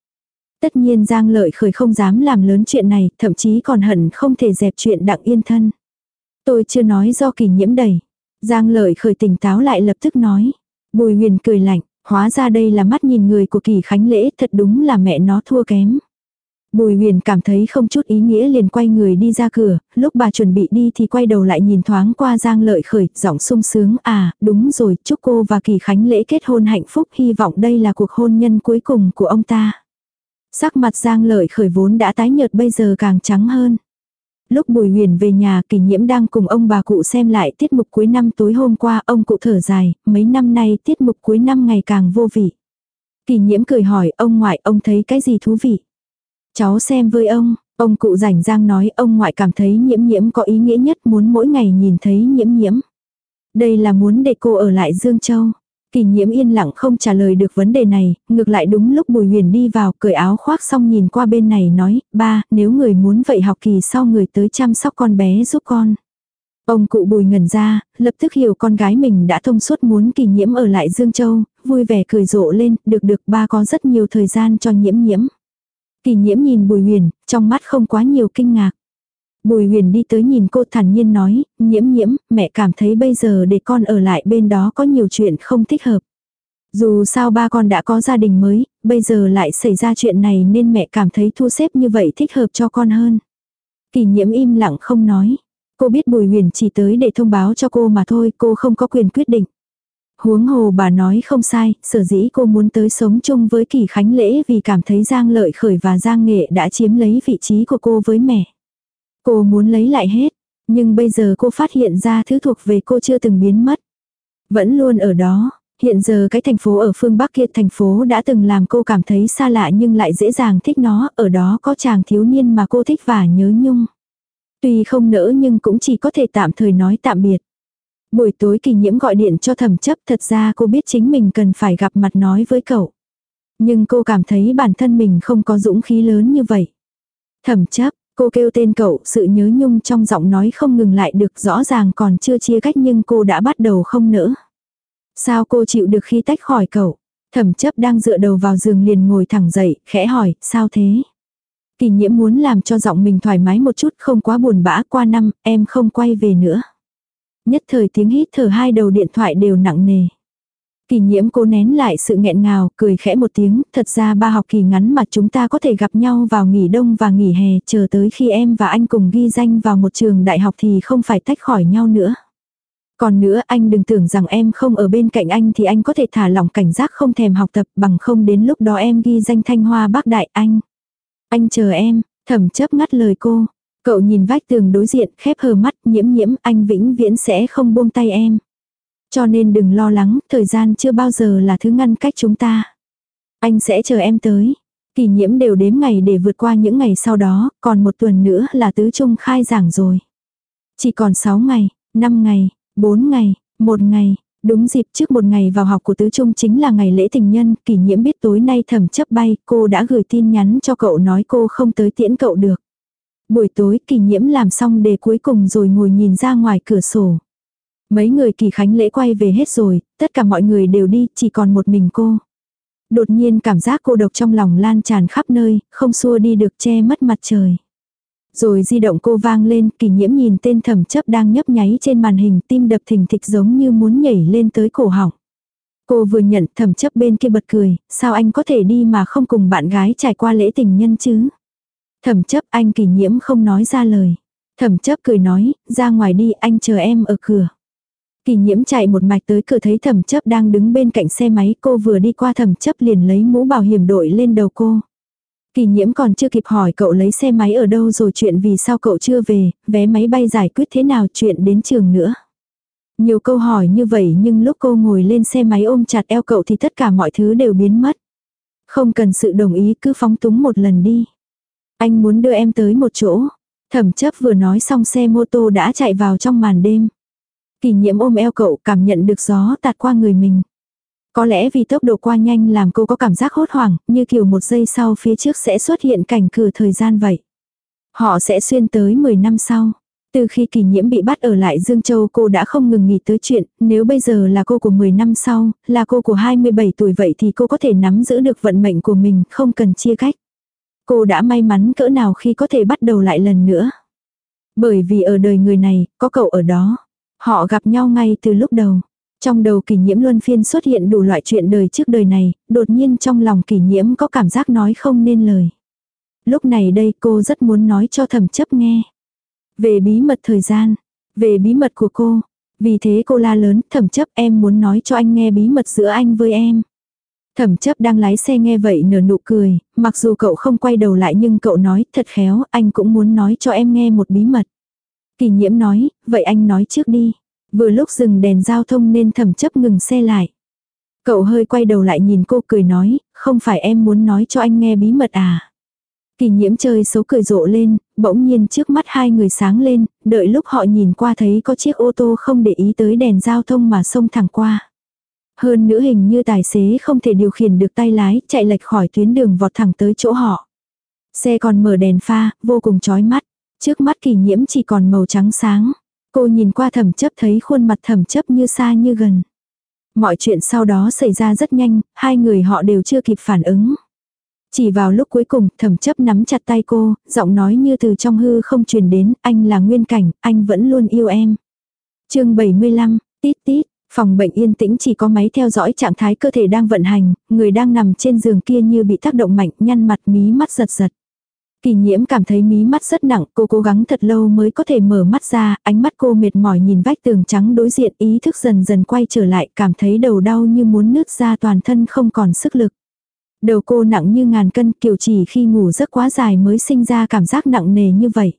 Tất nhiên Giang Lợi khởi không dám làm lớn chuyện này, thậm chí còn hận không thể dẹp chuyện đặng yên thân. Tôi chưa nói do kỳ nhiễm đầy Giang Lợi khởi tỉnh táo lại lập tức nói. Bùi huyền cười lạnh, hóa ra đây là mắt nhìn người của kỳ khánh lễ, thật đúng là mẹ nó thua kém. Bùi huyền cảm thấy không chút ý nghĩa liền quay người đi ra cửa, lúc bà chuẩn bị đi thì quay đầu lại nhìn thoáng qua Giang Lợi Khởi, giọng sung sướng, à, đúng rồi, chúc cô và Kỳ Khánh lễ kết hôn hạnh phúc, hy vọng đây là cuộc hôn nhân cuối cùng của ông ta. Sắc mặt Giang Lợi Khởi vốn đã tái nhợt bây giờ càng trắng hơn. Lúc Bùi Huyền về nhà kỷ nhiễm đang cùng ông bà cụ xem lại tiết mục cuối năm tối hôm qua ông cụ thở dài, mấy năm nay tiết mục cuối năm ngày càng vô vị. kỷ nhiễm cười hỏi ông ngoại ông thấy cái gì thú vị. Cháu xem với ông, ông cụ rảnh rang nói ông ngoại cảm thấy nhiễm nhiễm có ý nghĩa nhất muốn mỗi ngày nhìn thấy nhiễm nhiễm. Đây là muốn để cô ở lại Dương Châu. Kỳ nhiễm yên lặng không trả lời được vấn đề này, ngược lại đúng lúc Bùi Huyền đi vào cởi áo khoác xong nhìn qua bên này nói, ba, nếu người muốn vậy học kỳ sau người tới chăm sóc con bé giúp con. Ông cụ Bùi ngẩn ra, lập tức hiểu con gái mình đã thông suốt muốn kỳ nhiễm ở lại Dương Châu, vui vẻ cười rộ lên, được được ba có rất nhiều thời gian cho nhiễm nhiễm. Kỳ nhiễm nhìn Bùi Huyền, trong mắt không quá nhiều kinh ngạc. Bùi huyền đi tới nhìn cô thản nhiên nói, nhiễm nhiễm, mẹ cảm thấy bây giờ để con ở lại bên đó có nhiều chuyện không thích hợp. Dù sao ba con đã có gia đình mới, bây giờ lại xảy ra chuyện này nên mẹ cảm thấy thu xếp như vậy thích hợp cho con hơn. Kỳ nhiễm im lặng không nói. Cô biết Bùi Huyền chỉ tới để thông báo cho cô mà thôi, cô không có quyền quyết định. Huống hồ bà nói không sai, sở dĩ cô muốn tới sống chung với kỳ khánh lễ vì cảm thấy Giang Lợi Khởi và Giang Nghệ đã chiếm lấy vị trí của cô với mẹ. Cô muốn lấy lại hết, nhưng bây giờ cô phát hiện ra thứ thuộc về cô chưa từng biến mất. Vẫn luôn ở đó, hiện giờ cái thành phố ở phương Bắc kia thành phố đã từng làm cô cảm thấy xa lạ nhưng lại dễ dàng thích nó, ở đó có chàng thiếu niên mà cô thích và nhớ nhung. Tuy không nỡ nhưng cũng chỉ có thể tạm thời nói tạm biệt. Buổi tối kỳ nhiễm gọi điện cho thẩm chấp thật ra cô biết chính mình cần phải gặp mặt nói với cậu. Nhưng cô cảm thấy bản thân mình không có dũng khí lớn như vậy. Thẩm chấp, Cô kêu tên cậu, sự nhớ nhung trong giọng nói không ngừng lại được rõ ràng còn chưa chia cách nhưng cô đã bắt đầu không nỡ. Sao cô chịu được khi tách khỏi cậu? Thẩm chấp đang dựa đầu vào giường liền ngồi thẳng dậy, khẽ hỏi, sao thế? Kỳ nhiễm muốn làm cho giọng mình thoải mái một chút không quá buồn bã qua năm, em không quay về nữa. Nhất thời tiếng hít thở hai đầu điện thoại đều nặng nề. Kỳ nhiễm cô nén lại sự nghẹn ngào, cười khẽ một tiếng, thật ra ba học kỳ ngắn mà chúng ta có thể gặp nhau vào nghỉ đông và nghỉ hè, chờ tới khi em và anh cùng ghi danh vào một trường đại học thì không phải tách khỏi nhau nữa. Còn nữa anh đừng tưởng rằng em không ở bên cạnh anh thì anh có thể thả lỏng cảnh giác không thèm học tập bằng không đến lúc đó em ghi danh thanh hoa bác đại anh. Anh chờ em, thẩm chấp ngắt lời cô. Cậu nhìn vách tường đối diện khép hờ mắt nhiễm nhiễm anh vĩnh viễn sẽ không buông tay em. Cho nên đừng lo lắng, thời gian chưa bao giờ là thứ ngăn cách chúng ta. Anh sẽ chờ em tới. Kỳ nhiễm đều đếm ngày để vượt qua những ngày sau đó, còn một tuần nữa là tứ trung khai giảng rồi. Chỉ còn 6 ngày, 5 ngày, 4 ngày, 1 ngày, đúng dịp trước một ngày vào học của tứ trung chính là ngày lễ tình nhân, kỷ nhiễm biết tối nay thẩm chấp bay, cô đã gửi tin nhắn cho cậu nói cô không tới tiễn cậu được. Buổi tối kỷ nhiễm làm xong đề cuối cùng rồi ngồi nhìn ra ngoài cửa sổ. Mấy người kỳ khánh lễ quay về hết rồi, tất cả mọi người đều đi, chỉ còn một mình cô. Đột nhiên cảm giác cô độc trong lòng lan tràn khắp nơi, không xua đi được che mất mặt trời. Rồi di động cô vang lên, kỳ nhiễm nhìn tên thẩm chấp đang nhấp nháy trên màn hình tim đập thình thịch giống như muốn nhảy lên tới cổ họng. Cô vừa nhận thẩm chấp bên kia bật cười, sao anh có thể đi mà không cùng bạn gái trải qua lễ tình nhân chứ? Thẩm chấp anh kỳ nhiễm không nói ra lời. Thẩm chấp cười nói, ra ngoài đi anh chờ em ở cửa. Kỳ nhiễm chạy một mạch tới cửa thấy thẩm chấp đang đứng bên cạnh xe máy cô vừa đi qua thẩm chấp liền lấy mũ bảo hiểm đội lên đầu cô. Kỳ nhiễm còn chưa kịp hỏi cậu lấy xe máy ở đâu rồi chuyện vì sao cậu chưa về, vé máy bay giải quyết thế nào chuyện đến trường nữa. Nhiều câu hỏi như vậy nhưng lúc cô ngồi lên xe máy ôm chặt eo cậu thì tất cả mọi thứ đều biến mất. Không cần sự đồng ý cứ phóng túng một lần đi. Anh muốn đưa em tới một chỗ. Thẩm chấp vừa nói xong xe mô tô đã chạy vào trong màn đêm. Kỳ nhiễm ôm eo cậu cảm nhận được gió tạt qua người mình. Có lẽ vì tốc độ qua nhanh làm cô có cảm giác hốt hoảng, như kiểu một giây sau phía trước sẽ xuất hiện cảnh cửa thời gian vậy. Họ sẽ xuyên tới 10 năm sau. Từ khi kỳ nhiễm bị bắt ở lại Dương Châu cô đã không ngừng nghĩ tới chuyện, nếu bây giờ là cô của 10 năm sau, là cô của 27 tuổi vậy thì cô có thể nắm giữ được vận mệnh của mình, không cần chia cách. Cô đã may mắn cỡ nào khi có thể bắt đầu lại lần nữa. Bởi vì ở đời người này, có cậu ở đó. Họ gặp nhau ngay từ lúc đầu. Trong đầu kỷ nhiễm luân phiên xuất hiện đủ loại chuyện đời trước đời này, đột nhiên trong lòng kỷ nhiễm có cảm giác nói không nên lời. Lúc này đây cô rất muốn nói cho thẩm chấp nghe. Về bí mật thời gian, về bí mật của cô. Vì thế cô la lớn, thẩm chấp em muốn nói cho anh nghe bí mật giữa anh với em. Thẩm chấp đang lái xe nghe vậy nở nụ cười, mặc dù cậu không quay đầu lại nhưng cậu nói thật khéo, anh cũng muốn nói cho em nghe một bí mật. Kỳ nhiễm nói, vậy anh nói trước đi. Vừa lúc dừng đèn giao thông nên thẩm chấp ngừng xe lại. Cậu hơi quay đầu lại nhìn cô cười nói, không phải em muốn nói cho anh nghe bí mật à. Kỳ nhiễm chơi xấu cười rộ lên, bỗng nhiên trước mắt hai người sáng lên, đợi lúc họ nhìn qua thấy có chiếc ô tô không để ý tới đèn giao thông mà xông thẳng qua. Hơn nữa hình như tài xế không thể điều khiển được tay lái, chạy lệch khỏi tuyến đường vọt thẳng tới chỗ họ. Xe còn mở đèn pha, vô cùng chói mắt. Trước mắt kỳ nhiễm chỉ còn màu trắng sáng. Cô nhìn qua thẩm chấp thấy khuôn mặt thẩm chấp như xa như gần. Mọi chuyện sau đó xảy ra rất nhanh, hai người họ đều chưa kịp phản ứng. Chỉ vào lúc cuối cùng, thẩm chấp nắm chặt tay cô, giọng nói như từ trong hư không truyền đến, anh là nguyên cảnh, anh vẫn luôn yêu em. chương 75, tít tít, phòng bệnh yên tĩnh chỉ có máy theo dõi trạng thái cơ thể đang vận hành, người đang nằm trên giường kia như bị tác động mạnh, nhăn mặt mí mắt giật giật. Kỳ nhiễm cảm thấy mí mắt rất nặng, cô cố gắng thật lâu mới có thể mở mắt ra, ánh mắt cô mệt mỏi nhìn vách tường trắng đối diện ý thức dần dần quay trở lại, cảm thấy đầu đau như muốn nứt ra toàn thân không còn sức lực. Đầu cô nặng như ngàn cân kiểu chỉ khi ngủ giấc quá dài mới sinh ra cảm giác nặng nề như vậy.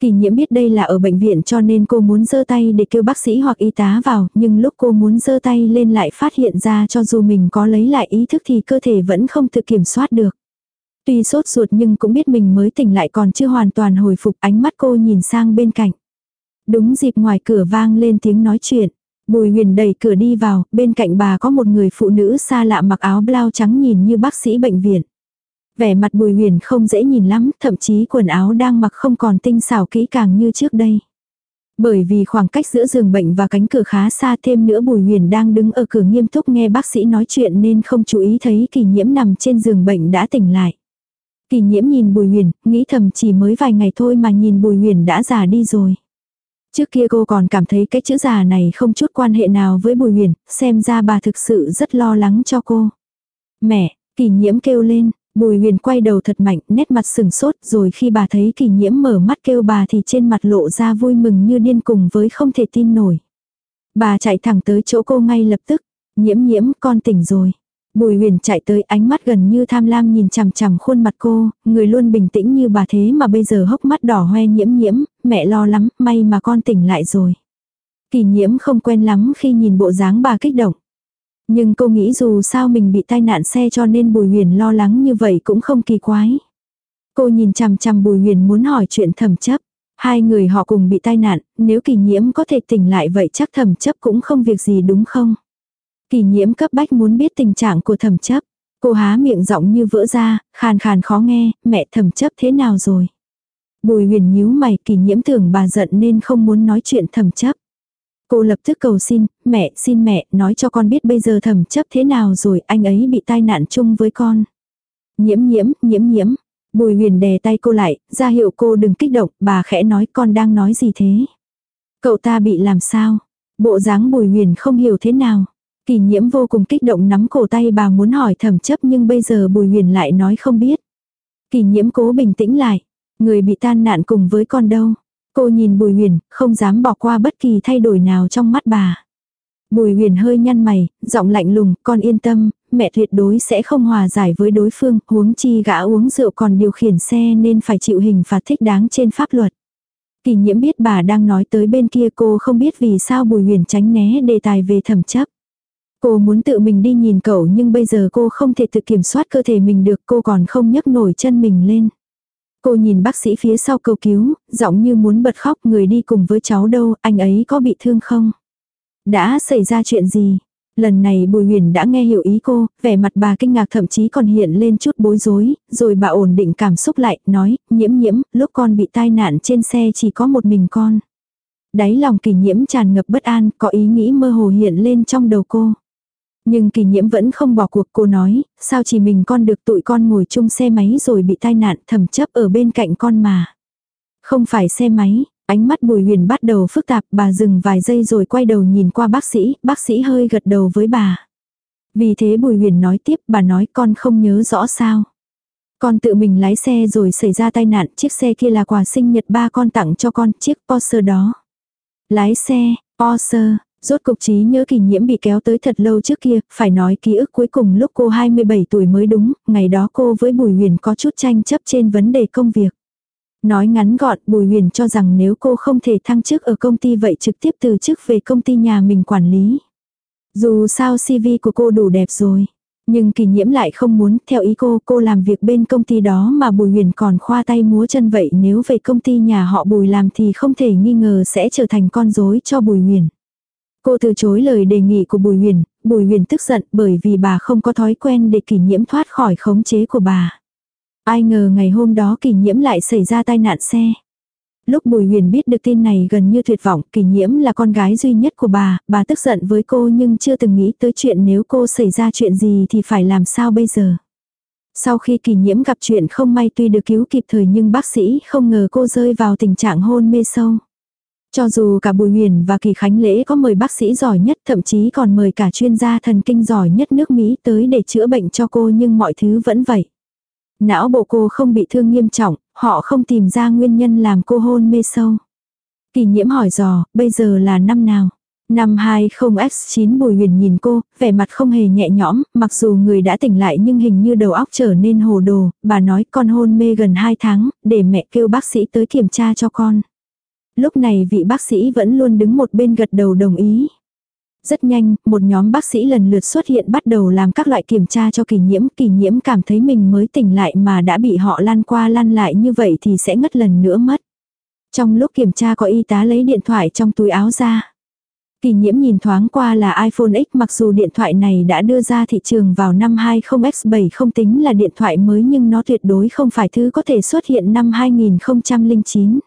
Kỳ nhiễm biết đây là ở bệnh viện cho nên cô muốn giơ tay để kêu bác sĩ hoặc y tá vào, nhưng lúc cô muốn giơ tay lên lại phát hiện ra cho dù mình có lấy lại ý thức thì cơ thể vẫn không tự kiểm soát được. Tuy sốt ruột nhưng cũng biết mình mới tỉnh lại còn chưa hoàn toàn hồi phục ánh mắt cô nhìn sang bên cạnh. Đúng dịp ngoài cửa vang lên tiếng nói chuyện. Bùi huyền đẩy cửa đi vào, bên cạnh bà có một người phụ nữ xa lạ mặc áo blau trắng nhìn như bác sĩ bệnh viện. Vẻ mặt bùi huyền không dễ nhìn lắm, thậm chí quần áo đang mặc không còn tinh xảo kỹ càng như trước đây. Bởi vì khoảng cách giữa giường bệnh và cánh cửa khá xa thêm nữa Bùi Huyền đang đứng ở cửa nghiêm túc nghe bác sĩ nói chuyện nên không chú ý thấy kỳ nhiễm nằm trên giường bệnh đã tỉnh lại. Kỳ nhiễm nhìn Bùi Huyền, nghĩ thầm chỉ mới vài ngày thôi mà nhìn Bùi Huyền đã già đi rồi. Trước kia cô còn cảm thấy cái chữ già này không chút quan hệ nào với Bùi Huyền, xem ra bà thực sự rất lo lắng cho cô. Mẹ, kỳ nhiễm kêu lên, Bùi huyền quay đầu thật mạnh, nét mặt sừng sốt, rồi khi bà thấy kỳ nhiễm mở mắt kêu bà thì trên mặt lộ ra vui mừng như điên cùng với không thể tin nổi. Bà chạy thẳng tới chỗ cô ngay lập tức, nhiễm nhiễm con tỉnh rồi. Bùi huyền chạy tới ánh mắt gần như tham lam nhìn chằm chằm khuôn mặt cô, người luôn bình tĩnh như bà thế mà bây giờ hốc mắt đỏ hoe nhiễm nhiễm, mẹ lo lắm, may mà con tỉnh lại rồi. Kỳ nhiễm không quen lắm khi nhìn bộ dáng bà kích động. Nhưng cô nghĩ dù sao mình bị tai nạn xe cho nên Bùi Huyền lo lắng như vậy cũng không kỳ quái. Cô nhìn chằm chằm Bùi Huyền muốn hỏi chuyện thẩm chấp. Hai người họ cùng bị tai nạn, nếu kỳ nhiễm có thể tỉnh lại vậy chắc thẩm chấp cũng không việc gì đúng không? Kỳ nhiễm cấp bách muốn biết tình trạng của thẩm chấp. Cô há miệng giọng như vỡ ra, khàn khàn khó nghe, mẹ thẩm chấp thế nào rồi? Bùi huyền nhíu mày kỳ nhiễm tưởng bà giận nên không muốn nói chuyện thẩm chấp. Cô lập tức cầu xin, mẹ, xin mẹ, nói cho con biết bây giờ thẩm chấp thế nào rồi, anh ấy bị tai nạn chung với con. Nhiễm nhiễm, nhiễm nhiễm. Bùi huyền đè tay cô lại, ra hiệu cô đừng kích động, bà khẽ nói con đang nói gì thế. Cậu ta bị làm sao? Bộ dáng bùi huyền không hiểu thế nào. Kỳ nhiễm vô cùng kích động nắm cổ tay bà muốn hỏi thẩm chấp nhưng bây giờ bùi huyền lại nói không biết. Kỳ nhiễm cố bình tĩnh lại. Người bị tan nạn cùng với con đâu. Cô nhìn Bùi Huyền, không dám bỏ qua bất kỳ thay đổi nào trong mắt bà. Bùi Huyền hơi nhăn mày, giọng lạnh lùng, con yên tâm, mẹ tuyệt đối sẽ không hòa giải với đối phương, huống chi gã uống rượu còn điều khiển xe nên phải chịu hình phạt thích đáng trên pháp luật. Kỳ nhiễm biết bà đang nói tới bên kia cô không biết vì sao Bùi Huyền tránh né đề tài về thẩm chấp. Cô muốn tự mình đi nhìn cậu nhưng bây giờ cô không thể tự kiểm soát cơ thể mình được cô còn không nhấc nổi chân mình lên. Cô nhìn bác sĩ phía sau cầu cứu, giọng như muốn bật khóc người đi cùng với cháu đâu, anh ấy có bị thương không? Đã xảy ra chuyện gì? Lần này Bùi Huyền đã nghe hiểu ý cô, vẻ mặt bà kinh ngạc thậm chí còn hiện lên chút bối rối, rồi bà ổn định cảm xúc lại, nói, nhiễm nhiễm, lúc con bị tai nạn trên xe chỉ có một mình con. Đáy lòng kỳ nhiễm tràn ngập bất an, có ý nghĩ mơ hồ hiện lên trong đầu cô. Nhưng kỳ nhiễm vẫn không bỏ cuộc cô nói, sao chỉ mình con được tụi con ngồi chung xe máy rồi bị tai nạn thầm chấp ở bên cạnh con mà. Không phải xe máy, ánh mắt bùi huyền bắt đầu phức tạp bà dừng vài giây rồi quay đầu nhìn qua bác sĩ, bác sĩ hơi gật đầu với bà. Vì thế bùi huyền nói tiếp bà nói con không nhớ rõ sao. Con tự mình lái xe rồi xảy ra tai nạn, chiếc xe kia là quà sinh nhật ba con tặng cho con, chiếc Porsche đó. Lái xe, Porsche, Rốt cục trí nhớ kỳ nhiễm bị kéo tới thật lâu trước kia, phải nói ký ức cuối cùng lúc cô 27 tuổi mới đúng, ngày đó cô với Bùi Huyền có chút tranh chấp trên vấn đề công việc. Nói ngắn gọn, Bùi Huyền cho rằng nếu cô không thể thăng chức ở công ty vậy trực tiếp từ chức về công ty nhà mình quản lý. Dù sao CV của cô đủ đẹp rồi. Nhưng kỳ nhiễm lại không muốn, theo ý cô, cô làm việc bên công ty đó mà Bùi Huyền còn khoa tay múa chân vậy nếu về công ty nhà họ Bùi làm thì không thể nghi ngờ sẽ trở thành con rối cho Bùi Huyền. Cô từ chối lời đề nghị của Bùi Huyền, Bùi Huyền tức giận bởi vì bà không có thói quen để kỷ nhiễm thoát khỏi khống chế của bà. Ai ngờ ngày hôm đó kỷ nhiễm lại xảy ra tai nạn xe. Lúc Bùi Huyền biết được tin này gần như tuyệt vọng, kỷ nhiễm là con gái duy nhất của bà, bà tức giận với cô nhưng chưa từng nghĩ tới chuyện nếu cô xảy ra chuyện gì thì phải làm sao bây giờ. Sau khi kỷ nhiễm gặp chuyện không may tuy được cứu kịp thời nhưng bác sĩ không ngờ cô rơi vào tình trạng hôn mê sâu. Cho dù cả Bùi Huyền và Kỳ Khánh Lễ có mời bác sĩ giỏi nhất, thậm chí còn mời cả chuyên gia thần kinh giỏi nhất nước Mỹ tới để chữa bệnh cho cô nhưng mọi thứ vẫn vậy. Não bộ cô không bị thương nghiêm trọng, họ không tìm ra nguyên nhân làm cô hôn mê sâu. Kỳ nhiễm hỏi dò, bây giờ là năm nào? Năm 20X9 Bùi Huyền nhìn cô, vẻ mặt không hề nhẹ nhõm, mặc dù người đã tỉnh lại nhưng hình như đầu óc trở nên hồ đồ, bà nói con hôn mê gần 2 tháng, để mẹ kêu bác sĩ tới kiểm tra cho con. Lúc này vị bác sĩ vẫn luôn đứng một bên gật đầu đồng ý. Rất nhanh, một nhóm bác sĩ lần lượt xuất hiện bắt đầu làm các loại kiểm tra cho kỳ nhiễm. Kỳ nhiễm cảm thấy mình mới tỉnh lại mà đã bị họ lan qua lan lại như vậy thì sẽ ngất lần nữa mất. Trong lúc kiểm tra có y tá lấy điện thoại trong túi áo ra. Kỳ nhiễm nhìn thoáng qua là iPhone X mặc dù điện thoại này đã đưa ra thị trường vào năm 20X7 không tính là điện thoại mới nhưng nó tuyệt đối không phải thứ có thể xuất hiện năm 2009.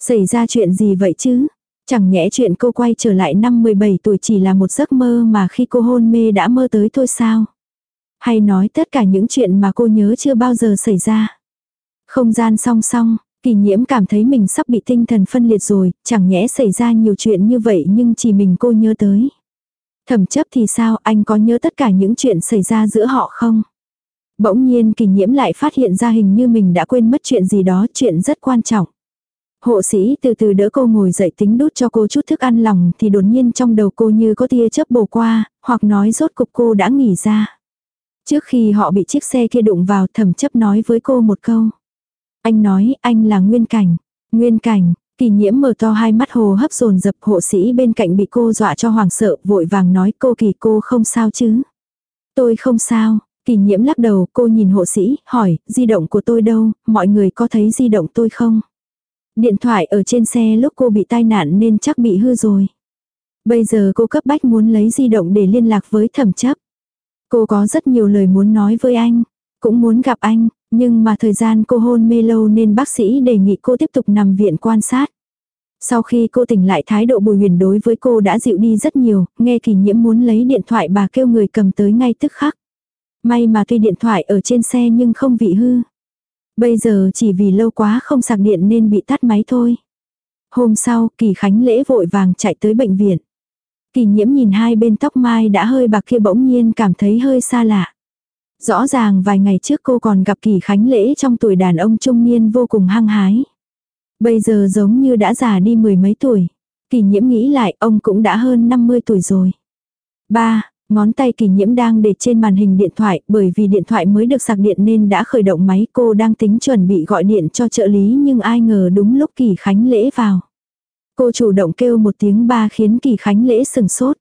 Xảy ra chuyện gì vậy chứ? Chẳng nhẽ chuyện cô quay trở lại năm 17 tuổi chỉ là một giấc mơ mà khi cô hôn mê đã mơ tới thôi sao? Hay nói tất cả những chuyện mà cô nhớ chưa bao giờ xảy ra? Không gian song song, kỳ nhiễm cảm thấy mình sắp bị tinh thần phân liệt rồi, chẳng nhẽ xảy ra nhiều chuyện như vậy nhưng chỉ mình cô nhớ tới. Thẩm chấp thì sao, anh có nhớ tất cả những chuyện xảy ra giữa họ không? Bỗng nhiên kỳ nhiễm lại phát hiện ra hình như mình đã quên mất chuyện gì đó, chuyện rất quan trọng. Hộ sĩ từ từ đỡ cô ngồi dậy tính đút cho cô chút thức ăn lòng thì đột nhiên trong đầu cô như có tia chớp bổ qua, hoặc nói rốt cục cô đã nghỉ ra. Trước khi họ bị chiếc xe kia đụng vào thẩm chấp nói với cô một câu. Anh nói anh là Nguyên Cảnh. Nguyên Cảnh, kỳ nhiễm mở to hai mắt hồ hấp dồn dập hộ sĩ bên cạnh bị cô dọa cho hoàng sợ vội vàng nói cô kỳ cô không sao chứ. Tôi không sao, kỳ nhiễm lắc đầu cô nhìn hộ sĩ hỏi di động của tôi đâu, mọi người có thấy di động tôi không? Điện thoại ở trên xe lúc cô bị tai nạn nên chắc bị hư rồi. Bây giờ cô cấp bách muốn lấy di động để liên lạc với thẩm chấp. Cô có rất nhiều lời muốn nói với anh, cũng muốn gặp anh, nhưng mà thời gian cô hôn mê lâu nên bác sĩ đề nghị cô tiếp tục nằm viện quan sát. Sau khi cô tỉnh lại thái độ bùi huyền đối với cô đã dịu đi rất nhiều, nghe kỳ nhiễm muốn lấy điện thoại bà kêu người cầm tới ngay tức khắc. May mà tuy điện thoại ở trên xe nhưng không bị hư. Bây giờ chỉ vì lâu quá không sạc điện nên bị tắt máy thôi. Hôm sau, Kỳ Khánh lễ vội vàng chạy tới bệnh viện. Kỳ nhiễm nhìn hai bên tóc mai đã hơi bạc kia bỗng nhiên cảm thấy hơi xa lạ. Rõ ràng vài ngày trước cô còn gặp Kỳ Khánh lễ trong tuổi đàn ông trung niên vô cùng hăng hái. Bây giờ giống như đã già đi mười mấy tuổi. Kỳ nhiễm nghĩ lại ông cũng đã hơn 50 tuổi rồi. Ba, Ngón tay kỳ nhiễm đang để trên màn hình điện thoại, bởi vì điện thoại mới được sạc điện nên đã khởi động máy cô đang tính chuẩn bị gọi điện cho trợ lý nhưng ai ngờ đúng lúc kỳ khánh lễ vào. Cô chủ động kêu một tiếng ba khiến kỳ khánh lễ sừng sốt.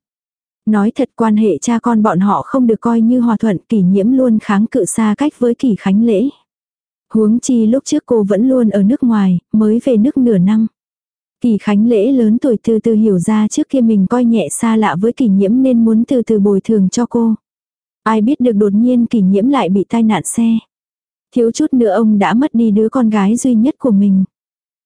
Nói thật quan hệ cha con bọn họ không được coi như hòa thuận kỳ nhiễm luôn kháng cự xa cách với kỳ khánh lễ. Huống chi lúc trước cô vẫn luôn ở nước ngoài, mới về nước nửa năm. Kỳ Khánh lễ lớn tuổi từ từ hiểu ra trước kia mình coi nhẹ xa lạ với kỷ nhiễm nên muốn từ từ bồi thường cho cô. Ai biết được đột nhiên kỷ nhiễm lại bị tai nạn xe. Thiếu chút nữa ông đã mất đi đứa con gái duy nhất của mình.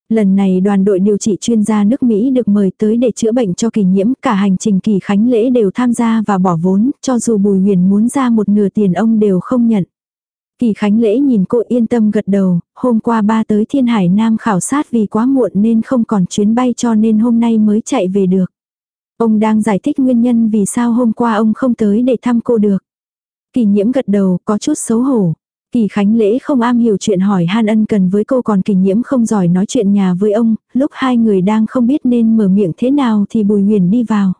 Lần này đoàn đội điều trị chuyên gia nước Mỹ được mời tới để chữa bệnh cho kỳ nhiễm, cả hành trình kỳ khánh lễ đều tham gia và bỏ vốn, cho dù Bùi Huyền muốn ra một nửa tiền ông đều không nhận. Kỳ khánh lễ nhìn cô yên tâm gật đầu, hôm qua ba tới Thiên Hải Nam khảo sát vì quá muộn nên không còn chuyến bay cho nên hôm nay mới chạy về được. Ông đang giải thích nguyên nhân vì sao hôm qua ông không tới để thăm cô được. Kỳ nhiễm gật đầu có chút xấu hổ. Kỳ Khánh Lễ không am hiểu chuyện hỏi Han ân cần với cô còn kỳ nhiễm không giỏi nói chuyện nhà với ông, lúc hai người đang không biết nên mở miệng thế nào thì Bùi Huyền đi vào.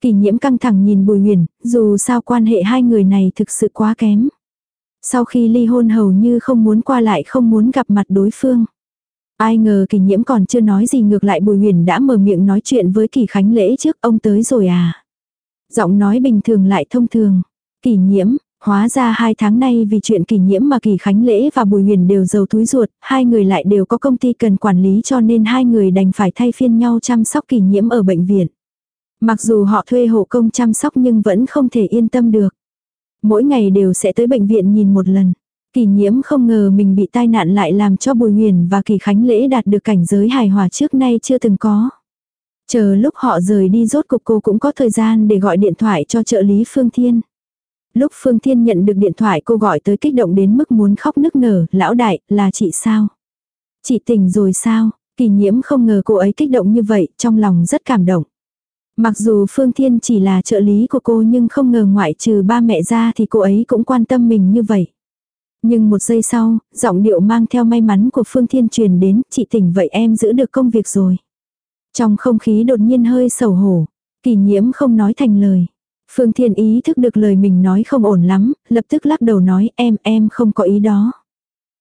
Kỳ nhiễm căng thẳng nhìn Bùi Huyền, dù sao quan hệ hai người này thực sự quá kém. Sau khi ly hôn hầu như không muốn qua lại không muốn gặp mặt đối phương. Ai ngờ kỳ nhiễm còn chưa nói gì ngược lại Bùi Huyền đã mở miệng nói chuyện với kỳ Khánh Lễ trước ông tới rồi à. Giọng nói bình thường lại thông thường. Kỳ nhiễm, Hóa ra hai tháng nay vì chuyện kỷ nhiễm mà kỳ khánh lễ và bùi huyền đều giàu túi ruột, hai người lại đều có công ty cần quản lý cho nên hai người đành phải thay phiên nhau chăm sóc kỷ nhiễm ở bệnh viện. Mặc dù họ thuê hộ công chăm sóc nhưng vẫn không thể yên tâm được. Mỗi ngày đều sẽ tới bệnh viện nhìn một lần. Kỳ nhiễm không ngờ mình bị tai nạn lại làm cho Bùi Huyền và Kỳ Khánh Lễ đạt được cảnh giới hài hòa trước nay chưa từng có. Chờ lúc họ rời đi rốt cục cô cũng có thời gian để gọi điện thoại cho trợ lý Phương Thiên. Lúc Phương Thiên nhận được điện thoại cô gọi tới kích động đến mức muốn khóc nức nở, lão đại, là chị sao? Chị tỉnh rồi sao? Kỳ nhiễm không ngờ cô ấy kích động như vậy, trong lòng rất cảm động. Mặc dù Phương Thiên chỉ là trợ lý của cô nhưng không ngờ ngoại trừ ba mẹ ra thì cô ấy cũng quan tâm mình như vậy. Nhưng một giây sau, giọng điệu mang theo may mắn của Phương Thiên truyền đến, chị tỉnh vậy em giữ được công việc rồi. Trong không khí đột nhiên hơi sầu hổ, kỳ nhiễm không nói thành lời. Phương Thiên ý thức được lời mình nói không ổn lắm, lập tức lắc đầu nói em em không có ý đó.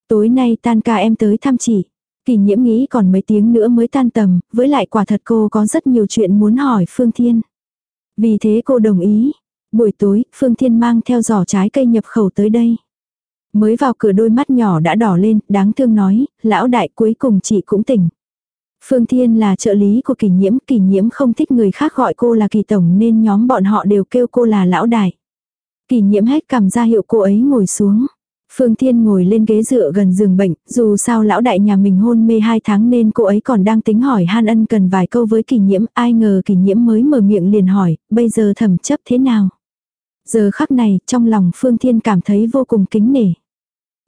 Tối nay tan ca em tới thăm chị. Kỳ nhiễm nghĩ còn mấy tiếng nữa mới tan tầm, với lại quả thật cô có rất nhiều chuyện muốn hỏi Phương Thiên. Vì thế cô đồng ý. Buổi tối, Phương Thiên mang theo giỏ trái cây nhập khẩu tới đây. Mới vào cửa đôi mắt nhỏ đã đỏ lên, đáng thương nói, lão đại cuối cùng chị cũng tỉnh. Phương Thiên là trợ lý của kỳ nhiễm, kỳ nhiễm không thích người khác gọi cô là kỳ tổng nên nhóm bọn họ đều kêu cô là lão đại. Kỳ nhiễm hết cầm ra hiệu cô ấy ngồi xuống. Phương Thiên ngồi lên ghế dựa gần giường bệnh, dù sao lão đại nhà mình hôn mê hai tháng nên cô ấy còn đang tính hỏi Han Ân cần vài câu với kỳ nhiễm, ai ngờ kỳ nhiễm mới mở miệng liền hỏi, bây giờ thẩm chấp thế nào? Giờ khắc này, trong lòng Phương Thiên cảm thấy vô cùng kính nể.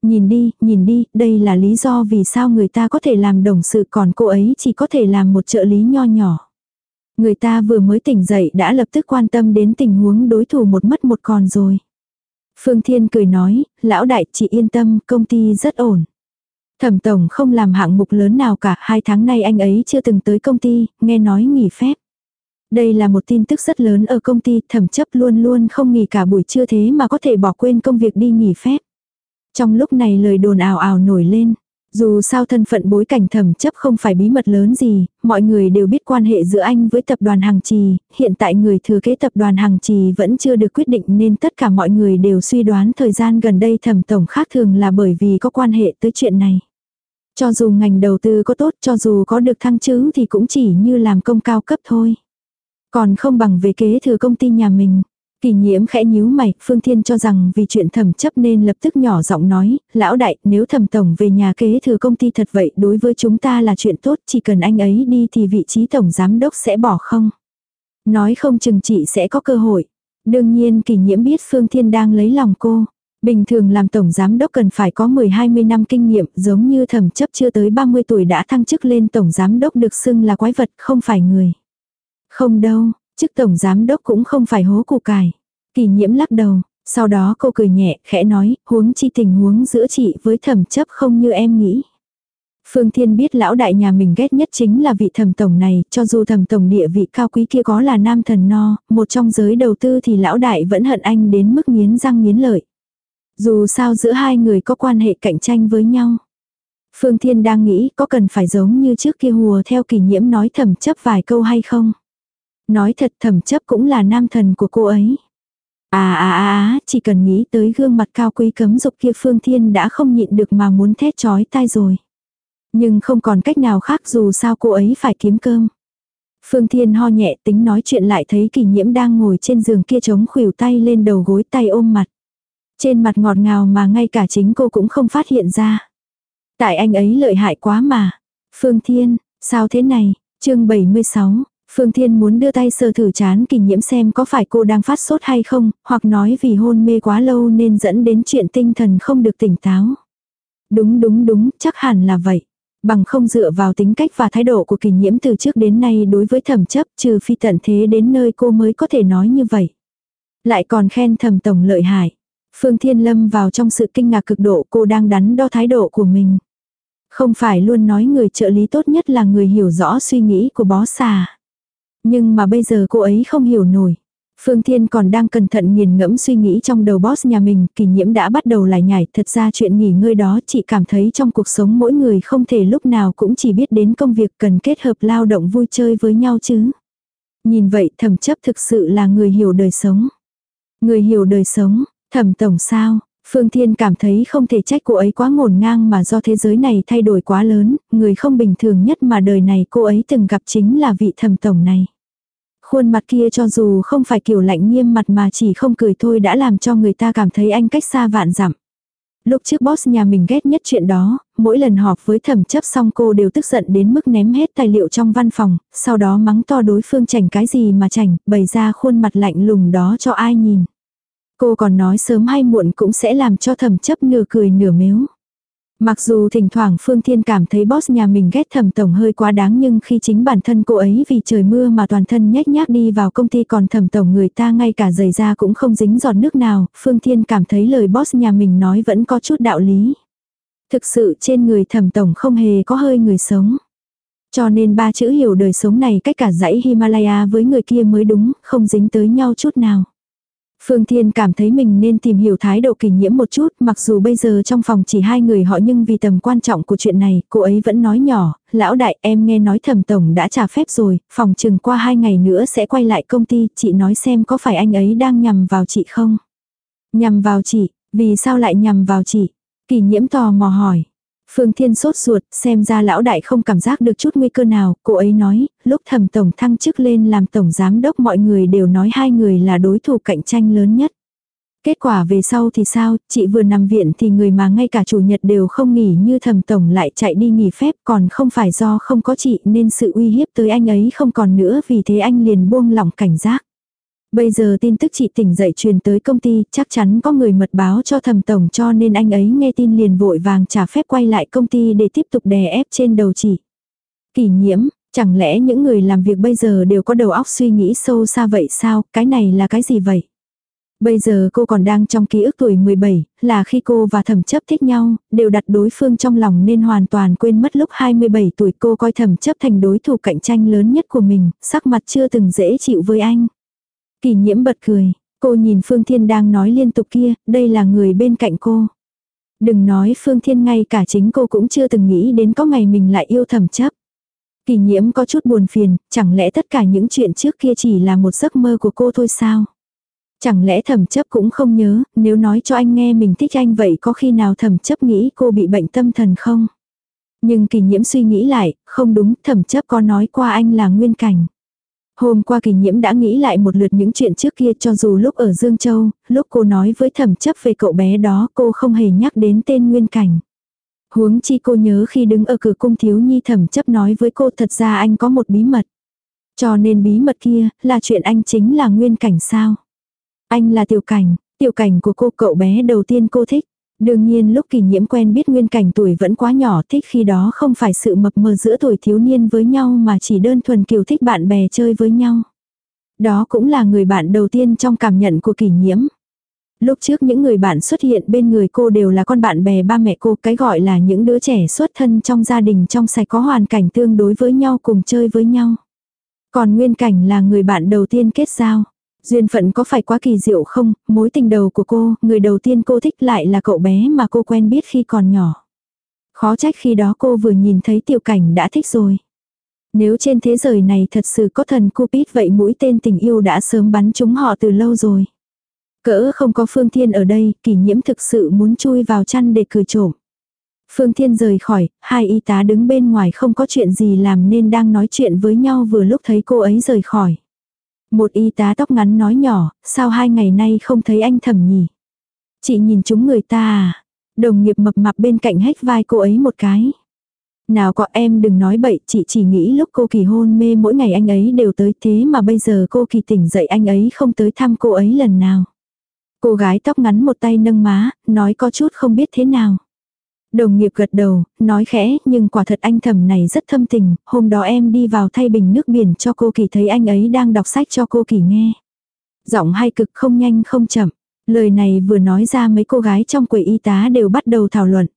Nhìn đi, nhìn đi, đây là lý do vì sao người ta có thể làm đồng sự còn cô ấy chỉ có thể làm một trợ lý nho nhỏ. Người ta vừa mới tỉnh dậy đã lập tức quan tâm đến tình huống đối thủ một mất một còn rồi. Phương Thiên cười nói, lão đại chị yên tâm, công ty rất ổn. Thẩm tổng không làm hạng mục lớn nào cả, hai tháng nay anh ấy chưa từng tới công ty, nghe nói nghỉ phép. Đây là một tin tức rất lớn ở công ty, thẩm chấp luôn luôn không nghỉ cả buổi trưa thế mà có thể bỏ quên công việc đi nghỉ phép. Trong lúc này lời đồn ào ào nổi lên. Dù sao thân phận bối cảnh thẩm chấp không phải bí mật lớn gì, mọi người đều biết quan hệ giữa anh với tập đoàn Hằng Trì, hiện tại người thừa kế tập đoàn Hằng Trì vẫn chưa được quyết định nên tất cả mọi người đều suy đoán thời gian gần đây thẩm tổng khác thường là bởi vì có quan hệ tới chuyện này. Cho dù ngành đầu tư có tốt, cho dù có được thăng chứng thì cũng chỉ như làm công cao cấp thôi. Còn không bằng về kế thừa công ty nhà mình. Kỳ nhiễm khẽ nhíu mày, Phương Thiên cho rằng vì chuyện thẩm chấp nên lập tức nhỏ giọng nói, lão đại, nếu thẩm tổng về nhà kế thừa công ty thật vậy đối với chúng ta là chuyện tốt, chỉ cần anh ấy đi thì vị trí tổng giám đốc sẽ bỏ không. Nói không chừng chị sẽ có cơ hội. Đương nhiên kỳ nhiễm biết Phương Thiên đang lấy lòng cô. Bình thường làm tổng giám đốc cần phải có 10-20 năm kinh nghiệm, giống như thẩm chấp chưa tới 30 tuổi đã thăng chức lên tổng giám đốc được xưng là quái vật, không phải người. Không đâu, chức tổng giám đốc cũng không phải hố củ cải. Kỳ nhiễm lắc đầu, sau đó cô cười nhẹ, khẽ nói, huống chi tình huống giữa chị với thẩm chấp không như em nghĩ. Phương Thiên biết lão đại nhà mình ghét nhất chính là vị thẩm tổng này, cho dù thẩm tổng địa vị cao quý kia có là nam thần no, một trong giới đầu tư thì lão đại vẫn hận anh đến mức nghiến răng nghiến lợi. Dù sao giữa hai người có quan hệ cạnh tranh với nhau. Phương Thiên đang nghĩ có cần phải giống như trước kia hùa theo kỳ nhiễm nói thẩm chấp vài câu hay không. Nói thật thẩm chấp cũng là nam thần của cô ấy. À à à à, chỉ cần nghĩ tới gương mặt cao quý cấm dục kia Phương Thiên đã không nhịn được mà muốn thét chói tai rồi. Nhưng không còn cách nào khác dù sao cô ấy phải kiếm cơm. Phương Thiên ho nhẹ tính nói chuyện lại thấy kỷ nhiễm đang ngồi trên giường kia chống khuỷu tay lên đầu gối tay ôm mặt. Trên mặt ngọt ngào mà ngay cả chính cô cũng không phát hiện ra. Tại anh ấy lợi hại quá mà. Phương Thiên, sao thế này? chương 76, Phương Thiên muốn đưa tay sờ thử chán kỷ nhiễm xem có phải cô đang phát sốt hay không, hoặc nói vì hôn mê quá lâu nên dẫn đến chuyện tinh thần không được tỉnh táo. Đúng đúng đúng, chắc hẳn là vậy. Bằng không dựa vào tính cách và thái độ của kỷ nhiễm từ trước đến nay đối với thẩm chấp trừ phi tận thế đến nơi cô mới có thể nói như vậy. Lại còn khen thẩm tổng lợi hại. Phương Thiên Lâm vào trong sự kinh ngạc cực độ cô đang đắn đo thái độ của mình. Không phải luôn nói người trợ lý tốt nhất là người hiểu rõ suy nghĩ của bó xà. Nhưng mà bây giờ cô ấy không hiểu nổi. Phương Thiên còn đang cẩn thận nghiền ngẫm suy nghĩ trong đầu boss nhà mình, kỷ nhiễm đã bắt đầu lại nhảy, thật ra chuyện nghỉ ngơi đó chị cảm thấy trong cuộc sống mỗi người không thể lúc nào cũng chỉ biết đến công việc cần kết hợp lao động vui chơi với nhau chứ. Nhìn vậy thẩm chấp thực sự là người hiểu đời sống. Người hiểu đời sống, thẩm tổng sao, Phương Thiên cảm thấy không thể trách cô ấy quá ngổn ngang mà do thế giới này thay đổi quá lớn, người không bình thường nhất mà đời này cô ấy từng gặp chính là vị thẩm tổng này. Khuôn mặt kia cho dù không phải kiểu lạnh nghiêm mặt mà chỉ không cười thôi đã làm cho người ta cảm thấy anh cách xa vạn dặm. Lúc trước boss nhà mình ghét nhất chuyện đó, mỗi lần họp với thẩm chấp xong cô đều tức giận đến mức ném hết tài liệu trong văn phòng, sau đó mắng to đối phương chảnh cái gì mà chảnh, bày ra khuôn mặt lạnh lùng đó cho ai nhìn. Cô còn nói sớm hay muộn cũng sẽ làm cho thẩm chấp nửa cười nửa mếu. Mặc dù thỉnh thoảng Phương Thiên cảm thấy boss nhà mình ghét thẩm tổng hơi quá đáng nhưng khi chính bản thân cô ấy vì trời mưa mà toàn thân nhếch nhác đi vào công ty còn thẩm tổng người ta ngay cả giày da cũng không dính giọt nước nào, Phương Thiên cảm thấy lời boss nhà mình nói vẫn có chút đạo lý. Thực sự trên người thẩm tổng không hề có hơi người sống. Cho nên ba chữ hiểu đời sống này cách cả dãy Himalaya với người kia mới đúng, không dính tới nhau chút nào. Phương Thiên cảm thấy mình nên tìm hiểu thái độ kỳ nhiễm một chút, mặc dù bây giờ trong phòng chỉ hai người họ nhưng vì tầm quan trọng của chuyện này, cô ấy vẫn nói nhỏ, lão đại em nghe nói thẩm tổng đã trả phép rồi, phòng chừng qua hai ngày nữa sẽ quay lại công ty, chị nói xem có phải anh ấy đang nhằm vào chị không? Nhằm vào chị, vì sao lại nhằm vào chị? Kỳ nhiễm tò mò hỏi. Phương Thiên sốt ruột, xem ra lão đại không cảm giác được chút nguy cơ nào, cô ấy nói, lúc thẩm tổng thăng chức lên làm tổng giám đốc mọi người đều nói hai người là đối thủ cạnh tranh lớn nhất. Kết quả về sau thì sao, chị vừa nằm viện thì người mà ngay cả chủ nhật đều không nghỉ như thẩm tổng lại chạy đi nghỉ phép còn không phải do không có chị nên sự uy hiếp tới anh ấy không còn nữa vì thế anh liền buông lỏng cảnh giác. Bây giờ tin tức chị tỉnh dậy truyền tới công ty, chắc chắn có người mật báo cho thầm tổng cho nên anh ấy nghe tin liền vội vàng trả phép quay lại công ty để tiếp tục đè ép trên đầu chị. Kỷ nhiễm, chẳng lẽ những người làm việc bây giờ đều có đầu óc suy nghĩ sâu xa vậy sao, cái này là cái gì vậy? Bây giờ cô còn đang trong ký ức tuổi 17, là khi cô và thẩm chấp thích nhau, đều đặt đối phương trong lòng nên hoàn toàn quên mất lúc 27 tuổi cô coi thẩm chấp thành đối thủ cạnh tranh lớn nhất của mình, sắc mặt chưa từng dễ chịu với anh. Kỳ nhiễm bật cười, cô nhìn Phương Thiên đang nói liên tục kia, đây là người bên cạnh cô. Đừng nói Phương Thiên ngay cả chính cô cũng chưa từng nghĩ đến có ngày mình lại yêu thầm chấp. Kỳ nhiễm có chút buồn phiền, chẳng lẽ tất cả những chuyện trước kia chỉ là một giấc mơ của cô thôi sao? Chẳng lẽ thầm chấp cũng không nhớ, nếu nói cho anh nghe mình thích anh vậy có khi nào thầm chấp nghĩ cô bị bệnh tâm thần không? Nhưng kỳ nhiễm suy nghĩ lại, không đúng, thầm chấp có nói qua anh là nguyên cảnh. Hôm qua kỳ nhiễm đã nghĩ lại một lượt những chuyện trước kia cho dù lúc ở Dương Châu, lúc cô nói với thẩm chấp về cậu bé đó cô không hề nhắc đến tên Nguyên Cảnh. Huống chi cô nhớ khi đứng ở cửa cung thiếu nhi thẩm chấp nói với cô thật ra anh có một bí mật. Cho nên bí mật kia là chuyện anh chính là Nguyên Cảnh sao. Anh là tiểu cảnh, tiểu cảnh của cô cậu bé đầu tiên cô thích. Đương nhiên lúc kỳ nhiễm quen biết nguyên cảnh tuổi vẫn quá nhỏ thích khi đó không phải sự mập mờ giữa tuổi thiếu niên với nhau mà chỉ đơn thuần kiều thích bạn bè chơi với nhau. Đó cũng là người bạn đầu tiên trong cảm nhận của kỳ nhiễm. Lúc trước những người bạn xuất hiện bên người cô đều là con bạn bè ba mẹ cô, cái gọi là những đứa trẻ xuất thân trong gia đình trong sạch có hoàn cảnh tương đối với nhau cùng chơi với nhau. Còn nguyên cảnh là người bạn đầu tiên kết giao. Duyên phận có phải quá kỳ diệu không, mối tình đầu của cô, người đầu tiên cô thích lại là cậu bé mà cô quen biết khi còn nhỏ. Khó trách khi đó cô vừa nhìn thấy tiểu cảnh đã thích rồi. Nếu trên thế giới này thật sự có thần Cupid vậy mũi tên tình yêu đã sớm bắn chúng họ từ lâu rồi. Cỡ không có Phương Thiên ở đây, kỷ nhiễm thực sự muốn chui vào chăn để cười trộm. Phương Thiên rời khỏi, hai y tá đứng bên ngoài không có chuyện gì làm nên đang nói chuyện với nhau vừa lúc thấy cô ấy rời khỏi. Một y tá tóc ngắn nói nhỏ, sao hai ngày nay không thấy anh thẩm nhỉ? Chị nhìn chúng người ta à? Đồng nghiệp mập mạp bên cạnh hách vai cô ấy một cái. Nào có em đừng nói bậy, chị chỉ nghĩ lúc cô kỳ hôn mê mỗi ngày anh ấy đều tới thế mà bây giờ cô kỳ tỉnh dậy anh ấy không tới thăm cô ấy lần nào. Cô gái tóc ngắn một tay nâng má, nói có chút không biết thế nào. Đồng nghiệp gật đầu, nói khẽ, nhưng quả thật anh thầm này rất thâm tình, hôm đó em đi vào thay bình nước biển cho cô kỳ thấy anh ấy đang đọc sách cho cô kỳ nghe. Giọng hay cực không nhanh không chậm. Lời này vừa nói ra mấy cô gái trong quầy y tá đều bắt đầu thảo luận.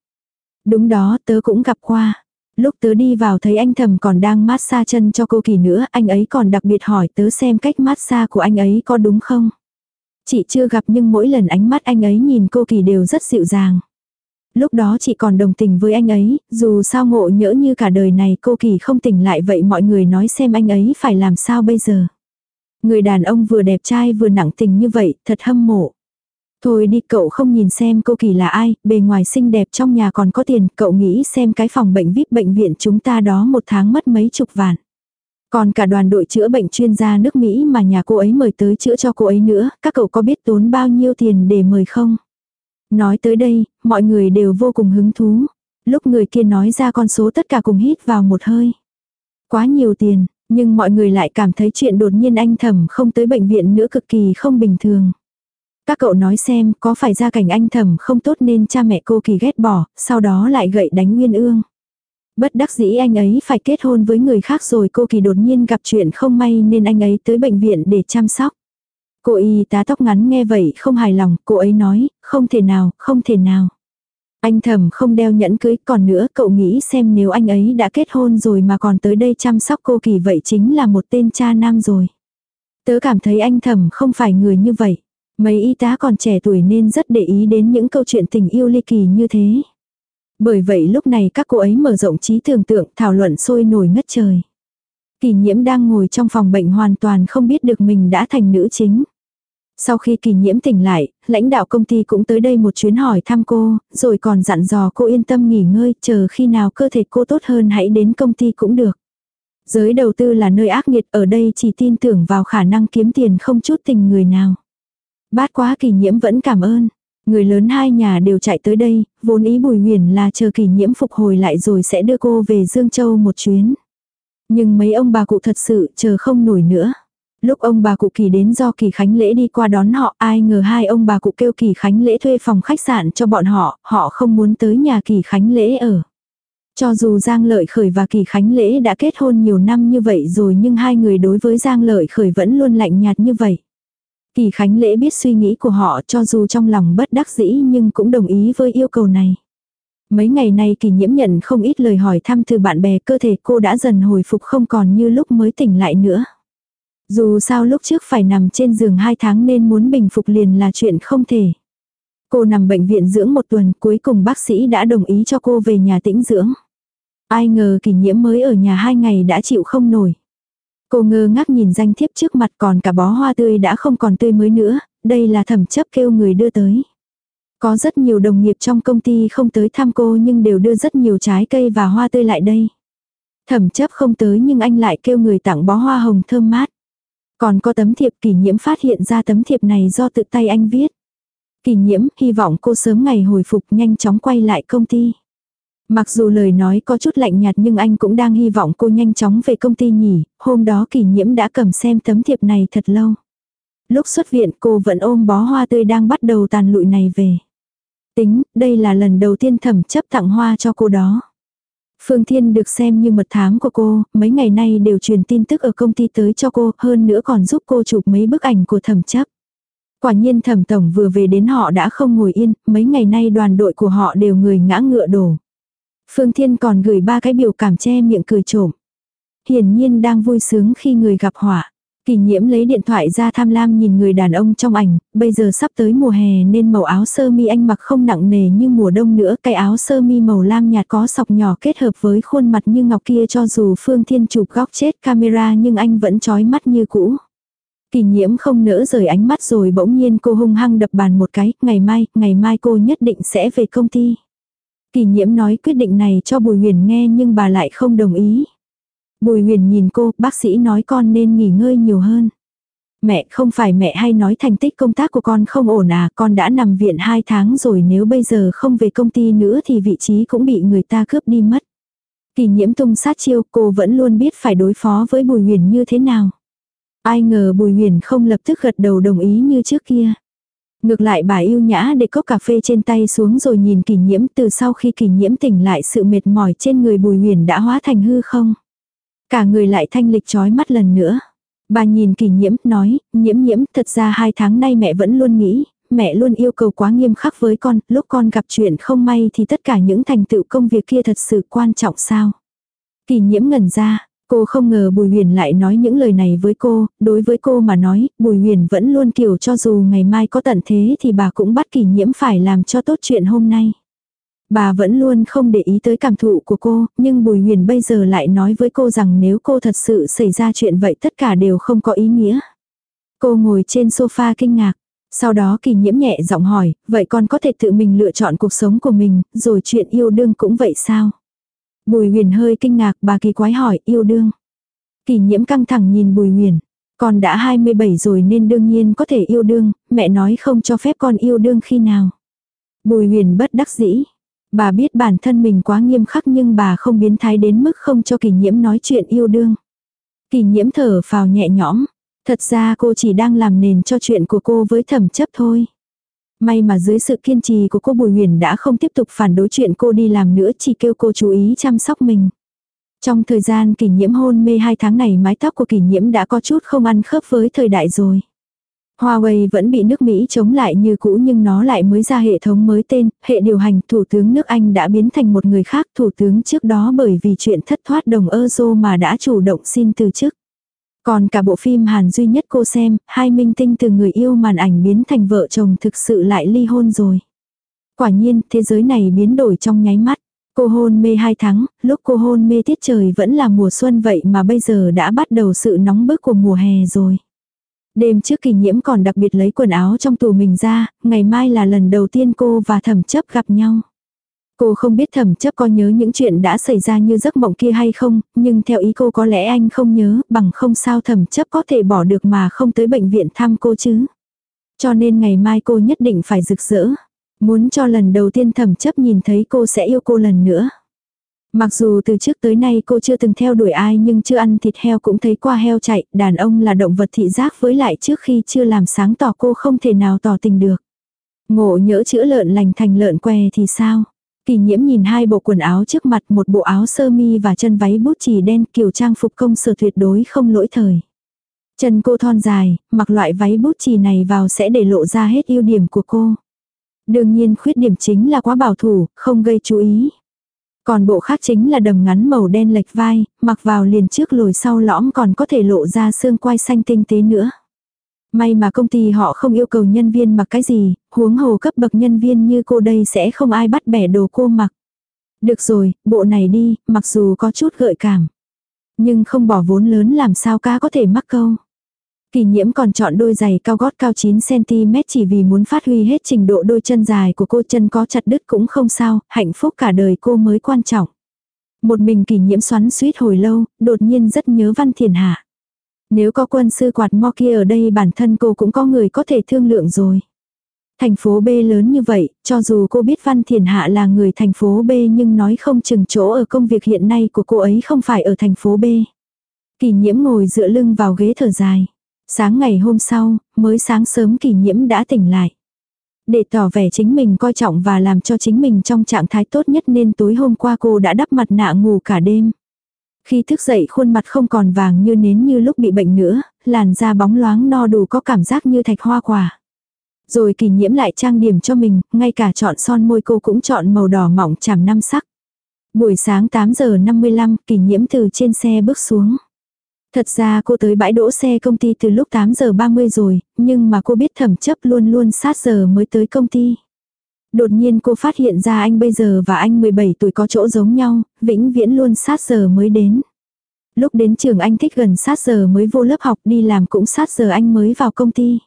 Đúng đó, tớ cũng gặp qua. Lúc tớ đi vào thấy anh thầm còn đang massage chân cho cô kỳ nữa, anh ấy còn đặc biệt hỏi tớ xem cách massage của anh ấy có đúng không. Chị chưa gặp nhưng mỗi lần ánh mắt anh ấy nhìn cô kỳ đều rất dịu dàng. Lúc đó chị còn đồng tình với anh ấy, dù sao ngộ nhỡ như cả đời này cô kỳ không tỉnh lại vậy mọi người nói xem anh ấy phải làm sao bây giờ. Người đàn ông vừa đẹp trai vừa nặng tình như vậy, thật hâm mộ. Thôi đi cậu không nhìn xem cô kỳ là ai, bề ngoài xinh đẹp trong nhà còn có tiền, cậu nghĩ xem cái phòng bệnh VIP bệnh viện chúng ta đó một tháng mất mấy chục vạn. Còn cả đoàn đội chữa bệnh chuyên gia nước Mỹ mà nhà cô ấy mời tới chữa cho cô ấy nữa, các cậu có biết tốn bao nhiêu tiền để mời không? Nói tới đây, mọi người đều vô cùng hứng thú. Lúc người kia nói ra con số tất cả cùng hít vào một hơi. Quá nhiều tiền, nhưng mọi người lại cảm thấy chuyện đột nhiên anh thầm không tới bệnh viện nữa cực kỳ không bình thường. Các cậu nói xem có phải gia cảnh anh thầm không tốt nên cha mẹ cô kỳ ghét bỏ, sau đó lại gậy đánh Nguyên Ương. Bất đắc dĩ anh ấy phải kết hôn với người khác rồi cô kỳ đột nhiên gặp chuyện không may nên anh ấy tới bệnh viện để chăm sóc. Cô y tá tóc ngắn nghe vậy không hài lòng, cô ấy nói, không thể nào, không thể nào. Anh thầm không đeo nhẫn cưới, còn nữa cậu nghĩ xem nếu anh ấy đã kết hôn rồi mà còn tới đây chăm sóc cô kỳ vậy chính là một tên cha nam rồi. Tớ cảm thấy anh thầm không phải người như vậy. Mấy y tá còn trẻ tuổi nên rất để ý đến những câu chuyện tình yêu ly kỳ như thế. Bởi vậy lúc này các cô ấy mở rộng trí tưởng tượng thảo luận sôi nổi ngất trời. Kỳ nhiễm đang ngồi trong phòng bệnh hoàn toàn không biết được mình đã thành nữ chính. Sau khi kỳ nhiễm tỉnh lại, lãnh đạo công ty cũng tới đây một chuyến hỏi thăm cô, rồi còn dặn dò cô yên tâm nghỉ ngơi, chờ khi nào cơ thể cô tốt hơn hãy đến công ty cũng được. Giới đầu tư là nơi ác nghiệt ở đây chỉ tin tưởng vào khả năng kiếm tiền không chút tình người nào. Bát quá kỳ nhiễm vẫn cảm ơn. Người lớn hai nhà đều chạy tới đây, vốn ý bùi huyền là chờ kỳ nhiễm phục hồi lại rồi sẽ đưa cô về Dương Châu một chuyến. Nhưng mấy ông bà cụ thật sự chờ không nổi nữa. Lúc ông bà cụ kỳ đến do kỳ khánh lễ đi qua đón họ, ai ngờ hai ông bà cụ kêu kỳ khánh lễ thuê phòng khách sạn cho bọn họ, họ không muốn tới nhà kỳ khánh lễ ở. Cho dù Giang Lợi Khởi và Kỳ Khánh Lễ đã kết hôn nhiều năm như vậy rồi nhưng hai người đối với Giang Lợi Khởi vẫn luôn lạnh nhạt như vậy. Kỳ Khánh Lễ biết suy nghĩ của họ cho dù trong lòng bất đắc dĩ nhưng cũng đồng ý với yêu cầu này. Mấy ngày nay kỳ nhiễm nhận không ít lời hỏi thăm từ bạn bè cơ thể cô đã dần hồi phục không còn như lúc mới tỉnh lại nữa. Dù sao lúc trước phải nằm trên giường 2 tháng nên muốn bình phục liền là chuyện không thể. Cô nằm bệnh viện dưỡng một tuần cuối cùng bác sĩ đã đồng ý cho cô về nhà tĩnh dưỡng. Ai ngờ kỳ nhiễm mới ở nhà hai ngày đã chịu không nổi. Cô ngơ ngác nhìn danh thiếp trước mặt còn cả bó hoa tươi đã không còn tươi mới nữa, đây là thẩm chấp kêu người đưa tới. Có rất nhiều đồng nghiệp trong công ty không tới thăm cô nhưng đều đưa rất nhiều trái cây và hoa tươi lại đây. Thẩm chấp không tới nhưng anh lại kêu người tặng bó hoa hồng thơm mát. Còn có tấm thiệp kỷ nhiễm phát hiện ra tấm thiệp này do tự tay anh viết. Kỷ nhiễm hy vọng cô sớm ngày hồi phục nhanh chóng quay lại công ty. Mặc dù lời nói có chút lạnh nhạt nhưng anh cũng đang hy vọng cô nhanh chóng về công ty nhỉ, hôm đó kỷ nhiễm đã cầm xem tấm thiệp này thật lâu. Lúc xuất viện cô vẫn ôm bó hoa tươi đang bắt đầu tàn lụi này về. Tính, đây là lần đầu tiên thẩm chấp tặng hoa cho cô đó. Phương Thiên được xem như mật thám của cô, mấy ngày nay đều truyền tin tức ở công ty tới cho cô, hơn nữa còn giúp cô chụp mấy bức ảnh của thẩm chấp. Quả nhiên thẩm tổng vừa về đến họ đã không ngồi yên, mấy ngày nay đoàn đội của họ đều người ngã ngựa đổ. Phương Thiên còn gửi ba cái biểu cảm che miệng cười trộm. Hiển nhiên đang vui sướng khi người gặp họa. Kỳ nhiễm lấy điện thoại ra tham lam nhìn người đàn ông trong ảnh, bây giờ sắp tới mùa hè nên màu áo sơ mi anh mặc không nặng nề như mùa đông nữa. Cái áo sơ mi màu lam nhạt có sọc nhỏ kết hợp với khuôn mặt như ngọc kia cho dù Phương Thiên chụp góc chết camera nhưng anh vẫn trói mắt như cũ. Kỳ nhiễm không nỡ rời ánh mắt rồi bỗng nhiên cô hung hăng đập bàn một cái, ngày mai, ngày mai cô nhất định sẽ về công ty. Kỳ nhiễm nói quyết định này cho Bùi Huyền nghe nhưng bà lại không đồng ý. Bùi Huyền nhìn cô, bác sĩ nói con nên nghỉ ngơi nhiều hơn. Mẹ không phải mẹ hay nói thành tích công tác của con không ổn à, con đã nằm viện 2 tháng rồi nếu bây giờ không về công ty nữa thì vị trí cũng bị người ta cướp đi mất. Kỳ nhiễm tung sát chiêu cô vẫn luôn biết phải đối phó với Bùi Huyền như thế nào. Ai ngờ Bùi Huyền không lập tức gật đầu đồng ý như trước kia. Ngược lại bà yêu nhã để cốc cà phê trên tay xuống rồi nhìn kỷ nhiễm từ sau khi kỷ nhiễm tỉnh lại sự mệt mỏi trên người bùi huyền đã hóa thành hư không. Cả người lại thanh lịch trói mắt lần nữa. Bà nhìn kỷ nhiễm, nói, nhiễm nhiễm, thật ra hai tháng nay mẹ vẫn luôn nghĩ, mẹ luôn yêu cầu quá nghiêm khắc với con, lúc con gặp chuyện không may thì tất cả những thành tựu công việc kia thật sự quan trọng sao. Kỷ nhiễm ngẩn ra, Cô không ngờ Bùi Huyền lại nói những lời này với cô, đối với cô mà nói, Bùi Huyền vẫn luôn kiểu cho dù ngày mai có tận thế thì bà cũng bắt kỷ nhiễm phải làm cho tốt chuyện hôm nay. Bà vẫn luôn không để ý tới cảm thụ của cô, nhưng Bùi Huyền bây giờ lại nói với cô rằng nếu cô thật sự xảy ra chuyện vậy tất cả đều không có ý nghĩa. Cô ngồi trên sofa kinh ngạc. Sau đó kỳ nhiễm nhẹ giọng hỏi, vậy con có thể tự mình lựa chọn cuộc sống của mình, rồi chuyện yêu đương cũng vậy sao? Bùi huyền hơi kinh ngạc bà kỳ quái hỏi yêu đương. Kỳ nhiễm căng thẳng nhìn bùi huyền. Con đã 27 rồi nên đương nhiên có thể yêu đương, mẹ nói không cho phép con yêu đương khi nào. Bùi huyền bất đắc dĩ. Bà biết bản thân mình quá nghiêm khắc nhưng bà không biến thái đến mức không cho kỳ nhiễm nói chuyện yêu đương. Kỳ nhiễm thở vào nhẹ nhõm. Thật ra cô chỉ đang làm nền cho chuyện của cô với thẩm chấp thôi. May mà dưới sự kiên trì của cô Bùi Huyền đã không tiếp tục phản đối chuyện cô đi làm nữa chỉ kêu cô chú ý chăm sóc mình. Trong thời gian kỷ nhiễm hôn mê hai tháng này mái tóc của kỷ nhiễm đã có chút không ăn khớp với thời đại rồi. Huawei vẫn bị nước Mỹ chống lại như cũ nhưng nó lại mới ra hệ thống mới tên, hệ điều hành Thủ tướng nước Anh đã biến thành một người khác Thủ tướng trước đó bởi vì chuyện thất thoát đồng euro mà đã chủ động xin từ chức. Còn cả bộ phim Hàn duy nhất cô xem, hai minh tinh từ người yêu màn ảnh biến thành vợ chồng thực sự lại ly hôn rồi. Quả nhiên, thế giới này biến đổi trong nháy mắt. Cô hôn mê hai tháng, lúc cô hôn mê tiết trời vẫn là mùa xuân vậy mà bây giờ đã bắt đầu sự nóng bức của mùa hè rồi. Đêm trước kỳ nhiễm còn đặc biệt lấy quần áo trong tù mình ra, ngày mai là lần đầu tiên cô và thẩm chấp gặp nhau. Cô không biết thẩm chấp có nhớ những chuyện đã xảy ra như giấc mộng kia hay không, nhưng theo ý cô có lẽ anh không nhớ, bằng không sao thẩm chấp có thể bỏ được mà không tới bệnh viện thăm cô chứ. Cho nên ngày mai cô nhất định phải rực rỡ. Muốn cho lần đầu tiên thẩm chấp nhìn thấy cô sẽ yêu cô lần nữa. Mặc dù từ trước tới nay cô chưa từng theo đuổi ai nhưng chưa ăn thịt heo cũng thấy qua heo chạy, đàn ông là động vật thị giác với lại trước khi chưa làm sáng tỏ cô không thể nào tỏ tình được. Ngộ nhỡ chữa lợn lành thành lợn què thì sao? Kỳ nhiễm nhìn hai bộ quần áo trước mặt một bộ áo sơ mi và chân váy bút chì đen kiểu trang phục công sở tuyệt đối không lỗi thời. Chân cô thon dài, mặc loại váy bút chì này vào sẽ để lộ ra hết ưu điểm của cô. Đương nhiên khuyết điểm chính là quá bảo thủ, không gây chú ý. Còn bộ khác chính là đầm ngắn màu đen lệch vai, mặc vào liền trước lồi sau lõm còn có thể lộ ra xương quai xanh tinh tế nữa. May mà công ty họ không yêu cầu nhân viên mặc cái gì, huống hồ cấp bậc nhân viên như cô đây sẽ không ai bắt bẻ đồ cô mặc. Được rồi, bộ này đi, mặc dù có chút gợi cảm. Nhưng không bỏ vốn lớn làm sao cá có thể mắc câu. Kỳ nhiễm còn chọn đôi giày cao gót cao 9cm chỉ vì muốn phát huy hết trình độ đôi chân dài của cô chân có chặt đứt cũng không sao, hạnh phúc cả đời cô mới quan trọng. Một mình kỳ nhiễm xoắn suýt hồi lâu, đột nhiên rất nhớ Văn Thiền Hạ. Nếu có quân sư quạt mo kia ở đây bản thân cô cũng có người có thể thương lượng rồi. Thành phố B lớn như vậy, cho dù cô biết Văn Thiền Hạ là người thành phố B nhưng nói không chừng chỗ ở công việc hiện nay của cô ấy không phải ở thành phố B. Kỳ nhiễm ngồi dựa lưng vào ghế thở dài. Sáng ngày hôm sau, mới sáng sớm kỳ nhiễm đã tỉnh lại. Để tỏ vẻ chính mình coi trọng và làm cho chính mình trong trạng thái tốt nhất nên tối hôm qua cô đã đắp mặt nạ ngủ cả đêm. Khi thức dậy khuôn mặt không còn vàng như nến như lúc bị bệnh nữa, làn da bóng loáng no đủ có cảm giác như thạch hoa quả. Rồi kỳ nhiễm lại trang điểm cho mình, ngay cả chọn son môi cô cũng chọn màu đỏ mỏng chảm năm sắc. Buổi sáng 8 giờ 55, kỳ nhiễm từ trên xe bước xuống. Thật ra cô tới bãi đỗ xe công ty từ lúc 8 giờ 30 rồi, nhưng mà cô biết thẩm chấp luôn luôn sát giờ mới tới công ty. Đột nhiên cô phát hiện ra anh bây giờ và anh 17 tuổi có chỗ giống nhau, vĩnh viễn luôn sát giờ mới đến. Lúc đến trường anh thích gần sát giờ mới vô lớp học đi làm cũng sát giờ anh mới vào công ty.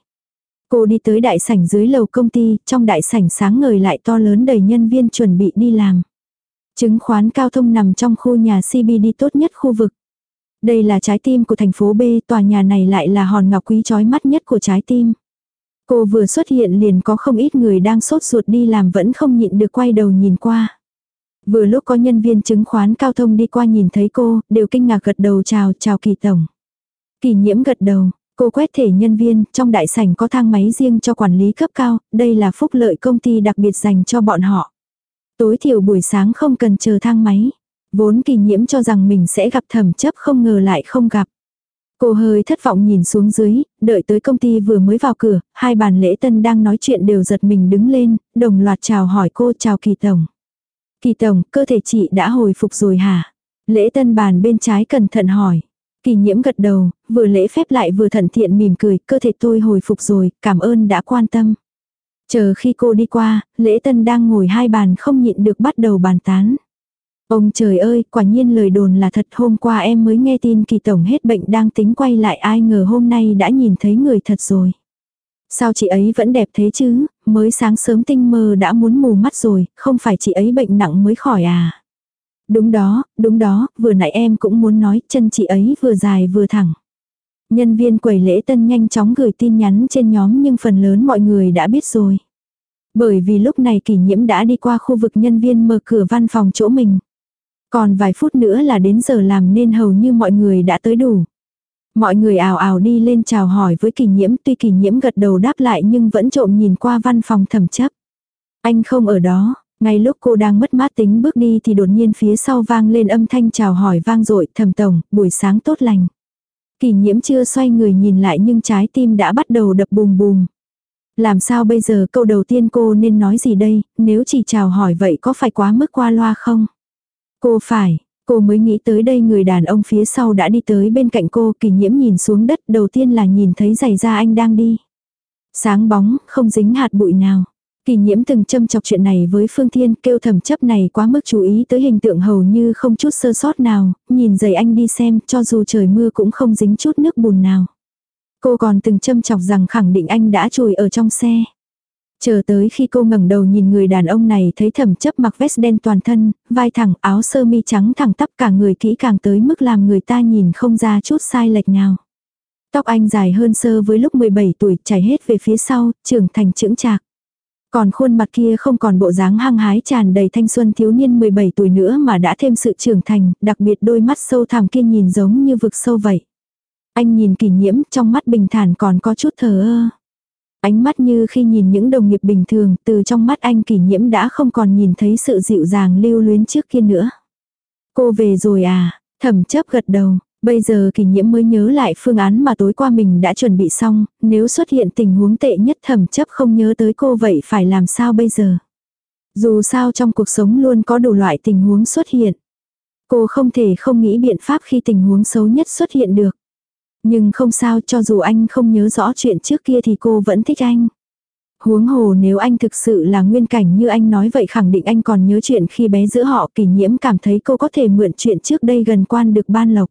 Cô đi tới đại sảnh dưới lầu công ty, trong đại sảnh sáng ngời lại to lớn đầy nhân viên chuẩn bị đi làm. Chứng khoán cao thông nằm trong khu nhà CBD tốt nhất khu vực. Đây là trái tim của thành phố B, tòa nhà này lại là hòn ngọc quý chói mắt nhất của trái tim. Cô vừa xuất hiện liền có không ít người đang sốt ruột đi làm vẫn không nhịn được quay đầu nhìn qua. Vừa lúc có nhân viên chứng khoán cao thông đi qua nhìn thấy cô, đều kinh ngạc gật đầu chào chào kỳ tổng. Kỳ nhiễm gật đầu, cô quét thể nhân viên, trong đại sảnh có thang máy riêng cho quản lý cấp cao, đây là phúc lợi công ty đặc biệt dành cho bọn họ. Tối thiểu buổi sáng không cần chờ thang máy. Vốn kỳ nhiễm cho rằng mình sẽ gặp thẩm chấp không ngờ lại không gặp. Cô hơi thất vọng nhìn xuống dưới, đợi tới công ty vừa mới vào cửa, hai bàn lễ tân đang nói chuyện đều giật mình đứng lên, đồng loạt chào hỏi cô chào kỳ tổng. Kỳ tổng, cơ thể chị đã hồi phục rồi hả? Lễ tân bàn bên trái cẩn thận hỏi. Kỳ nhiễm gật đầu, vừa lễ phép lại vừa thận thiện mỉm cười, cơ thể tôi hồi phục rồi, cảm ơn đã quan tâm. Chờ khi cô đi qua, lễ tân đang ngồi hai bàn không nhịn được bắt đầu bàn tán. Ông trời ơi, quả nhiên lời đồn là thật hôm qua em mới nghe tin kỳ tổng hết bệnh đang tính quay lại ai ngờ hôm nay đã nhìn thấy người thật rồi. Sao chị ấy vẫn đẹp thế chứ, mới sáng sớm tinh mơ đã muốn mù mắt rồi, không phải chị ấy bệnh nặng mới khỏi à. Đúng đó, đúng đó, vừa nãy em cũng muốn nói chân chị ấy vừa dài vừa thẳng. Nhân viên quầy lễ tân nhanh chóng gửi tin nhắn trên nhóm nhưng phần lớn mọi người đã biết rồi. Bởi vì lúc này kỷ nhiễm đã đi qua khu vực nhân viên mở cửa văn phòng chỗ mình. Còn vài phút nữa là đến giờ làm nên hầu như mọi người đã tới đủ. Mọi người ào ào đi lên chào hỏi với kỳ nhiễm tuy kỳ nhiễm gật đầu đáp lại nhưng vẫn trộm nhìn qua văn phòng thẩm chấp. Anh không ở đó, ngay lúc cô đang mất mát tính bước đi thì đột nhiên phía sau vang lên âm thanh chào hỏi vang dội thẩm tổng, buổi sáng tốt lành. Kỳ nhiễm chưa xoay người nhìn lại nhưng trái tim đã bắt đầu đập bùm bùm. Làm sao bây giờ câu đầu tiên cô nên nói gì đây, nếu chỉ chào hỏi vậy có phải quá mức qua loa không? Cô phải, cô mới nghĩ tới đây người đàn ông phía sau đã đi tới bên cạnh cô kỳ nhiễm nhìn xuống đất đầu tiên là nhìn thấy giày da anh đang đi. Sáng bóng, không dính hạt bụi nào. Kỳ nhiễm từng châm chọc chuyện này với Phương Thiên kêu thầm chấp này quá mức chú ý tới hình tượng hầu như không chút sơ sót nào, nhìn giày anh đi xem cho dù trời mưa cũng không dính chút nước bùn nào. Cô còn từng châm chọc rằng khẳng định anh đã chùi ở trong xe. Chờ tới khi cô ngẩng đầu nhìn người đàn ông này thấy thẩm chấp mặc vest đen toàn thân, vai thẳng áo sơ mi trắng thẳng tắp cả người kỹ càng tới mức làm người ta nhìn không ra chút sai lệch nào. Tóc anh dài hơn sơ với lúc 17 tuổi chảy hết về phía sau, trưởng thành trưởng trạc Còn khuôn mặt kia không còn bộ dáng hăng hái tràn đầy thanh xuân thiếu niên 17 tuổi nữa mà đã thêm sự trưởng thành, đặc biệt đôi mắt sâu thẳm kia nhìn giống như vực sâu vậy. Anh nhìn kỷ nhiễm trong mắt bình thản còn có chút thờ ơ. Ánh mắt như khi nhìn những đồng nghiệp bình thường, từ trong mắt anh kỷ nhiễm đã không còn nhìn thấy sự dịu dàng lưu luyến trước kia nữa. Cô về rồi à, thẩm chấp gật đầu, bây giờ kỷ nhiễm mới nhớ lại phương án mà tối qua mình đã chuẩn bị xong, nếu xuất hiện tình huống tệ nhất thẩm chấp không nhớ tới cô vậy phải làm sao bây giờ. Dù sao trong cuộc sống luôn có đủ loại tình huống xuất hiện. Cô không thể không nghĩ biện pháp khi tình huống xấu nhất xuất hiện được. Nhưng không sao cho dù anh không nhớ rõ chuyện trước kia thì cô vẫn thích anh. Huống hồ nếu anh thực sự là nguyên cảnh như anh nói vậy khẳng định anh còn nhớ chuyện khi bé giữa họ kỷ nhiễm cảm thấy cô có thể mượn chuyện trước đây gần quan được ban lộc.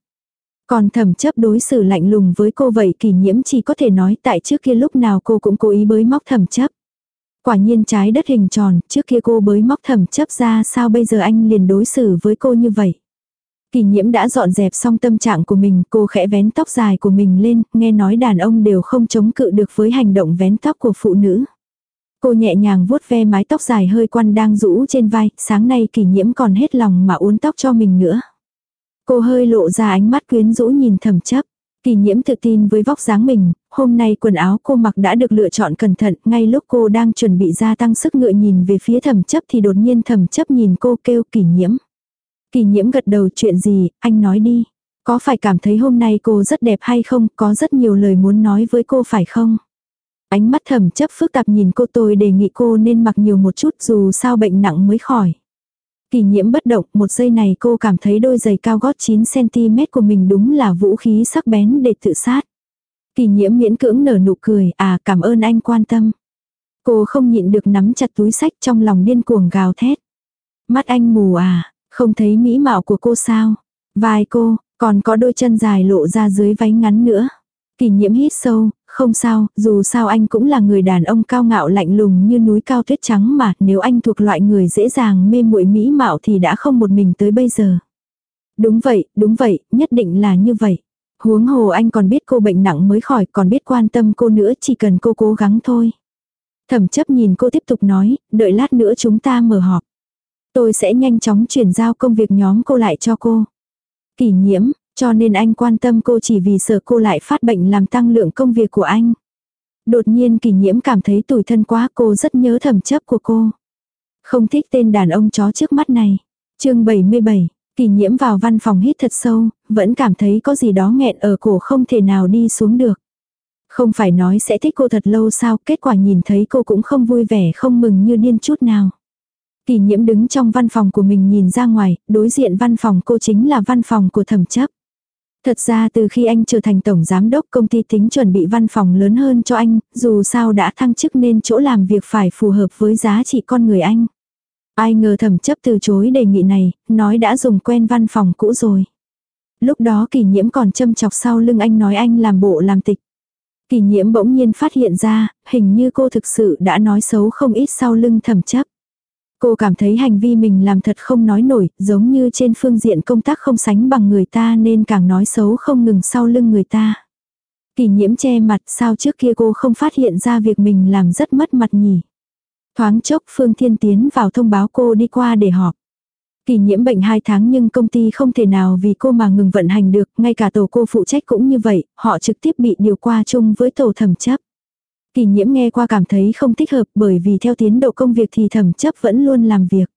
Còn thẩm chấp đối xử lạnh lùng với cô vậy kỷ nhiễm chỉ có thể nói tại trước kia lúc nào cô cũng cố ý bới móc thẩm chấp. Quả nhiên trái đất hình tròn, trước kia cô bới móc thẩm chấp ra sao bây giờ anh liền đối xử với cô như vậy. Kỳ nhiễm đã dọn dẹp xong tâm trạng của mình, cô khẽ vén tóc dài của mình lên, nghe nói đàn ông đều không chống cự được với hành động vén tóc của phụ nữ. Cô nhẹ nhàng vuốt ve mái tóc dài hơi quăn đang rũ trên vai, sáng nay kỳ nhiễm còn hết lòng mà uốn tóc cho mình nữa. Cô hơi lộ ra ánh mắt quyến rũ nhìn thầm chấp. Kỳ nhiễm tự tin với vóc dáng mình, hôm nay quần áo cô mặc đã được lựa chọn cẩn thận, ngay lúc cô đang chuẩn bị gia tăng sức ngựa nhìn về phía thầm chấp thì đột nhiên thầm chấp nhìn cô kêu kỳ nhiễm. Kỳ nhiễm gật đầu chuyện gì, anh nói đi. Có phải cảm thấy hôm nay cô rất đẹp hay không, có rất nhiều lời muốn nói với cô phải không? Ánh mắt thầm chấp phức tạp nhìn cô tôi đề nghị cô nên mặc nhiều một chút dù sao bệnh nặng mới khỏi. Kỳ nhiễm bất động, một giây này cô cảm thấy đôi giày cao gót 9cm của mình đúng là vũ khí sắc bén để tự sát. Kỳ nhiễm miễn cưỡng nở nụ cười, à cảm ơn anh quan tâm. Cô không nhịn được nắm chặt túi sách trong lòng điên cuồng gào thét. Mắt anh mù à, không thấy mỹ mạo của cô sao? Vai cô, Còn có đôi chân dài lộ ra dưới váy ngắn nữa. kỷ nhiễm hít sâu, không sao, dù sao anh cũng là người đàn ông cao ngạo lạnh lùng như núi cao tuyết trắng mà nếu anh thuộc loại người dễ dàng mê muội mỹ mạo thì đã không một mình tới bây giờ. Đúng vậy, đúng vậy, nhất định là như vậy. Huống hồ anh còn biết cô bệnh nặng mới khỏi, còn biết quan tâm cô nữa, chỉ cần cô cố gắng thôi. Thẩm chấp nhìn cô tiếp tục nói, đợi lát nữa chúng ta mở họp. Tôi sẽ nhanh chóng chuyển giao công việc nhóm cô lại cho cô. Kỷ nhiễm, cho nên anh quan tâm cô chỉ vì sợ cô lại phát bệnh làm tăng lượng công việc của anh. Đột nhiên kỷ nhiễm cảm thấy tủi thân quá cô rất nhớ thẩm chấp của cô. Không thích tên đàn ông chó trước mắt này. chương 77, kỷ nhiễm vào văn phòng hít thật sâu, vẫn cảm thấy có gì đó nghẹn ở cổ không thể nào đi xuống được. Không phải nói sẽ thích cô thật lâu sao, kết quả nhìn thấy cô cũng không vui vẻ không mừng như điên chút nào. Kỳ nhiễm đứng trong văn phòng của mình nhìn ra ngoài, đối diện văn phòng cô chính là văn phòng của thẩm chấp. Thật ra từ khi anh trở thành tổng giám đốc công ty tính chuẩn bị văn phòng lớn hơn cho anh, dù sao đã thăng chức nên chỗ làm việc phải phù hợp với giá trị con người anh. Ai ngờ thẩm chấp từ chối đề nghị này, nói đã dùng quen văn phòng cũ rồi. Lúc đó kỷ nhiễm còn châm chọc sau lưng anh nói anh làm bộ làm tịch. Kỷ nhiễm bỗng nhiên phát hiện ra, hình như cô thực sự đã nói xấu không ít sau lưng thẩm chấp. Cô cảm thấy hành vi mình làm thật không nói nổi, giống như trên phương diện công tác không sánh bằng người ta nên càng nói xấu không ngừng sau lưng người ta. Kỷ nhiễm che mặt sao trước kia cô không phát hiện ra việc mình làm rất mất mặt nhỉ. Thoáng chốc Phương Thiên tiến vào thông báo cô đi qua để họp. Kỳ nhiễm bệnh 2 tháng nhưng công ty không thể nào vì cô mà ngừng vận hành được, ngay cả tổ cô phụ trách cũng như vậy, họ trực tiếp bị điều qua chung với tổ thẩm chấp. Kỳ nhiễm nghe qua cảm thấy không thích hợp bởi vì theo tiến độ công việc thì thẩm chấp vẫn luôn làm việc.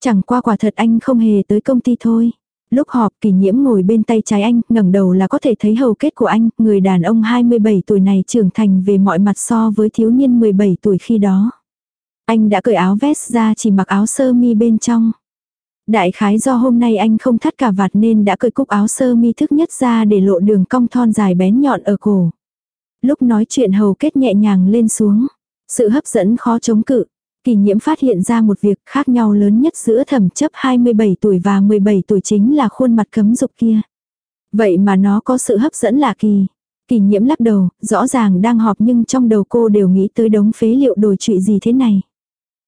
Chẳng qua quả thật anh không hề tới công ty thôi. Lúc họp kỳ nhiễm ngồi bên tay trái anh, ngẩng đầu là có thể thấy hầu kết của anh, người đàn ông 27 tuổi này trưởng thành về mọi mặt so với thiếu niên 17 tuổi khi đó. Anh đã cởi áo vest ra chỉ mặc áo sơ mi bên trong. Đại khái do hôm nay anh không thắt cà vạt nên đã cởi cúc áo sơ mi thức nhất ra để lộ đường cong thon dài bén nhọn ở cổ. Lúc nói chuyện hầu kết nhẹ nhàng lên xuống. Sự hấp dẫn khó chống cự. Kỳ nhiễm phát hiện ra một việc khác nhau lớn nhất giữa thẩm chấp 27 tuổi và 17 tuổi chính là khuôn mặt cấm dục kia. Vậy mà nó có sự hấp dẫn lạ kỳ. Kỳ nhiễm lắc đầu, rõ ràng đang họp nhưng trong đầu cô đều nghĩ tới đống phế liệu đổi trụy gì thế này.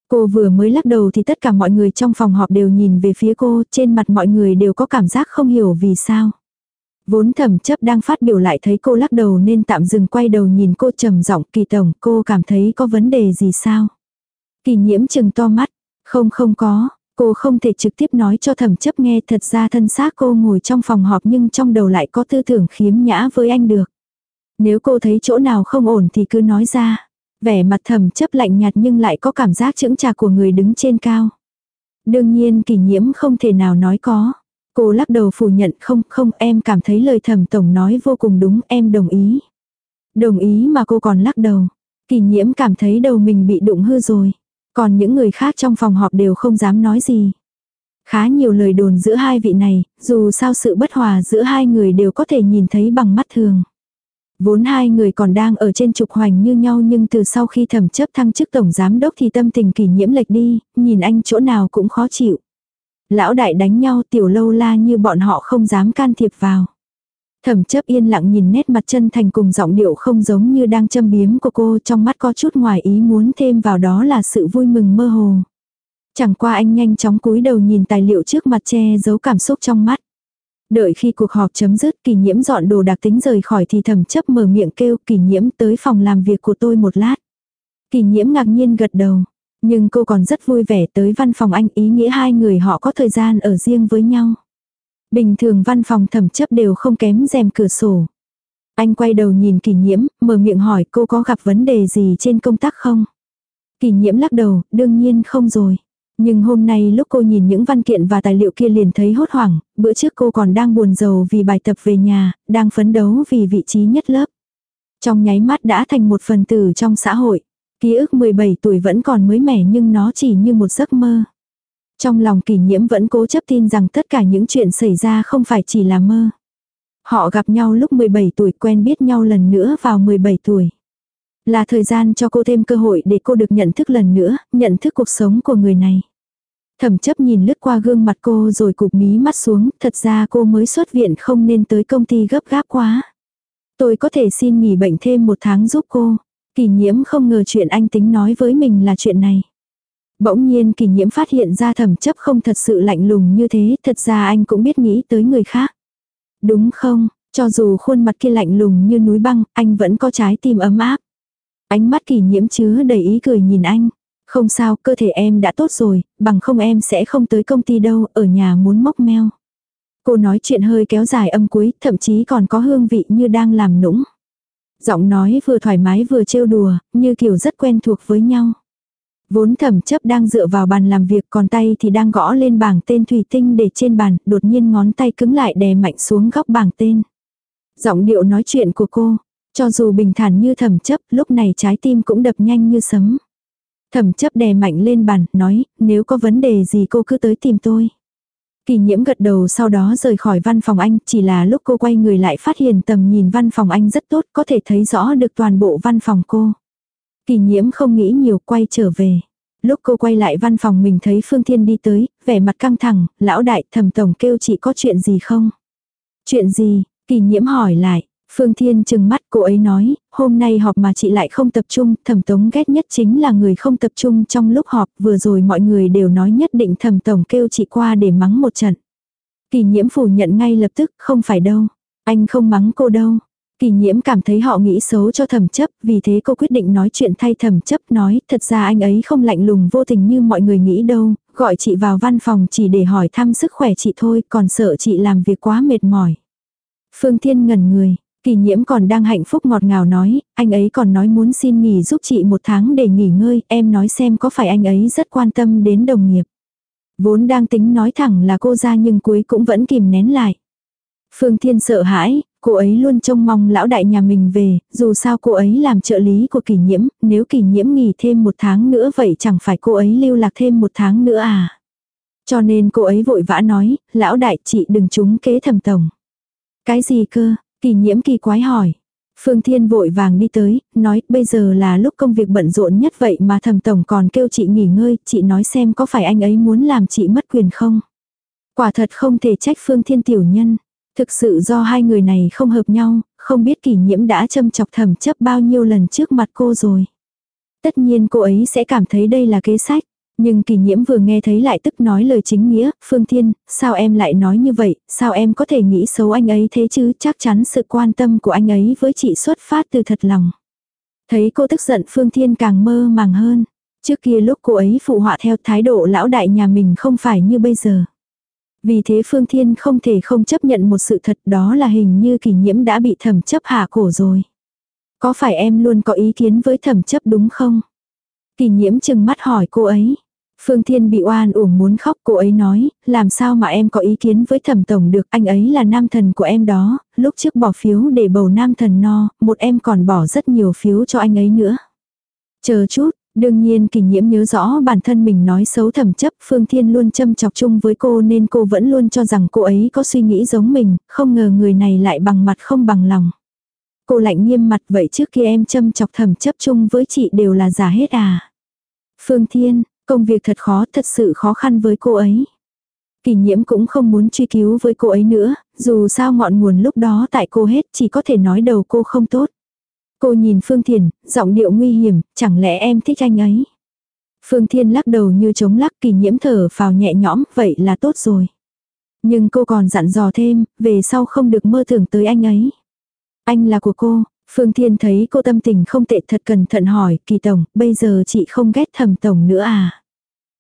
Cô vừa mới lắc đầu thì tất cả mọi người trong phòng họp đều nhìn về phía cô, trên mặt mọi người đều có cảm giác không hiểu vì sao. Vốn thẩm chấp đang phát biểu lại thấy cô lắc đầu nên tạm dừng quay đầu nhìn cô trầm giọng kỳ tổng cô cảm thấy có vấn đề gì sao. Kỳ nhiễm chừng to mắt, không không có, cô không thể trực tiếp nói cho thẩm chấp nghe thật ra thân xác cô ngồi trong phòng họp nhưng trong đầu lại có tư tưởng khiếm nhã với anh được. Nếu cô thấy chỗ nào không ổn thì cứ nói ra. Vẻ mặt thẩm chấp lạnh nhạt nhưng lại có cảm giác chững trà của người đứng trên cao. Đương nhiên kỷ nhiễm không thể nào nói có. Cô lắc đầu phủ nhận không không em cảm thấy lời thầm tổng nói vô cùng đúng em đồng ý. Đồng ý mà cô còn lắc đầu. Kỷ nhiễm cảm thấy đầu mình bị đụng hư rồi. Còn những người khác trong phòng họp đều không dám nói gì. Khá nhiều lời đồn giữa hai vị này, dù sao sự bất hòa giữa hai người đều có thể nhìn thấy bằng mắt thường. Vốn hai người còn đang ở trên trục hoành như nhau nhưng từ sau khi thẩm chấp thăng chức tổng giám đốc thì tâm tình kỷ nhiễm lệch đi, nhìn anh chỗ nào cũng khó chịu. Lão đại đánh nhau tiểu lâu la như bọn họ không dám can thiệp vào. Thẩm chấp yên lặng nhìn nét mặt chân thành cùng giọng điệu không giống như đang châm biếm của cô, trong mắt có chút ngoài ý muốn thêm vào đó là sự vui mừng mơ hồ. Chẳng qua anh nhanh chóng cúi đầu nhìn tài liệu trước mặt che giấu cảm xúc trong mắt. Đợi khi cuộc họp chấm dứt kỳ nhiễm dọn đồ đặc tính rời khỏi thì thầm chấp mở miệng kêu kỳ nhiễm tới phòng làm việc của tôi một lát. Kỳ nhiễm ngạc nhiên gật đầu. Nhưng cô còn rất vui vẻ tới văn phòng anh ý nghĩa hai người họ có thời gian ở riêng với nhau. Bình thường văn phòng thẩm chấp đều không kém rèm cửa sổ. Anh quay đầu nhìn kỳ nhiễm, mở miệng hỏi cô có gặp vấn đề gì trên công tác không? Kỳ nhiễm lắc đầu, đương nhiên không rồi. Nhưng hôm nay lúc cô nhìn những văn kiện và tài liệu kia liền thấy hốt hoảng, bữa trước cô còn đang buồn rầu vì bài tập về nhà, đang phấn đấu vì vị trí nhất lớp. Trong nháy mắt đã thành một phần tử trong xã hội. Ký ức 17 tuổi vẫn còn mới mẻ nhưng nó chỉ như một giấc mơ. Trong lòng kỷ nhiễm vẫn cố chấp tin rằng tất cả những chuyện xảy ra không phải chỉ là mơ. Họ gặp nhau lúc 17 tuổi quen biết nhau lần nữa vào 17 tuổi. Là thời gian cho cô thêm cơ hội để cô được nhận thức lần nữa, nhận thức cuộc sống của người này. Thẩm chấp nhìn lướt qua gương mặt cô rồi cụp mí mắt xuống, thật ra cô mới xuất viện không nên tới công ty gấp gáp quá. Tôi có thể xin nghỉ bệnh thêm một tháng giúp cô. Kỳ nhiễm không ngờ chuyện anh tính nói với mình là chuyện này. Bỗng nhiên kỳ nhiễm phát hiện ra thẩm chấp không thật sự lạnh lùng như thế, thật ra anh cũng biết nghĩ tới người khác. Đúng không, cho dù khuôn mặt kia lạnh lùng như núi băng, anh vẫn có trái tim ấm áp. Ánh mắt kỳ nhiễm chứa đầy ý cười nhìn anh. Không sao, cơ thể em đã tốt rồi, bằng không em sẽ không tới công ty đâu, ở nhà muốn mốc meo. Cô nói chuyện hơi kéo dài âm cuối, thậm chí còn có hương vị như đang làm nũng. Giọng nói vừa thoải mái vừa trêu đùa, như kiểu rất quen thuộc với nhau. Vốn thẩm chấp đang dựa vào bàn làm việc còn tay thì đang gõ lên bảng tên thủy tinh để trên bàn, đột nhiên ngón tay cứng lại đè mạnh xuống góc bảng tên. Giọng điệu nói chuyện của cô, cho dù bình thản như thẩm chấp, lúc này trái tim cũng đập nhanh như sấm. Thẩm chấp đè mạnh lên bàn, nói, nếu có vấn đề gì cô cứ tới tìm tôi. Kỳ nhiễm gật đầu sau đó rời khỏi văn phòng anh, chỉ là lúc cô quay người lại phát hiện tầm nhìn văn phòng anh rất tốt, có thể thấy rõ được toàn bộ văn phòng cô. Kỳ nhiễm không nghĩ nhiều quay trở về. Lúc cô quay lại văn phòng mình thấy Phương Thiên đi tới, vẻ mặt căng thẳng, lão đại thẩm tổng kêu chị có chuyện gì không? Chuyện gì? Kỳ nhiễm hỏi lại. Phương Thiên chừng mắt cô ấy nói, hôm nay họp mà chị lại không tập trung, thẩm tống ghét nhất chính là người không tập trung trong lúc họp, vừa rồi mọi người đều nói nhất định thẩm tổng kêu chị qua để mắng một trận. Kỳ nhiễm phủ nhận ngay lập tức, không phải đâu. Anh không mắng cô đâu. Kỳ nhiễm cảm thấy họ nghĩ xấu cho thẩm chấp, vì thế cô quyết định nói chuyện thay thẩm chấp nói, thật ra anh ấy không lạnh lùng vô tình như mọi người nghĩ đâu, gọi chị vào văn phòng chỉ để hỏi thăm sức khỏe chị thôi, còn sợ chị làm việc quá mệt mỏi. Phương Thiên ngẩn người, kỳ nhiễm còn đang hạnh phúc ngọt ngào nói, anh ấy còn nói muốn xin nghỉ giúp chị một tháng để nghỉ ngơi, em nói xem có phải anh ấy rất quan tâm đến đồng nghiệp. Vốn đang tính nói thẳng là cô ra nhưng cuối cũng vẫn kìm nén lại. Phương Thiên sợ hãi, cô ấy luôn trông mong lão đại nhà mình về, dù sao cô ấy làm trợ lý của kỷ nhiễm, nếu kỷ nhiễm nghỉ thêm một tháng nữa vậy chẳng phải cô ấy lưu lạc thêm một tháng nữa à. Cho nên cô ấy vội vã nói, lão đại chị đừng trúng kế thầm tổng. Cái gì cơ, kỳ nhiễm kỳ quái hỏi. Phương Thiên vội vàng đi tới, nói bây giờ là lúc công việc bận rộn nhất vậy mà thầm tổng còn kêu chị nghỉ ngơi, chị nói xem có phải anh ấy muốn làm chị mất quyền không. Quả thật không thể trách Phương Thiên tiểu nhân. Thực sự do hai người này không hợp nhau, không biết kỷ nhiễm đã châm chọc thầm chấp bao nhiêu lần trước mặt cô rồi. Tất nhiên cô ấy sẽ cảm thấy đây là kế sách. Nhưng kỷ nhiễm vừa nghe thấy lại tức nói lời chính nghĩa, Phương Thiên, sao em lại nói như vậy, sao em có thể nghĩ xấu anh ấy thế chứ, chắc chắn sự quan tâm của anh ấy với chị xuất phát từ thật lòng. Thấy cô tức giận Phương Thiên càng mơ màng hơn. Trước kia lúc cô ấy phụ họa theo thái độ lão đại nhà mình không phải như bây giờ. Vì thế Phương Thiên không thể không chấp nhận một sự thật đó là hình như kỷ nhiễm đã bị thẩm chấp hạ cổ rồi. Có phải em luôn có ý kiến với thẩm chấp đúng không? Kỷ nhiễm chừng mắt hỏi cô ấy. Phương Thiên bị oan uổng muốn khóc cô ấy nói, làm sao mà em có ý kiến với thẩm tổng được, anh ấy là nam thần của em đó, lúc trước bỏ phiếu để bầu nam thần no, một em còn bỏ rất nhiều phiếu cho anh ấy nữa. Chờ chút, Đương nhiên kỷ nhiễm nhớ rõ bản thân mình nói xấu thẩm chấp Phương Thiên luôn châm chọc chung với cô nên cô vẫn luôn cho rằng cô ấy có suy nghĩ giống mình, không ngờ người này lại bằng mặt không bằng lòng. Cô lạnh nghiêm mặt vậy trước khi em châm chọc thẩm chấp chung với chị đều là giả hết à. Phương Thiên, công việc thật khó thật sự khó khăn với cô ấy. Kỷ nhiễm cũng không muốn truy cứu với cô ấy nữa, dù sao ngọn nguồn lúc đó tại cô hết chỉ có thể nói đầu cô không tốt. Cô nhìn Phương Thiền, giọng điệu nguy hiểm, chẳng lẽ em thích anh ấy? Phương Thiên lắc đầu như chống lắc kỳ nhiễm thở vào nhẹ nhõm, vậy là tốt rồi. Nhưng cô còn dặn dò thêm, về sau không được mơ tưởng tới anh ấy. Anh là của cô, Phương Thiên thấy cô tâm tình không tệ thật cẩn thận hỏi, kỳ tổng, bây giờ chị không ghét thầm tổng nữa à?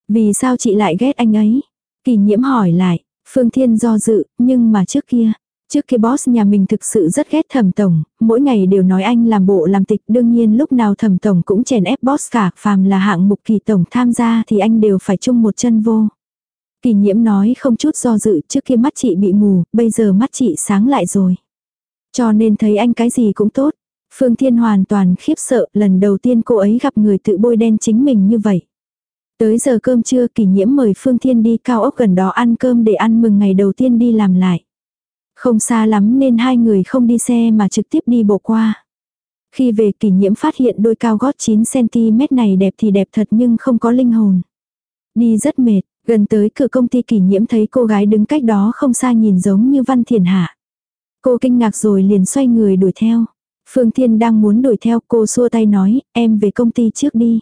Vì sao chị lại ghét anh ấy? Kỳ nhiễm hỏi lại, Phương Thiên do dự, nhưng mà trước kia, Trước kia boss nhà mình thực sự rất ghét thẩm tổng, mỗi ngày đều nói anh làm bộ làm tịch đương nhiên lúc nào thẩm tổng cũng chèn ép boss cả, phàm là hạng mục kỳ tổng tham gia thì anh đều phải chung một chân vô. Kỳ nhiễm nói không chút do dự trước kia mắt chị bị mù, bây giờ mắt chị sáng lại rồi. Cho nên thấy anh cái gì cũng tốt. Phương Thiên hoàn toàn khiếp sợ lần đầu tiên cô ấy gặp người tự bôi đen chính mình như vậy. Tới giờ cơm trưa kỷ nhiễm mời Phương Thiên đi cao ốc gần đó ăn cơm để ăn mừng ngày đầu tiên đi làm lại. Không xa lắm nên hai người không đi xe mà trực tiếp đi bộ qua. Khi về kỷ nhiễm phát hiện đôi cao gót 9cm này đẹp thì đẹp thật nhưng không có linh hồn. Đi rất mệt, Gần tới cửa công ty kỷ nhiễm thấy cô gái đứng cách đó không xa nhìn giống như Văn Thiền Hạ. Cô kinh ngạc rồi liền xoay người đuổi theo. Phương Thiên đang muốn đuổi theo cô xua tay nói, em về công ty trước đi.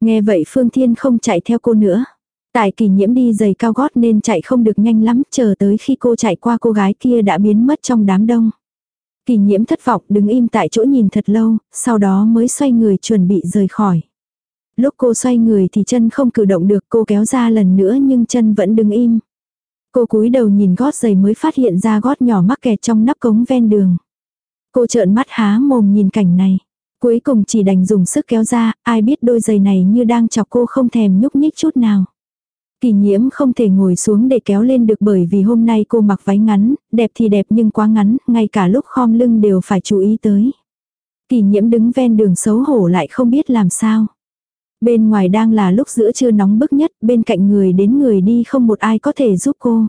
Nghe vậy Phương Thiên không chạy theo cô nữa. Tại kỷ nhiễm đi giày cao gót nên chạy không được nhanh lắm, chờ tới khi cô chạy qua cô gái kia đã biến mất trong đám đông. Kỷ nhiễm thất vọng đứng im tại chỗ nhìn thật lâu, sau đó mới xoay người chuẩn bị rời khỏi. Lúc cô xoay người thì chân không cử động được cô kéo ra lần nữa nhưng chân vẫn đứng im. Cô cúi đầu nhìn gót giày mới phát hiện ra gót nhỏ mắc kẹt trong nắp cống ven đường. Cô trợn mắt há mồm nhìn cảnh này. Cuối cùng chỉ đành dùng sức kéo ra, ai biết đôi giày này như đang chọc cô không thèm nhúc nhích chút nào. Kỳ nhiễm không thể ngồi xuống để kéo lên được bởi vì hôm nay cô mặc váy ngắn, đẹp thì đẹp nhưng quá ngắn, ngay cả lúc khom lưng đều phải chú ý tới. Kỳ nhiễm đứng ven đường xấu hổ lại không biết làm sao. Bên ngoài đang là lúc giữa trưa nóng bức nhất, bên cạnh người đến người đi không một ai có thể giúp cô.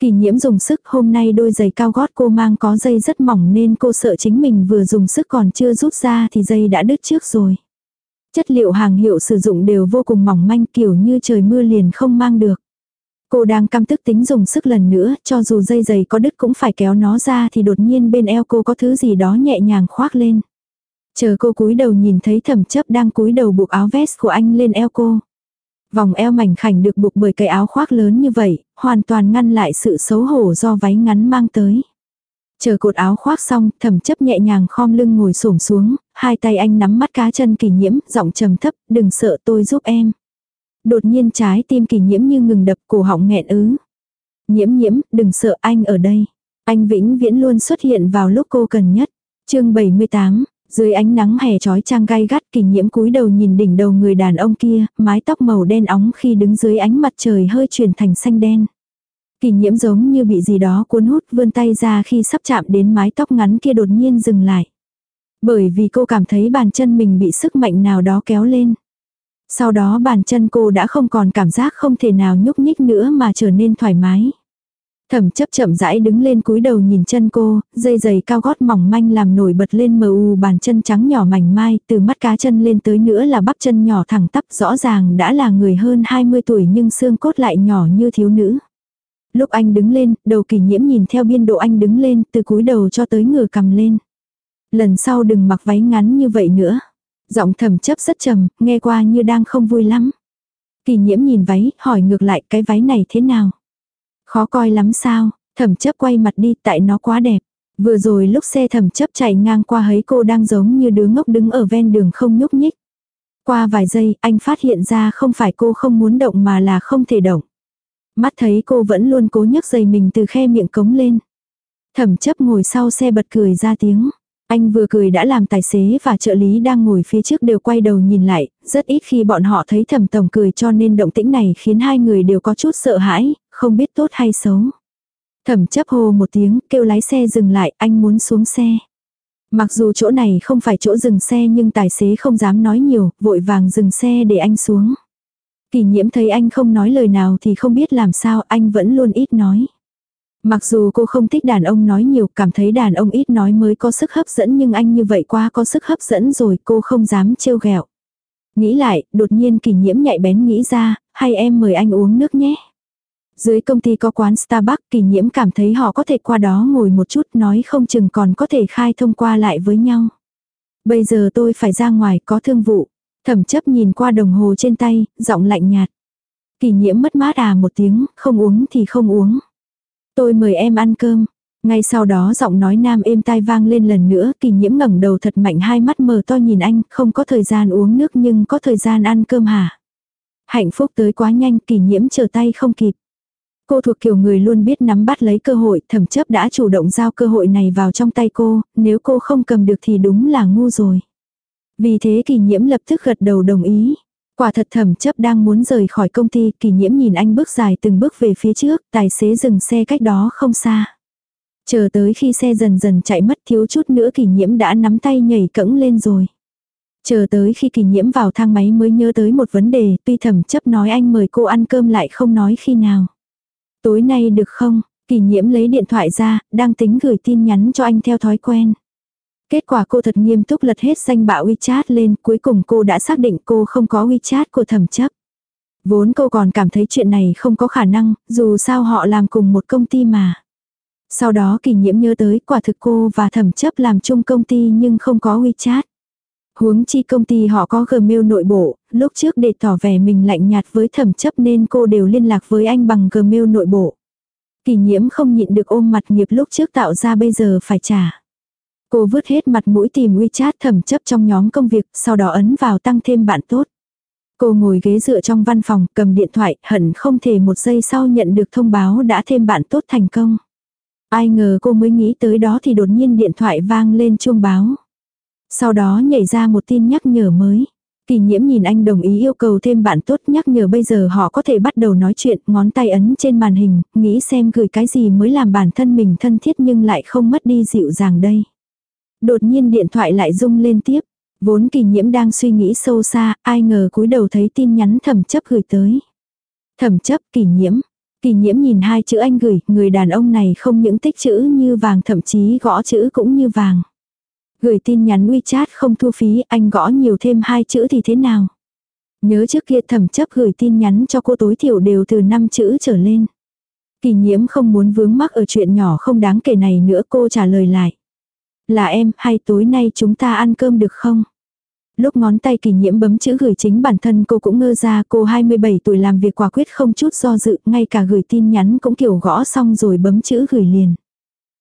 Kỳ nhiễm dùng sức hôm nay đôi giày cao gót cô mang có dây rất mỏng nên cô sợ chính mình vừa dùng sức còn chưa rút ra thì dây đã đứt trước rồi. Chất liệu hàng hiệu sử dụng đều vô cùng mỏng manh kiểu như trời mưa liền không mang được. Cô đang căm tức tính dùng sức lần nữa, cho dù dây giày có đứt cũng phải kéo nó ra thì đột nhiên bên eo cô có thứ gì đó nhẹ nhàng khoác lên. Chờ cô cúi đầu nhìn thấy thẩm chấp đang cúi đầu buộc áo vest của anh lên eo cô. Vòng eo mảnh khảnh được buộc bởi cái áo khoác lớn như vậy, hoàn toàn ngăn lại sự xấu hổ do váy ngắn mang tới. Chờ cột áo khoác xong, thẩm chấp nhẹ nhàng khom lưng ngồi xổm xuống, hai tay anh nắm mắt cá chân kỳ nhiễm, giọng trầm thấp, đừng sợ tôi giúp em. Đột nhiên trái tim kỳ nhiễm như ngừng đập cổ họng nghẹn ứ. Nhiễm nhiễm, đừng sợ anh ở đây. Anh vĩnh viễn luôn xuất hiện vào lúc cô cần nhất. chương 78, dưới ánh nắng hè trói trang gai gắt kỳ nhiễm cúi đầu nhìn đỉnh đầu người đàn ông kia, mái tóc màu đen óng khi đứng dưới ánh mặt trời hơi chuyển thành xanh đen. Kỳ nhiễm giống như bị gì đó cuốn hút vươn tay ra khi sắp chạm đến mái tóc ngắn kia đột nhiên dừng lại. Bởi vì cô cảm thấy bàn chân mình bị sức mạnh nào đó kéo lên. Sau đó bàn chân cô đã không còn cảm giác không thể nào nhúc nhích nữa mà trở nên thoải mái. Thẩm chấp chậm rãi đứng lên cúi đầu nhìn chân cô, dây giày cao gót mỏng manh làm nổi bật lên mờ u bàn chân trắng nhỏ mảnh mai, từ mắt cá chân lên tới nữa là bắp chân nhỏ thẳng tắp rõ ràng đã là người hơn 20 tuổi nhưng xương cốt lại nhỏ như thiếu nữ. Lúc anh đứng lên, đầu kỳ nhiễm nhìn theo biên độ anh đứng lên, từ cúi đầu cho tới ngửa cầm lên. Lần sau đừng mặc váy ngắn như vậy nữa. Giọng thầm chấp rất trầm, nghe qua như đang không vui lắm. Kỳ nhiễm nhìn váy, hỏi ngược lại cái váy này thế nào. Khó coi lắm sao, thẩm chấp quay mặt đi tại nó quá đẹp. Vừa rồi lúc xe thẩm chấp chạy ngang qua hấy cô đang giống như đứa ngốc đứng ở ven đường không nhúc nhích. Qua vài giây anh phát hiện ra không phải cô không muốn động mà là không thể động. Mắt thấy cô vẫn luôn cố nhấc giày mình từ khe miệng cống lên. Thẩm chấp ngồi sau xe bật cười ra tiếng. Anh vừa cười đã làm tài xế và trợ lý đang ngồi phía trước đều quay đầu nhìn lại, rất ít khi bọn họ thấy thẩm tổng cười cho nên động tĩnh này khiến hai người đều có chút sợ hãi, không biết tốt hay xấu. Thẩm chấp hồ một tiếng, kêu lái xe dừng lại, anh muốn xuống xe. Mặc dù chỗ này không phải chỗ dừng xe nhưng tài xế không dám nói nhiều, vội vàng dừng xe để anh xuống. Kỳ nhiễm thấy anh không nói lời nào thì không biết làm sao anh vẫn luôn ít nói. Mặc dù cô không thích đàn ông nói nhiều, cảm thấy đàn ông ít nói mới có sức hấp dẫn nhưng anh như vậy quá có sức hấp dẫn rồi cô không dám trêu ghẹo. Nghĩ lại, đột nhiên kỳ nhiễm nhạy bén nghĩ ra, hay em mời anh uống nước nhé. Dưới công ty có quán Starbucks kỳ nhiễm cảm thấy họ có thể qua đó ngồi một chút nói không chừng còn có thể khai thông qua lại với nhau. Bây giờ tôi phải ra ngoài có thương vụ. Thẩm chấp nhìn qua đồng hồ trên tay, giọng lạnh nhạt. Kỳ nhiễm mất mát à một tiếng, không uống thì không uống. Tôi mời em ăn cơm. Ngay sau đó giọng nói nam êm tai vang lên lần nữa, kỳ nhiễm ngẩng đầu thật mạnh hai mắt mờ to nhìn anh, không có thời gian uống nước nhưng có thời gian ăn cơm hả? Hạnh phúc tới quá nhanh, kỳ nhiễm chờ tay không kịp. Cô thuộc kiểu người luôn biết nắm bắt lấy cơ hội, thẩm chấp đã chủ động giao cơ hội này vào trong tay cô, nếu cô không cầm được thì đúng là ngu rồi. Vì thế kỳ nhiễm lập tức gật đầu đồng ý. Quả thật thẩm chấp đang muốn rời khỏi công ty, kỳ nhiễm nhìn anh bước dài từng bước về phía trước, tài xế dừng xe cách đó không xa. Chờ tới khi xe dần dần chạy mất thiếu chút nữa kỳ nhiễm đã nắm tay nhảy cẫng lên rồi. Chờ tới khi kỳ nhiễm vào thang máy mới nhớ tới một vấn đề, tuy thẩm chấp nói anh mời cô ăn cơm lại không nói khi nào. Tối nay được không? Kỳ nhiễm lấy điện thoại ra, đang tính gửi tin nhắn cho anh theo thói quen. Kết quả cô thật nghiêm túc lật hết danh bạ WeChat lên, cuối cùng cô đã xác định cô không có WeChat của thẩm chấp. Vốn cô còn cảm thấy chuyện này không có khả năng, dù sao họ làm cùng một công ty mà. Sau đó kỳ nhiễm nhớ tới quả thực cô và thẩm chấp làm chung công ty nhưng không có WeChat. Huống chi công ty họ có Gmail nội bộ, lúc trước để tỏ vẻ mình lạnh nhạt với thẩm chấp nên cô đều liên lạc với anh bằng Gmail nội bộ. Kỳ nhiễm không nhịn được ôm mặt nghiệp lúc trước tạo ra bây giờ phải trả. Cô vứt hết mặt mũi tìm WeChat thẩm chấp trong nhóm công việc, sau đó ấn vào tăng thêm bạn tốt. Cô ngồi ghế dựa trong văn phòng, cầm điện thoại, hận không thể một giây sau nhận được thông báo đã thêm bạn tốt thành công. Ai ngờ cô mới nghĩ tới đó thì đột nhiên điện thoại vang lên chuông báo. Sau đó nhảy ra một tin nhắc nhở mới. Kỳ nhiễm nhìn anh đồng ý yêu cầu thêm bạn tốt nhắc nhở bây giờ họ có thể bắt đầu nói chuyện, ngón tay ấn trên màn hình, nghĩ xem gửi cái gì mới làm bản thân mình thân thiết nhưng lại không mất đi dịu dàng đây. Đột nhiên điện thoại lại rung lên tiếp, vốn kỳ nhiễm đang suy nghĩ sâu xa, ai ngờ cúi đầu thấy tin nhắn thẩm chấp gửi tới. Thẩm chấp kỳ nhiễm, kỳ nhiễm nhìn hai chữ anh gửi, người đàn ông này không những tích chữ như vàng thậm chí gõ chữ cũng như vàng. Gửi tin nhắn WeChat không thu phí, anh gõ nhiều thêm hai chữ thì thế nào? Nhớ trước kia thẩm chấp gửi tin nhắn cho cô tối thiểu đều từ 5 chữ trở lên. Kỳ nhiễm không muốn vướng mắc ở chuyện nhỏ không đáng kể này nữa cô trả lời lại. Là em, hay tối nay chúng ta ăn cơm được không? Lúc ngón tay kỳ nhiễm bấm chữ gửi chính bản thân cô cũng ngơ ra cô 27 tuổi làm việc quả quyết không chút do dự, ngay cả gửi tin nhắn cũng kiểu gõ xong rồi bấm chữ gửi liền.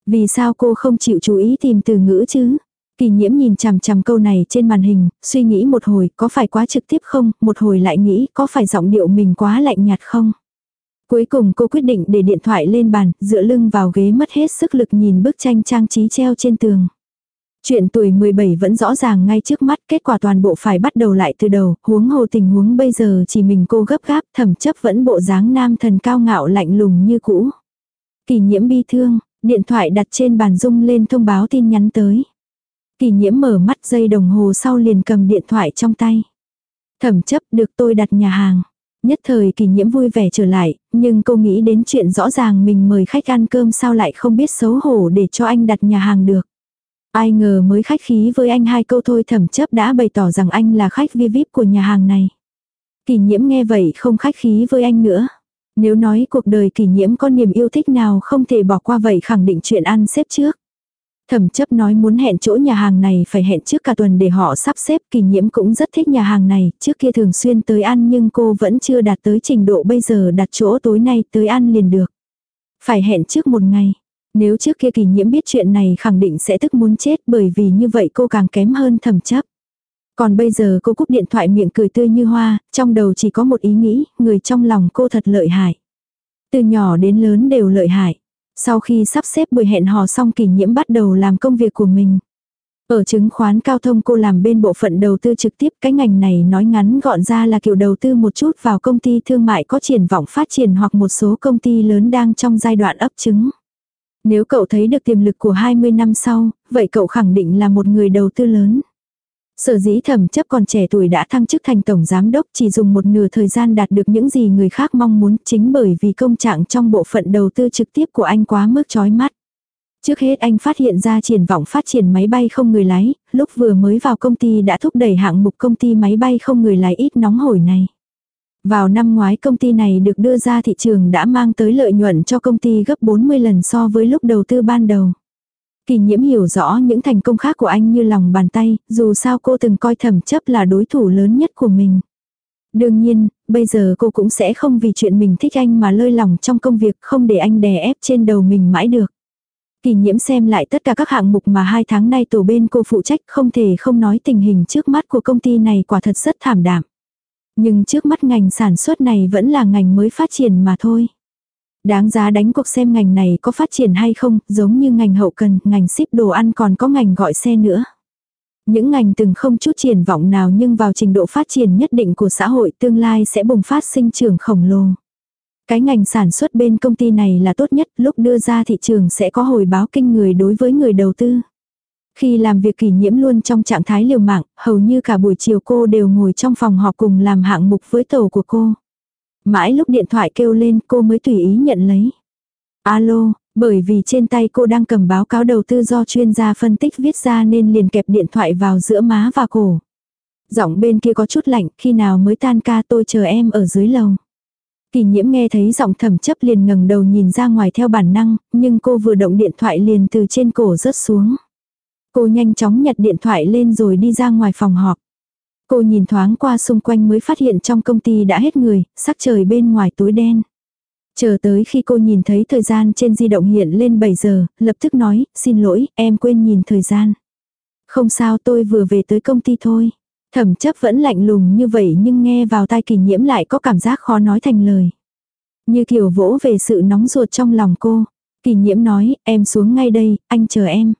Vì sao cô không chịu chú ý tìm từ ngữ chứ? Kỳ nhiễm nhìn chằm chằm câu này trên màn hình, suy nghĩ một hồi có phải quá trực tiếp không, một hồi lại nghĩ có phải giọng điệu mình quá lạnh nhạt không. Cuối cùng cô quyết định để điện thoại lên bàn, dựa lưng vào ghế mất hết sức lực nhìn bức tranh trang trí treo trên tường. Chuyện tuổi 17 vẫn rõ ràng ngay trước mắt, kết quả toàn bộ phải bắt đầu lại từ đầu, huống hồ tình huống bây giờ chỉ mình cô gấp gáp, thẩm chấp vẫn bộ dáng nam thần cao ngạo lạnh lùng như cũ. Kỳ nhiễm bi thương, điện thoại đặt trên bàn rung lên thông báo tin nhắn tới. Kỳ nhiễm mở mắt dây đồng hồ sau liền cầm điện thoại trong tay. Thẩm chấp được tôi đặt nhà hàng. Nhất thời kỳ nhiễm vui vẻ trở lại, nhưng cô nghĩ đến chuyện rõ ràng mình mời khách ăn cơm sao lại không biết xấu hổ để cho anh đặt nhà hàng được. Ai ngờ mới khách khí với anh hai câu thôi thẩm chấp đã bày tỏ rằng anh là khách vi VIP của nhà hàng này. Kỳ nhiễm nghe vậy không khách khí với anh nữa. Nếu nói cuộc đời kỳ nhiễm có niềm yêu thích nào không thể bỏ qua vậy khẳng định chuyện ăn xếp trước. Thẩm chấp nói muốn hẹn chỗ nhà hàng này phải hẹn trước cả tuần để họ sắp xếp kỳ nhiễm cũng rất thích nhà hàng này, trước kia thường xuyên tới ăn nhưng cô vẫn chưa đạt tới trình độ bây giờ đặt chỗ tối nay tới ăn liền được. Phải hẹn trước một ngày. Nếu trước kia kỳ nhiễm biết chuyện này khẳng định sẽ tức muốn chết bởi vì như vậy cô càng kém hơn thẩm chấp. Còn bây giờ cô cúp điện thoại miệng cười tươi như hoa, trong đầu chỉ có một ý nghĩ, người trong lòng cô thật lợi hại. Từ nhỏ đến lớn đều lợi hại. Sau khi sắp xếp buổi hẹn hò xong kỷ nhiễm bắt đầu làm công việc của mình. Ở chứng khoán cao thông cô làm bên bộ phận đầu tư trực tiếp cái ngành này nói ngắn gọn ra là kiểu đầu tư một chút vào công ty thương mại có triển vọng phát triển hoặc một số công ty lớn đang trong giai đoạn ấp trứng. Nếu cậu thấy được tiềm lực của 20 năm sau, vậy cậu khẳng định là một người đầu tư lớn. Sở dĩ thẩm chấp còn trẻ tuổi đã thăng chức thành tổng giám đốc chỉ dùng một nửa thời gian đạt được những gì người khác mong muốn chính bởi vì công trạng trong bộ phận đầu tư trực tiếp của anh quá mức chói mắt. Trước hết anh phát hiện ra triển vọng phát triển máy bay không người lái, lúc vừa mới vào công ty đã thúc đẩy hạng mục công ty máy bay không người lái ít nóng hổi này. Vào năm ngoái công ty này được đưa ra thị trường đã mang tới lợi nhuận cho công ty gấp 40 lần so với lúc đầu tư ban đầu. Kỳ nhiễm hiểu rõ những thành công khác của anh như lòng bàn tay, dù sao cô từng coi thẩm chấp là đối thủ lớn nhất của mình. Đương nhiên, bây giờ cô cũng sẽ không vì chuyện mình thích anh mà lơi lòng trong công việc không để anh đè ép trên đầu mình mãi được. Kỳ nhiễm xem lại tất cả các hạng mục mà hai tháng nay tổ bên cô phụ trách không thể không nói tình hình trước mắt của công ty này quả thật rất thảm đạm. Nhưng trước mắt ngành sản xuất này vẫn là ngành mới phát triển mà thôi. Đáng giá đánh cuộc xem ngành này có phát triển hay không, giống như ngành hậu cần, ngành ship đồ ăn còn có ngành gọi xe nữa. Những ngành từng không chút triển vọng nào nhưng vào trình độ phát triển nhất định của xã hội tương lai sẽ bùng phát sinh trưởng khổng lồ. Cái ngành sản xuất bên công ty này là tốt nhất, lúc đưa ra thị trường sẽ có hồi báo kinh người đối với người đầu tư. Khi làm việc kỷ nhiễm luôn trong trạng thái liều mạng, hầu như cả buổi chiều cô đều ngồi trong phòng họp cùng làm hạng mục với tổ của cô. Mãi lúc điện thoại kêu lên cô mới tùy ý nhận lấy. Alo, bởi vì trên tay cô đang cầm báo cáo đầu tư do chuyên gia phân tích viết ra nên liền kẹp điện thoại vào giữa má và cổ. Giọng bên kia có chút lạnh, khi nào mới tan ca tôi chờ em ở dưới lầu. Kỳ nhiễm nghe thấy giọng thẩm chấp liền ngẩng đầu nhìn ra ngoài theo bản năng, nhưng cô vừa động điện thoại liền từ trên cổ rớt xuống. Cô nhanh chóng nhặt điện thoại lên rồi đi ra ngoài phòng họp. Cô nhìn thoáng qua xung quanh mới phát hiện trong công ty đã hết người, sắc trời bên ngoài tối đen. Chờ tới khi cô nhìn thấy thời gian trên di động hiện lên 7 giờ, lập tức nói, xin lỗi, em quên nhìn thời gian. Không sao tôi vừa về tới công ty thôi. Thẩm chấp vẫn lạnh lùng như vậy nhưng nghe vào tai kỳ nhiễm lại có cảm giác khó nói thành lời. Như kiểu vỗ về sự nóng ruột trong lòng cô. Kỳ nhiễm nói, em xuống ngay đây, anh chờ em.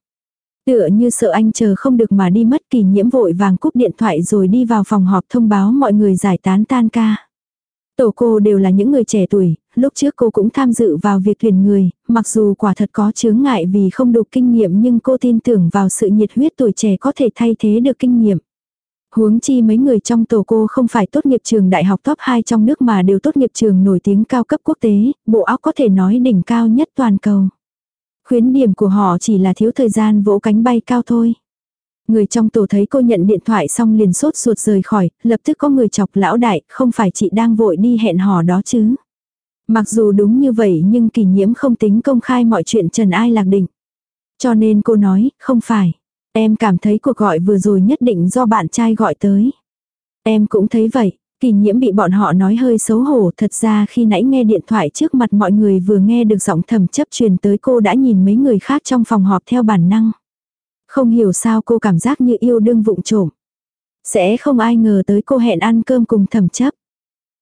Tựa như sợ anh chờ không được mà đi mất kỳ nhiễm vội vàng cúp điện thoại rồi đi vào phòng họp thông báo mọi người giải tán tan ca. Tổ cô đều là những người trẻ tuổi, lúc trước cô cũng tham dự vào việc tuyển người, mặc dù quả thật có chướng ngại vì không đủ kinh nghiệm nhưng cô tin tưởng vào sự nhiệt huyết tuổi trẻ có thể thay thế được kinh nghiệm. Huống chi mấy người trong tổ cô không phải tốt nghiệp trường đại học top 2 trong nước mà đều tốt nghiệp trường nổi tiếng cao cấp quốc tế, bộ óc có thể nói đỉnh cao nhất toàn cầu. Khuyến điểm của họ chỉ là thiếu thời gian vỗ cánh bay cao thôi. Người trong tổ thấy cô nhận điện thoại xong liền sốt ruột rời khỏi, lập tức có người chọc lão đại, không phải chị đang vội đi hẹn hò đó chứ. Mặc dù đúng như vậy nhưng kỳ nhiễm không tính công khai mọi chuyện Trần Ai Lạc Định. Cho nên cô nói, không phải. Em cảm thấy cuộc gọi vừa rồi nhất định do bạn trai gọi tới. Em cũng thấy vậy. Kỳ nhiễm bị bọn họ nói hơi xấu hổ, thật ra khi nãy nghe điện thoại trước mặt mọi người vừa nghe được giọng thầm chấp truyền tới cô đã nhìn mấy người khác trong phòng họp theo bản năng. Không hiểu sao cô cảm giác như yêu đương vụng trộm. Sẽ không ai ngờ tới cô hẹn ăn cơm cùng thầm chấp.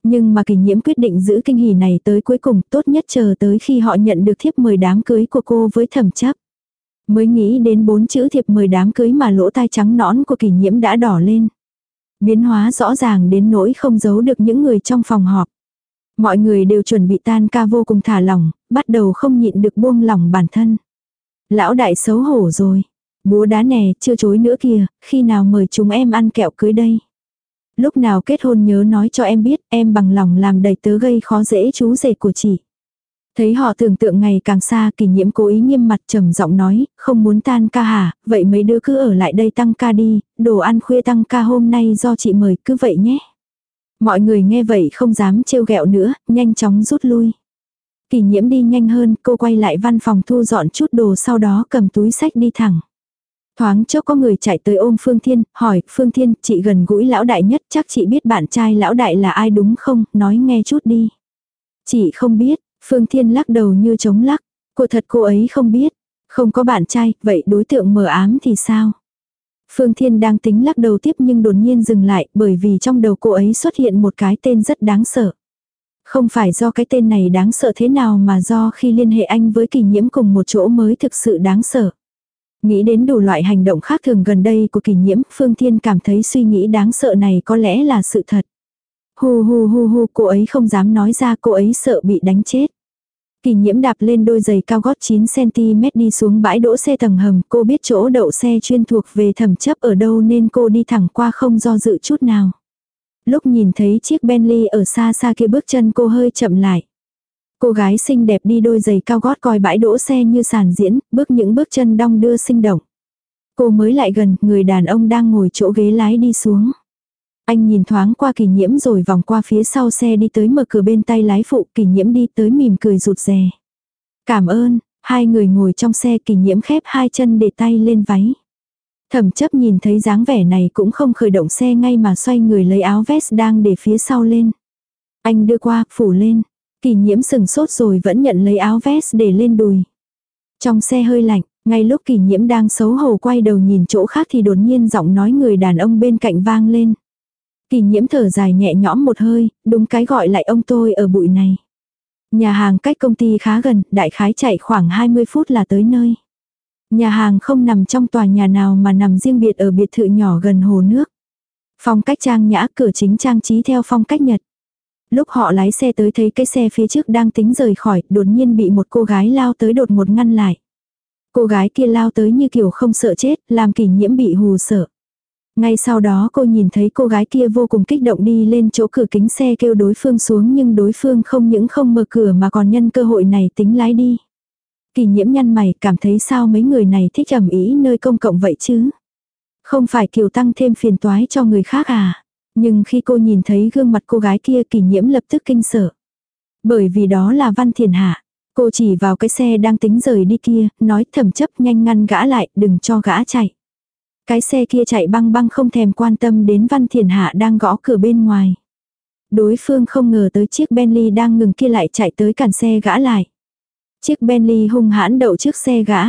Nhưng mà kỳ nhiễm quyết định giữ kinh hỉ này tới cuối cùng tốt nhất chờ tới khi họ nhận được thiếp mời đám cưới của cô với thẩm chấp. Mới nghĩ đến bốn chữ thiệp mời đám cưới mà lỗ tai trắng nõn của kỳ nhiễm đã đỏ lên. Biến hóa rõ ràng đến nỗi không giấu được những người trong phòng họp. Mọi người đều chuẩn bị tan ca vô cùng thả lỏng, bắt đầu không nhịn được buông lỏng bản thân. Lão đại xấu hổ rồi. Búa đá nè, chưa chối nữa kìa, khi nào mời chúng em ăn kẹo cưới đây. Lúc nào kết hôn nhớ nói cho em biết, em bằng lòng làm đầy tớ gây khó dễ chú rể của chị. Thấy họ tưởng tượng ngày càng xa kỷ nhiễm cố ý nghiêm mặt trầm giọng nói, không muốn tan ca hả, vậy mấy đứa cứ ở lại đây tăng ca đi, đồ ăn khuya tăng ca hôm nay do chị mời cứ vậy nhé. Mọi người nghe vậy không dám trêu ghẹo nữa, nhanh chóng rút lui. Kỷ nhiễm đi nhanh hơn, cô quay lại văn phòng thu dọn chút đồ sau đó cầm túi sách đi thẳng. Thoáng chốc có người chạy tới ôm Phương Thiên, hỏi, Phương Thiên, chị gần gũi lão đại nhất, chắc chị biết bạn trai lão đại là ai đúng không, nói nghe chút đi. Chị không biết, Phương Thiên lắc đầu như chống lắc, cô thật cô ấy không biết, không có bạn trai, vậy đối tượng mờ ám thì sao? Phương Thiên đang tính lắc đầu tiếp nhưng đột nhiên dừng lại bởi vì trong đầu cô ấy xuất hiện một cái tên rất đáng sợ. Không phải do cái tên này đáng sợ thế nào mà do khi liên hệ anh với kỳ nhiễm cùng một chỗ mới thực sự đáng sợ. Nghĩ đến đủ loại hành động khác thường gần đây của kỳ nhiễm, Phương Thiên cảm thấy suy nghĩ đáng sợ này có lẽ là sự thật. Hu hu hu hu cô ấy không dám nói ra cô ấy sợ bị đánh chết. Kỳ nhiễm đạp lên đôi giày cao gót 9cm đi xuống bãi đỗ xe tầng hầm, cô biết chỗ đậu xe chuyên thuộc về thẩm chấp ở đâu nên cô đi thẳng qua không do dự chút nào. Lúc nhìn thấy chiếc Bentley ở xa xa kia bước chân cô hơi chậm lại. Cô gái xinh đẹp đi đôi giày cao gót coi bãi đỗ xe như sàn diễn, bước những bước chân đong đưa sinh động. Cô mới lại gần, người đàn ông đang ngồi chỗ ghế lái đi xuống. Anh nhìn thoáng qua kỳ nhiễm rồi vòng qua phía sau xe đi tới mở cửa bên tay lái phụ, kỳ nhiễm đi tới mỉm cười rụt rè. Cảm ơn, hai người ngồi trong xe kỳ nhiễm khép hai chân để tay lên váy. Thẩm chấp nhìn thấy dáng vẻ này cũng không khởi động xe ngay mà xoay người lấy áo vest đang để phía sau lên. Anh đưa qua, phủ lên. Kỳ nhiễm sừng sốt rồi vẫn nhận lấy áo vest để lên đùi. Trong xe hơi lạnh, ngay lúc kỳ nhiễm đang xấu hổ quay đầu nhìn chỗ khác thì đột nhiên giọng nói người đàn ông bên cạnh vang lên. Kỳ nhiễm thở dài nhẹ nhõm một hơi, đúng cái gọi lại ông tôi ở bụi này. Nhà hàng cách công ty khá gần, đại khái chạy khoảng 20 phút là tới nơi. Nhà hàng không nằm trong tòa nhà nào mà nằm riêng biệt ở biệt thự nhỏ gần hồ nước. Phong cách trang nhã cửa chính trang trí theo phong cách Nhật. Lúc họ lái xe tới thấy cái xe phía trước đang tính rời khỏi, đột nhiên bị một cô gái lao tới đột một ngăn lại. Cô gái kia lao tới như kiểu không sợ chết, làm kỷ nhiễm bị hù sợ. Ngay sau đó cô nhìn thấy cô gái kia vô cùng kích động đi lên chỗ cửa kính xe kêu đối phương xuống nhưng đối phương không những không mở cửa mà còn nhân cơ hội này tính lái đi. Kỳ nhiễm nhăn mày cảm thấy sao mấy người này thích ẩm ý nơi công cộng vậy chứ. Không phải kiều tăng thêm phiền toái cho người khác à. Nhưng khi cô nhìn thấy gương mặt cô gái kia kỳ nhiễm lập tức kinh sợ. Bởi vì đó là Văn Thiền Hạ. Cô chỉ vào cái xe đang tính rời đi kia, nói thầm chấp nhanh ngăn gã lại, đừng cho gã chạy. Cái xe kia chạy băng băng không thèm quan tâm đến Văn Thiền Hạ đang gõ cửa bên ngoài. Đối phương không ngờ tới chiếc Bentley đang ngừng kia lại chạy tới cản xe gã lại. Chiếc Bentley hung hãn đậu trước xe gã.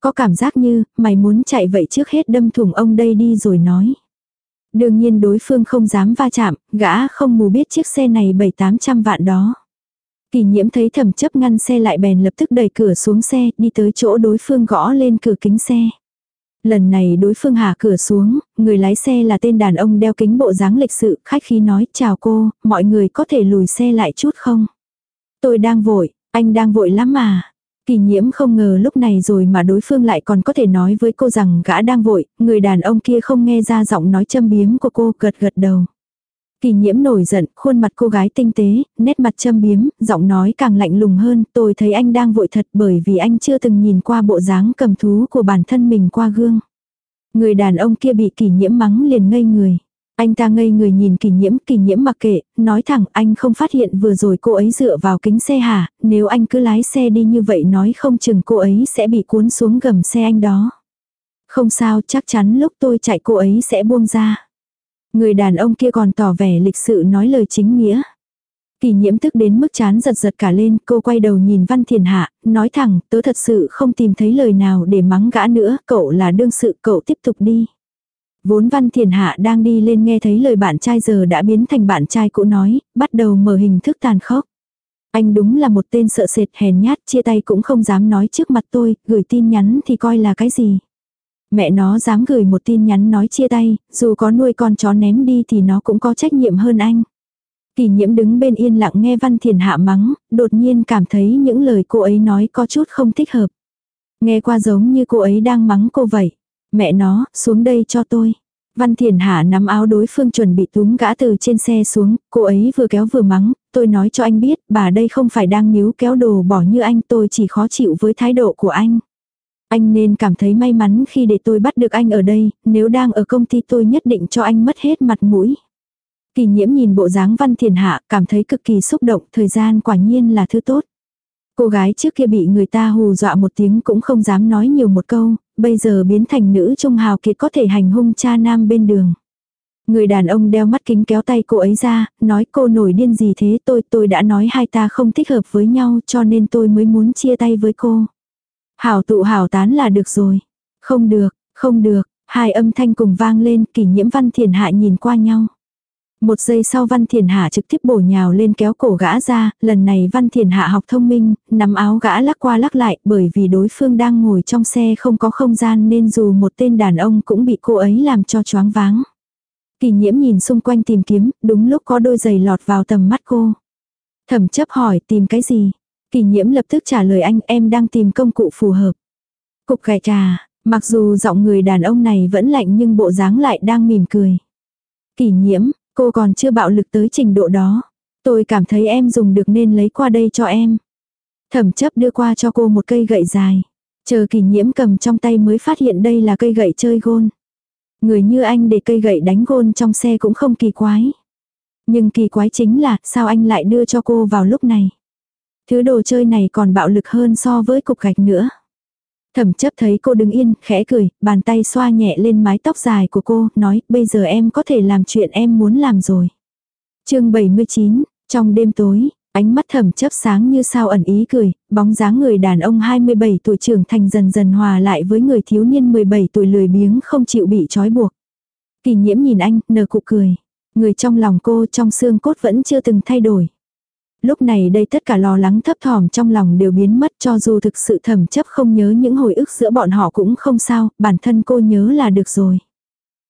Có cảm giác như, mày muốn chạy vậy trước hết đâm thủng ông đây đi rồi nói. Đương nhiên đối phương không dám va chạm, gã không mù biết chiếc xe này bảy tám trăm vạn đó. Kỳ nhiễm thấy thẩm chấp ngăn xe lại bèn lập tức đẩy cửa xuống xe, đi tới chỗ đối phương gõ lên cửa kính xe. Lần này đối phương hạ cửa xuống, người lái xe là tên đàn ông đeo kính bộ dáng lịch sự, khách khí nói, chào cô, mọi người có thể lùi xe lại chút không? Tôi đang vội, anh đang vội lắm mà. Kỳ nhiễm không ngờ lúc này rồi mà đối phương lại còn có thể nói với cô rằng gã đang vội, người đàn ông kia không nghe ra giọng nói châm biếm của cô gật gật đầu. Kỳ nhiễm nổi giận, khuôn mặt cô gái tinh tế, nét mặt châm biếm, giọng nói càng lạnh lùng hơn, tôi thấy anh đang vội thật bởi vì anh chưa từng nhìn qua bộ dáng cầm thú của bản thân mình qua gương. Người đàn ông kia bị kỳ nhiễm mắng liền ngây người. Anh ta ngây người nhìn kỳ nhiễm, kỳ nhiễm mặc kệ, nói thẳng anh không phát hiện vừa rồi cô ấy dựa vào kính xe hả, nếu anh cứ lái xe đi như vậy nói không chừng cô ấy sẽ bị cuốn xuống gầm xe anh đó. Không sao, chắc chắn lúc tôi chạy cô ấy sẽ buông ra. Người đàn ông kia còn tỏ vẻ lịch sự nói lời chính nghĩa. Kỳ nhiễm tức đến mức chán giật giật cả lên, cô quay đầu nhìn Văn Thiền Hạ, nói thẳng, tớ thật sự không tìm thấy lời nào để mắng gã nữa, cậu là đương sự, cậu tiếp tục đi. Vốn Văn Thiền Hạ đang đi lên nghe thấy lời bạn trai giờ đã biến thành bạn trai cũ nói, bắt đầu mở hình thức tàn khốc. Anh đúng là một tên sợ sệt hèn nhát, chia tay cũng không dám nói trước mặt tôi, gửi tin nhắn thì coi là cái gì. Mẹ nó dám gửi một tin nhắn nói chia tay, dù có nuôi con chó ném đi thì nó cũng có trách nhiệm hơn anh. Kỳ nhiễm đứng bên yên lặng nghe Văn Thiền hạ mắng, đột nhiên cảm thấy những lời cô ấy nói có chút không thích hợp. Nghe qua giống như cô ấy đang mắng cô vậy. Mẹ nó, xuống đây cho tôi. Văn Thiền Hạ nắm áo đối phương chuẩn bị túm gã từ trên xe xuống, cô ấy vừa kéo vừa mắng, tôi nói cho anh biết, bà đây không phải đang níu kéo đồ bỏ như anh, tôi chỉ khó chịu với thái độ của anh. Anh nên cảm thấy may mắn khi để tôi bắt được anh ở đây, nếu đang ở công ty tôi nhất định cho anh mất hết mặt mũi. Kỳ nhiễm nhìn bộ dáng văn thiền hạ, cảm thấy cực kỳ xúc động, thời gian quả nhiên là thứ tốt. Cô gái trước kia bị người ta hù dọa một tiếng cũng không dám nói nhiều một câu, bây giờ biến thành nữ trung hào kiệt có thể hành hung cha nam bên đường. Người đàn ông đeo mắt kính kéo tay cô ấy ra, nói cô nổi điên gì thế tôi tôi đã nói hai ta không thích hợp với nhau cho nên tôi mới muốn chia tay với cô. Hảo tụ hảo tán là được rồi. Không được, không được, hai âm thanh cùng vang lên kỷ nhiễm văn thiền hạ nhìn qua nhau. Một giây sau Văn Thiền Hạ trực tiếp bổ nhào lên kéo cổ gã ra, lần này Văn Thiền Hạ học thông minh, nắm áo gã lắc qua lắc lại bởi vì đối phương đang ngồi trong xe không có không gian nên dù một tên đàn ông cũng bị cô ấy làm cho choáng váng. Kỳ nhiễm nhìn xung quanh tìm kiếm, đúng lúc có đôi giày lọt vào tầm mắt cô. Thẩm chấp hỏi tìm cái gì? Kỳ nhiễm lập tức trả lời anh em đang tìm công cụ phù hợp. Cục gài trà, mặc dù giọng người đàn ông này vẫn lạnh nhưng bộ dáng lại đang mỉm cười. Kỳ nhiễm, cô còn chưa bạo lực tới trình độ đó. Tôi cảm thấy em dùng được nên lấy qua đây cho em. Thẩm chấp đưa qua cho cô một cây gậy dài. Chờ kỳ nhiễm cầm trong tay mới phát hiện đây là cây gậy chơi gôn. Người như anh để cây gậy đánh gôn trong xe cũng không kỳ quái. Nhưng kỳ quái chính là sao anh lại đưa cho cô vào lúc này. Thứ đồ chơi này còn bạo lực hơn so với cục gạch nữa. Thẩm chấp thấy cô đứng yên, khẽ cười, bàn tay xoa nhẹ lên mái tóc dài của cô, nói, bây giờ em có thể làm chuyện em muốn làm rồi. chương 79, trong đêm tối, ánh mắt thẩm chấp sáng như sao ẩn ý cười, bóng dáng người đàn ông 27 tuổi trưởng thành dần dần hòa lại với người thiếu niên 17 tuổi lười biếng không chịu bị trói buộc. Kỳ nhiễm nhìn anh, nở cụ cười. Người trong lòng cô trong xương cốt vẫn chưa từng thay đổi. Lúc này đây tất cả lo lắng thấp thỏm trong lòng đều biến mất cho dù thực sự thầm chấp không nhớ những hồi ức giữa bọn họ cũng không sao, bản thân cô nhớ là được rồi.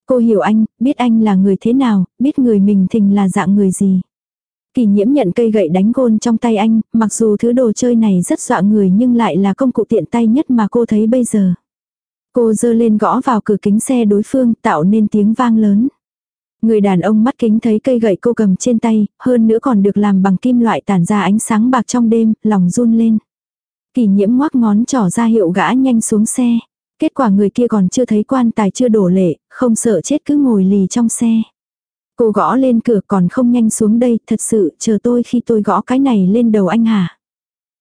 Cô hiểu anh, biết anh là người thế nào, biết người mình thình là dạng người gì. Kỳ nhiễm nhận cây gậy đánh gôn trong tay anh, mặc dù thứ đồ chơi này rất dọa người nhưng lại là công cụ tiện tay nhất mà cô thấy bây giờ. Cô dơ lên gõ vào cửa kính xe đối phương tạo nên tiếng vang lớn. Người đàn ông mắt kính thấy cây gậy cô cầm trên tay, hơn nữa còn được làm bằng kim loại tản ra ánh sáng bạc trong đêm, lòng run lên. Kỳ nhiễm ngoác ngón trỏ ra hiệu gã nhanh xuống xe. Kết quả người kia còn chưa thấy quan tài chưa đổ lệ, không sợ chết cứ ngồi lì trong xe. Cô gõ lên cửa còn không nhanh xuống đây, thật sự chờ tôi khi tôi gõ cái này lên đầu anh hả?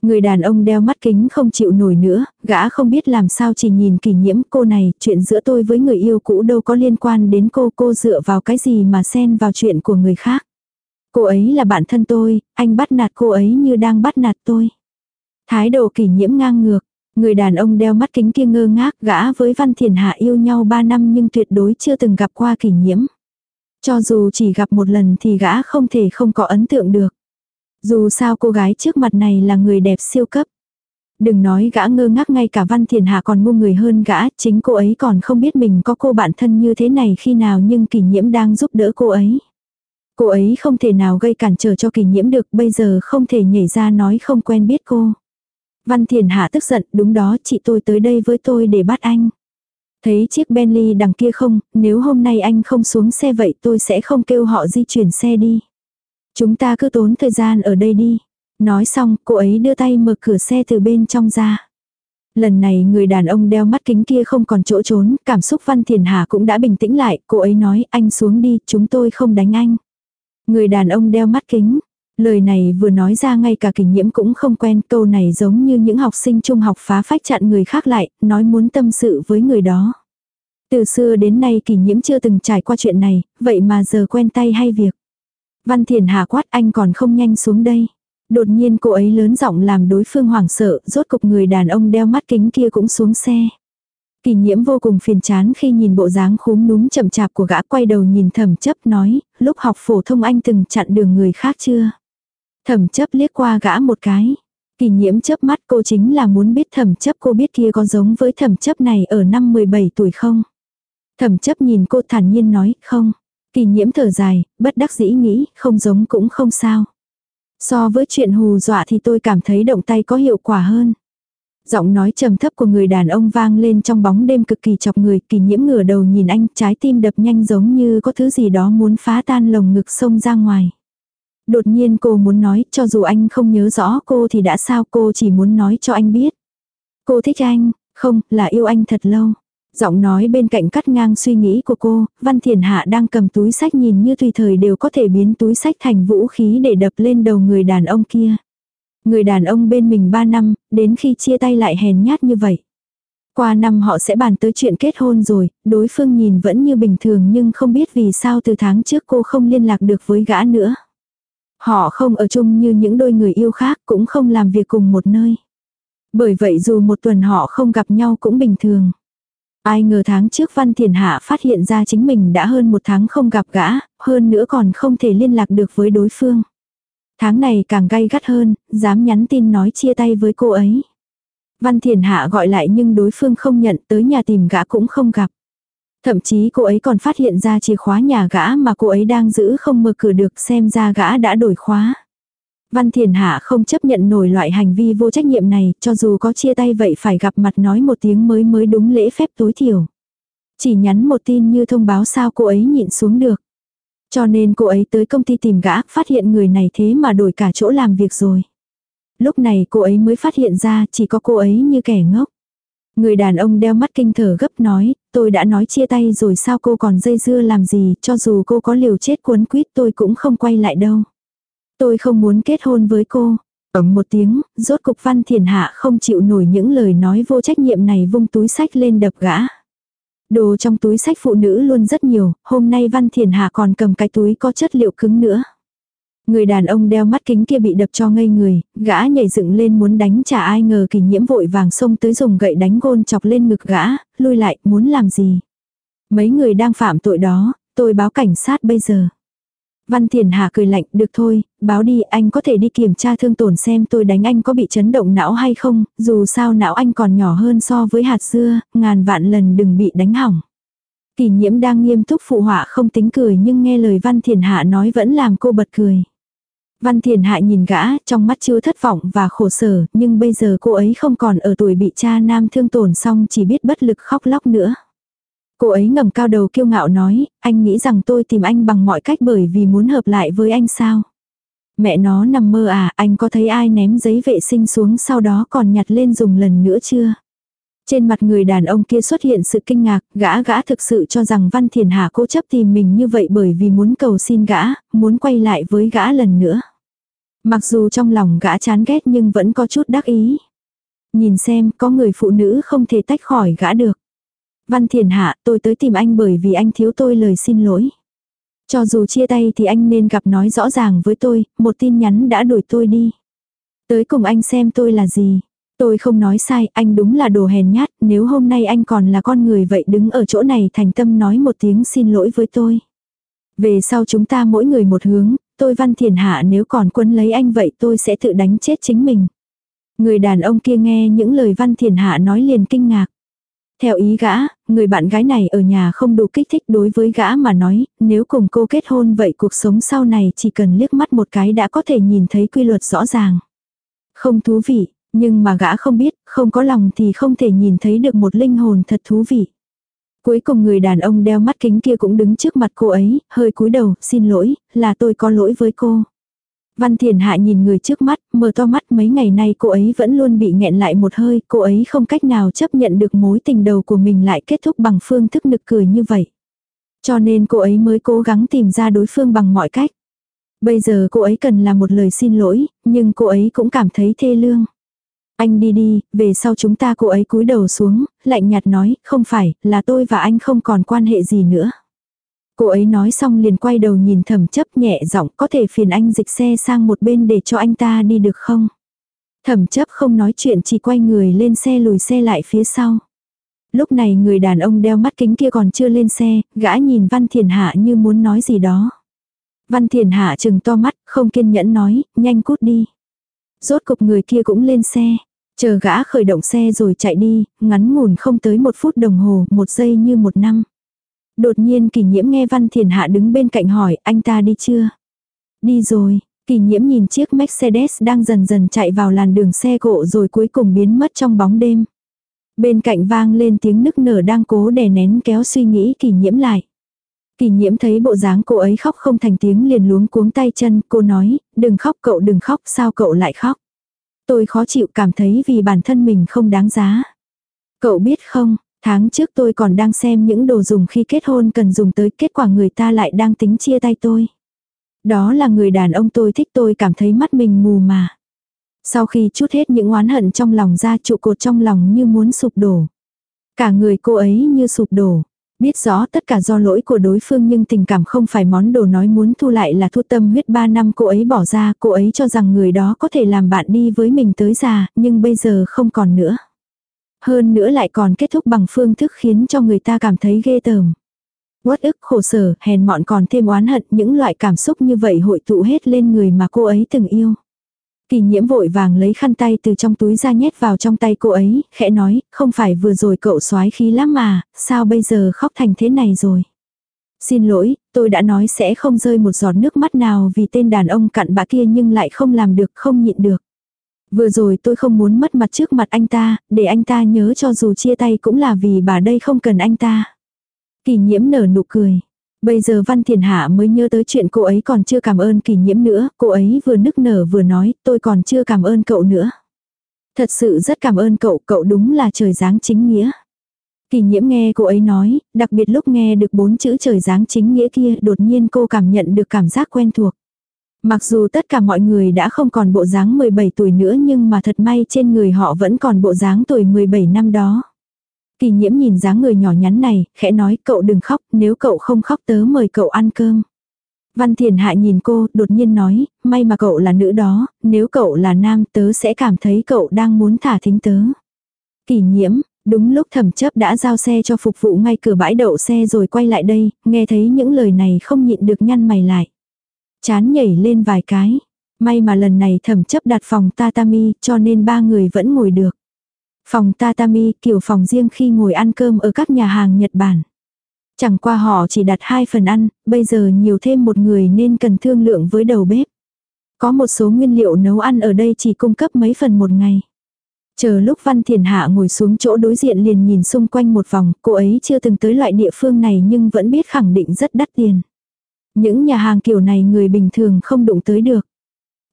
Người đàn ông đeo mắt kính không chịu nổi nữa, gã không biết làm sao chỉ nhìn kỷ nhiễm cô này, chuyện giữa tôi với người yêu cũ đâu có liên quan đến cô, cô dựa vào cái gì mà xen vào chuyện của người khác. Cô ấy là bạn thân tôi, anh bắt nạt cô ấy như đang bắt nạt tôi. Thái độ kỷ nhiễm ngang ngược, người đàn ông đeo mắt kính kia ngơ ngác gã với Văn Thiền Hạ yêu nhau 3 năm nhưng tuyệt đối chưa từng gặp qua kỷ nhiễm. Cho dù chỉ gặp một lần thì gã không thể không có ấn tượng được. Dù sao cô gái trước mặt này là người đẹp siêu cấp. Đừng nói gã ngơ ngác ngay cả Văn Thiền Hạ còn ngu người hơn gã, chính cô ấy còn không biết mình có cô bạn thân như thế này khi nào nhưng kỷ nhiễm đang giúp đỡ cô ấy. Cô ấy không thể nào gây cản trở cho kỷ nhiễm được, bây giờ không thể nhảy ra nói không quen biết cô. Văn Thiền Hạ tức giận, đúng đó chị tôi tới đây với tôi để bắt anh. Thấy chiếc Bentley đằng kia không, nếu hôm nay anh không xuống xe vậy tôi sẽ không kêu họ di chuyển xe đi. Chúng ta cứ tốn thời gian ở đây đi. Nói xong, cô ấy đưa tay mở cửa xe từ bên trong ra. Lần này người đàn ông đeo mắt kính kia không còn chỗ trốn, cảm xúc Văn Thiền Hà cũng đã bình tĩnh lại, cô ấy nói anh xuống đi, chúng tôi không đánh anh. Người đàn ông đeo mắt kính, lời này vừa nói ra ngay cả kỷ nhiễm cũng không quen, câu này giống như những học sinh trung học phá phách chặn người khác lại, nói muốn tâm sự với người đó. Từ xưa đến nay kỷ nhiễm chưa từng trải qua chuyện này, vậy mà giờ quen tay hay việc. Văn Thiền Hà quát anh còn không nhanh xuống đây. Đột nhiên cô ấy lớn giọng làm đối phương hoảng sợ, rốt cục người đàn ông đeo mắt kính kia cũng xuống xe. Kỳ nhiễm vô cùng phiền chán khi nhìn bộ dáng khúm núm chậm chạp của gã quay đầu nhìn thẩm chấp nói, lúc học phổ thông anh từng chặn đường người khác chưa? Thẩm chấp liếc qua gã một cái. Kỳ nhiễm chớp mắt cô chính là muốn biết thẩm chấp cô biết kia có giống với thẩm chấp này ở năm 17 tuổi không? Thẩm chấp nhìn cô thản nhiên nói, không. Kỳ nhiễm thở dài, bất đắc dĩ nghĩ, không giống cũng không sao. So với chuyện hù dọa thì tôi cảm thấy động tay có hiệu quả hơn. Giọng nói trầm thấp của người đàn ông vang lên trong bóng đêm cực kỳ chọc người, kỳ nhiễm ngửa đầu nhìn anh, trái tim đập nhanh giống như có thứ gì đó muốn phá tan lồng ngực sông ra ngoài. Đột nhiên cô muốn nói, cho dù anh không nhớ rõ cô thì đã sao cô chỉ muốn nói cho anh biết. Cô thích anh, không, là yêu anh thật lâu. Giọng nói bên cạnh cắt ngang suy nghĩ của cô, Văn Thiền Hạ đang cầm túi sách nhìn như tùy thời đều có thể biến túi sách thành vũ khí để đập lên đầu người đàn ông kia. Người đàn ông bên mình 3 năm, đến khi chia tay lại hèn nhát như vậy. Qua năm họ sẽ bàn tới chuyện kết hôn rồi, đối phương nhìn vẫn như bình thường nhưng không biết vì sao từ tháng trước cô không liên lạc được với gã nữa. Họ không ở chung như những đôi người yêu khác cũng không làm việc cùng một nơi. Bởi vậy dù một tuần họ không gặp nhau cũng bình thường. Ai ngờ tháng trước Văn Thiền Hạ phát hiện ra chính mình đã hơn một tháng không gặp gã, hơn nữa còn không thể liên lạc được với đối phương. Tháng này càng gay gắt hơn, dám nhắn tin nói chia tay với cô ấy. Văn Thiền Hạ gọi lại nhưng đối phương không nhận tới nhà tìm gã cũng không gặp. Thậm chí cô ấy còn phát hiện ra chìa khóa nhà gã mà cô ấy đang giữ không mở cửa được xem ra gã đã đổi khóa. Văn Thiền Hạ không chấp nhận nổi loại hành vi vô trách nhiệm này, cho dù có chia tay vậy phải gặp mặt nói một tiếng mới mới đúng lễ phép tối thiểu. Chỉ nhắn một tin như thông báo sao cô ấy nhịn xuống được. Cho nên cô ấy tới công ty tìm gã, phát hiện người này thế mà đổi cả chỗ làm việc rồi. Lúc này cô ấy mới phát hiện ra chỉ có cô ấy như kẻ ngốc. Người đàn ông đeo mắt kinh thở gấp nói, tôi đã nói chia tay rồi sao cô còn dây dưa làm gì, cho dù cô có liều chết cuốn quýt tôi cũng không quay lại đâu. Tôi không muốn kết hôn với cô. Ấm một tiếng, rốt cục văn thiền hạ không chịu nổi những lời nói vô trách nhiệm này vung túi sách lên đập gã. Đồ trong túi sách phụ nữ luôn rất nhiều, hôm nay văn thiền hạ còn cầm cái túi có chất liệu cứng nữa. Người đàn ông đeo mắt kính kia bị đập cho ngây người, gã nhảy dựng lên muốn đánh trả ai ngờ kỳ nhiễm vội vàng xông tới dùng gậy đánh gôn chọc lên ngực gã, lui lại, muốn làm gì. Mấy người đang phạm tội đó, tôi báo cảnh sát bây giờ. Văn Thiền Hà cười lạnh, được thôi, báo đi, anh có thể đi kiểm tra thương tổn xem tôi đánh anh có bị chấn động não hay không, dù sao não anh còn nhỏ hơn so với hạt dưa, ngàn vạn lần đừng bị đánh hỏng. Kỳ nhiễm đang nghiêm túc phụ họa không tính cười nhưng nghe lời Văn Thiền Hạ nói vẫn làm cô bật cười. Văn Thiền Hạ nhìn gã, trong mắt chưa thất vọng và khổ sở, nhưng bây giờ cô ấy không còn ở tuổi bị cha nam thương tổn xong chỉ biết bất lực khóc lóc nữa. Cô ấy ngẩng cao đầu kiêu ngạo nói, anh nghĩ rằng tôi tìm anh bằng mọi cách bởi vì muốn hợp lại với anh sao. Mẹ nó nằm mơ à, anh có thấy ai ném giấy vệ sinh xuống sau đó còn nhặt lên dùng lần nữa chưa? Trên mặt người đàn ông kia xuất hiện sự kinh ngạc, gã gã thực sự cho rằng Văn Thiền Hà cố chấp tìm mình như vậy bởi vì muốn cầu xin gã, muốn quay lại với gã lần nữa. Mặc dù trong lòng gã chán ghét nhưng vẫn có chút đắc ý. Nhìn xem có người phụ nữ không thể tách khỏi gã được. Văn Thiền Hạ tôi tới tìm anh bởi vì anh thiếu tôi lời xin lỗi. Cho dù chia tay thì anh nên gặp nói rõ ràng với tôi, một tin nhắn đã đuổi tôi đi. Tới cùng anh xem tôi là gì. Tôi không nói sai, anh đúng là đồ hèn nhát, nếu hôm nay anh còn là con người vậy đứng ở chỗ này thành tâm nói một tiếng xin lỗi với tôi. Về sau chúng ta mỗi người một hướng, tôi văn thiền hạ nếu còn quân lấy anh vậy tôi sẽ tự đánh chết chính mình. Người đàn ông kia nghe những lời văn thiền hạ nói liền kinh ngạc. Theo ý gã, người bạn gái này ở nhà không đủ kích thích đối với gã mà nói, nếu cùng cô kết hôn vậy cuộc sống sau này chỉ cần liếc mắt một cái đã có thể nhìn thấy quy luật rõ ràng. Không thú vị, nhưng mà gã không biết, không có lòng thì không thể nhìn thấy được một linh hồn thật thú vị. Cuối cùng người đàn ông đeo mắt kính kia cũng đứng trước mặt cô ấy, hơi cúi đầu, xin lỗi, là tôi có lỗi với cô. Văn Thiền Hạ nhìn người trước mắt, mở to mắt mấy ngày nay cô ấy vẫn luôn bị nghẹn lại một hơi, cô ấy không cách nào chấp nhận được mối tình đầu của mình lại kết thúc bằng phương thức nực cười như vậy. Cho nên cô ấy mới cố gắng tìm ra đối phương bằng mọi cách. Bây giờ cô ấy cần là một lời xin lỗi, nhưng cô ấy cũng cảm thấy thê lương. Anh đi đi, về sau chúng ta cô ấy cúi đầu xuống, lạnh nhạt nói, không phải, là tôi và anh không còn quan hệ gì nữa. Cô ấy nói xong liền quay đầu nhìn thẩm chấp nhẹ giọng có thể phiền anh dịch xe sang một bên để cho anh ta đi được không? Thẩm chấp không nói chuyện chỉ quay người lên xe lùi xe lại phía sau. Lúc này người đàn ông đeo mắt kính kia còn chưa lên xe, gã nhìn Văn Thiền Hạ như muốn nói gì đó. Văn Thiền Hạ chừng to mắt, không kiên nhẫn nói, nhanh cút đi. Rốt cục người kia cũng lên xe. Chờ gã khởi động xe rồi chạy đi, ngắn ngủn không tới một phút đồng hồ, một giây như một năm. Đột nhiên kỷ nhiễm nghe Văn Thiền Hạ đứng bên cạnh hỏi, anh ta đi chưa? Đi rồi, kỷ nhiễm nhìn chiếc Mercedes đang dần dần chạy vào làn đường xe cộ rồi cuối cùng biến mất trong bóng đêm. Bên cạnh vang lên tiếng nức nở đang cố đè nén kéo suy nghĩ kỷ nhiễm lại. Kỷ nhiễm thấy bộ dáng cô ấy khóc không thành tiếng liền luống cuống tay chân, cô nói, đừng khóc cậu đừng khóc, sao cậu lại khóc. Tôi khó chịu cảm thấy vì bản thân mình không đáng giá. Cậu biết không, tháng trước tôi còn đang xem những đồ dùng khi kết hôn cần dùng tới kết quả người ta lại đang tính chia tay tôi. Đó là người đàn ông tôi thích tôi cảm thấy mắt mình mù mà. Sau khi chút hết những oán hận trong lòng ra trụ cột trong lòng như muốn sụp đổ. Cả người cô ấy như sụp đổ. Biết rõ tất cả do lỗi của đối phương nhưng tình cảm không phải món đồ nói muốn thu lại là thu tâm huyết 3 năm cô ấy bỏ ra, cô ấy cho rằng người đó có thể làm bạn đi với mình tới già, nhưng bây giờ không còn nữa. Hơn nữa lại còn kết thúc bằng phương thức khiến cho người ta cảm thấy ghê tởm. Uất ức khổ sở, hèn mọn còn thêm oán hận, những loại cảm xúc như vậy hội tụ hết lên người mà cô ấy từng yêu. Kỳ nhiễm vội vàng lấy khăn tay từ trong túi ra nhét vào trong tay cô ấy, khẽ nói, không phải vừa rồi cậu soái khí lắm mà, sao bây giờ khóc thành thế này rồi. Xin lỗi, tôi đã nói sẽ không rơi một giọt nước mắt nào vì tên đàn ông cặn bã kia nhưng lại không làm được, không nhịn được. Vừa rồi tôi không muốn mất mặt trước mặt anh ta, để anh ta nhớ cho dù chia tay cũng là vì bà đây không cần anh ta. Kỳ nhiễm nở nụ cười. Bây giờ Văn Thiền Hạ mới nhớ tới chuyện cô ấy còn chưa cảm ơn kỳ nhiễm nữa, cô ấy vừa nức nở vừa nói, tôi còn chưa cảm ơn cậu nữa. Thật sự rất cảm ơn cậu, cậu đúng là trời giáng chính nghĩa. Kỳ nhiễm nghe cô ấy nói, đặc biệt lúc nghe được bốn chữ trời giáng chính nghĩa kia, đột nhiên cô cảm nhận được cảm giác quen thuộc. Mặc dù tất cả mọi người đã không còn bộ dáng 17 tuổi nữa nhưng mà thật may trên người họ vẫn còn bộ dáng tuổi 17 năm đó. Kỳ nhiễm nhìn dáng người nhỏ nhắn này, khẽ nói cậu đừng khóc, nếu cậu không khóc tớ mời cậu ăn cơm. Văn Thiền Hạ nhìn cô, đột nhiên nói, may mà cậu là nữ đó, nếu cậu là nam tớ sẽ cảm thấy cậu đang muốn thả thính tớ. Kỳ nhiễm, đúng lúc thẩm chấp đã giao xe cho phục vụ ngay cửa bãi đậu xe rồi quay lại đây, nghe thấy những lời này không nhịn được nhăn mày lại. Chán nhảy lên vài cái. May mà lần này thẩm chấp đặt phòng tatami cho nên ba người vẫn ngồi được. Phòng tatami kiểu phòng riêng khi ngồi ăn cơm ở các nhà hàng Nhật Bản. Chẳng qua họ chỉ đặt hai phần ăn, bây giờ nhiều thêm một người nên cần thương lượng với đầu bếp. Có một số nguyên liệu nấu ăn ở đây chỉ cung cấp mấy phần một ngày. Chờ lúc Văn Thiền Hạ ngồi xuống chỗ đối diện liền nhìn xung quanh một vòng, cô ấy chưa từng tới loại địa phương này nhưng vẫn biết khẳng định rất đắt tiền. Những nhà hàng kiểu này người bình thường không đụng tới được.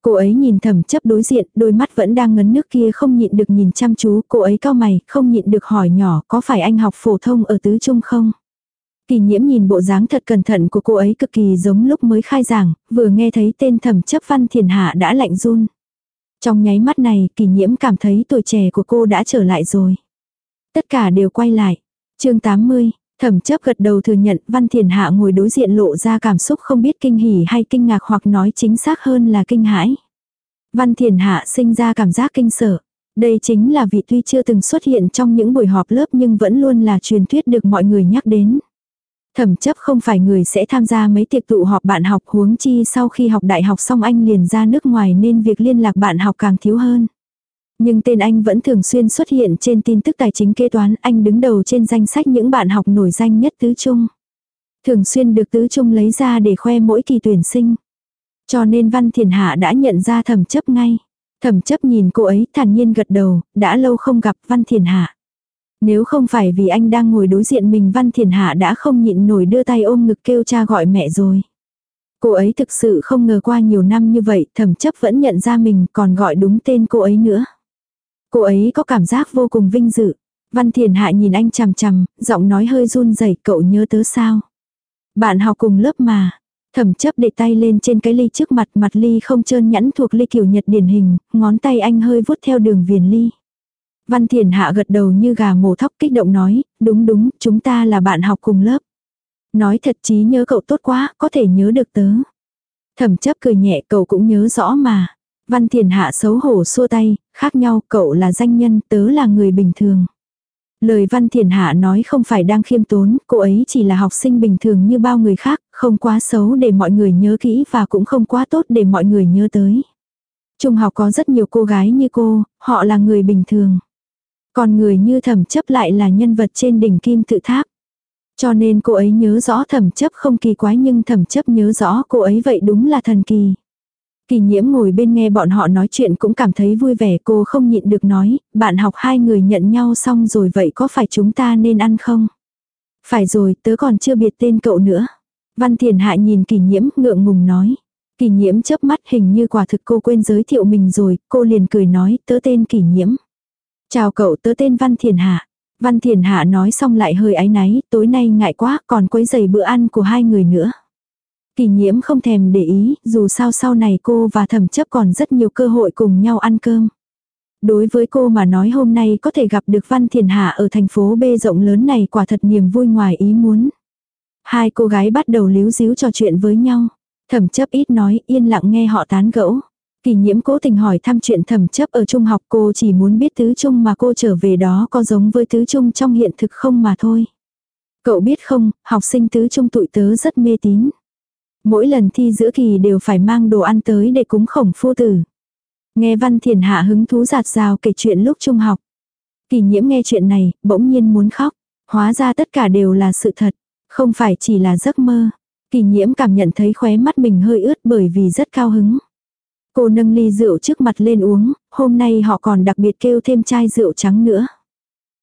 Cô ấy nhìn thẩm chấp đối diện, đôi mắt vẫn đang ngấn nước kia không nhịn được nhìn chăm chú, cô ấy cao mày, không nhịn được hỏi nhỏ, có phải anh học phổ thông ở tứ trung không? Kỳ nhiễm nhìn bộ dáng thật cẩn thận của cô ấy cực kỳ giống lúc mới khai giảng, vừa nghe thấy tên thẩm chấp văn thiền hạ đã lạnh run. Trong nháy mắt này, kỳ nhiễm cảm thấy tuổi trẻ của cô đã trở lại rồi. Tất cả đều quay lại. chương 80, thẩm chấp gật đầu thừa nhận, văn thiền hạ ngồi đối diện lộ ra cảm xúc không biết kinh hỉ hay kinh ngạc hoặc nói chính xác hơn là kinh hãi. Văn thiền hạ sinh ra cảm giác kinh sợ. Đây chính là vị tuy chưa từng xuất hiện trong những buổi họp lớp nhưng vẫn luôn là truyền thuyết được mọi người nhắc đến. Thẩm chấp không phải người sẽ tham gia mấy tiệc tụ họp bạn học huống chi sau khi học đại học xong anh liền ra nước ngoài nên việc liên lạc bạn học càng thiếu hơn. Nhưng tên anh vẫn thường xuyên xuất hiện trên tin tức tài chính kế toán, anh đứng đầu trên danh sách những bạn học nổi danh nhất tứ trung. Thường xuyên được tứ trung lấy ra để khoe mỗi kỳ tuyển sinh. Cho nên Văn Thiền Hạ đã nhận ra thẩm chấp ngay. Thẩm chấp nhìn cô ấy thản nhiên gật đầu, đã lâu không gặp Văn Thiền Hạ. Nếu không phải vì anh đang ngồi đối diện mình Văn Thiền Hạ đã không nhịn nổi đưa tay ôm ngực kêu cha gọi mẹ rồi. Cô ấy thực sự không ngờ qua nhiều năm như vậy thẩm chấp vẫn nhận ra mình còn gọi đúng tên cô ấy nữa. Cô ấy có cảm giác vô cùng vinh dự. Văn Thiền Hạ nhìn anh chằm chằm, giọng nói hơi run rẩy cậu nhớ tớ sao. Bạn học cùng lớp mà. Thẩm chấp để tay lên trên cái ly trước mặt mặt ly không trơn nhẵn thuộc ly kiểu nhật điển hình, ngón tay anh hơi vuốt theo đường viền ly. Văn Thiền Hạ gật đầu như gà mổ thóc kích động nói, đúng đúng, chúng ta là bạn học cùng lớp. Nói thật chí nhớ cậu tốt quá, có thể nhớ được tớ. Thẩm chấp cười nhẹ cậu cũng nhớ rõ mà. Văn Thiền Hạ xấu hổ xua tay, khác nhau, cậu là danh nhân, tớ là người bình thường. Lời Văn Thiền Hạ nói không phải đang khiêm tốn, cô ấy chỉ là học sinh bình thường như bao người khác, không quá xấu để mọi người nhớ kỹ và cũng không quá tốt để mọi người nhớ tới. Trung học có rất nhiều cô gái như cô, họ là người bình thường. Còn người như thẩm chấp lại là nhân vật trên đỉnh kim tự tháp. Cho nên cô ấy nhớ rõ thẩm chấp không kỳ quái nhưng thẩm chấp nhớ rõ cô ấy vậy đúng là thần kỳ. Kỳ nhiễm ngồi bên nghe bọn họ nói chuyện cũng cảm thấy vui vẻ cô không nhịn được nói, bạn học hai người nhận nhau xong rồi vậy có phải chúng ta nên ăn không? Phải rồi, tớ còn chưa biệt tên cậu nữa. Văn Thiền Hạ nhìn kỳ nhiễm ngượng ngùng nói. Kỳ nhiễm chớp mắt hình như quả thực cô quên giới thiệu mình rồi, cô liền cười nói tớ tên kỳ nhiễm. Chào cậu tớ tên Văn Thiền Hạ. Văn Thiền Hạ nói xong lại hơi áy náy, tối nay ngại quá còn quấy giày bữa ăn của hai người nữa. Kỳ nhiễm không thèm để ý, dù sao sau này cô và thẩm chấp còn rất nhiều cơ hội cùng nhau ăn cơm. Đối với cô mà nói hôm nay có thể gặp được Văn Thiền Hạ ở thành phố B rộng lớn này quả thật niềm vui ngoài ý muốn. Hai cô gái bắt đầu líu díu trò chuyện với nhau. Thẩm chấp ít nói, yên lặng nghe họ tán gẫu. Kỳ nhiễm cố tình hỏi thăm chuyện thẩm chấp ở trung học cô chỉ muốn biết tứ trung mà cô trở về đó có giống với tứ trung trong hiện thực không mà thôi. Cậu biết không, học sinh tứ trung tụi tớ rất mê tín. Mỗi lần thi giữa kỳ đều phải mang đồ ăn tới để cúng khổng phu tử. Nghe Văn Thiền Hạ hứng thú giạt rào kể chuyện lúc trung học. Kỳ nhiễm nghe chuyện này, bỗng nhiên muốn khóc. Hóa ra tất cả đều là sự thật, không phải chỉ là giấc mơ. Kỳ nhiễm cảm nhận thấy khóe mắt mình hơi ướt bởi vì rất cao hứng. Cô nâng ly rượu trước mặt lên uống, hôm nay họ còn đặc biệt kêu thêm chai rượu trắng nữa.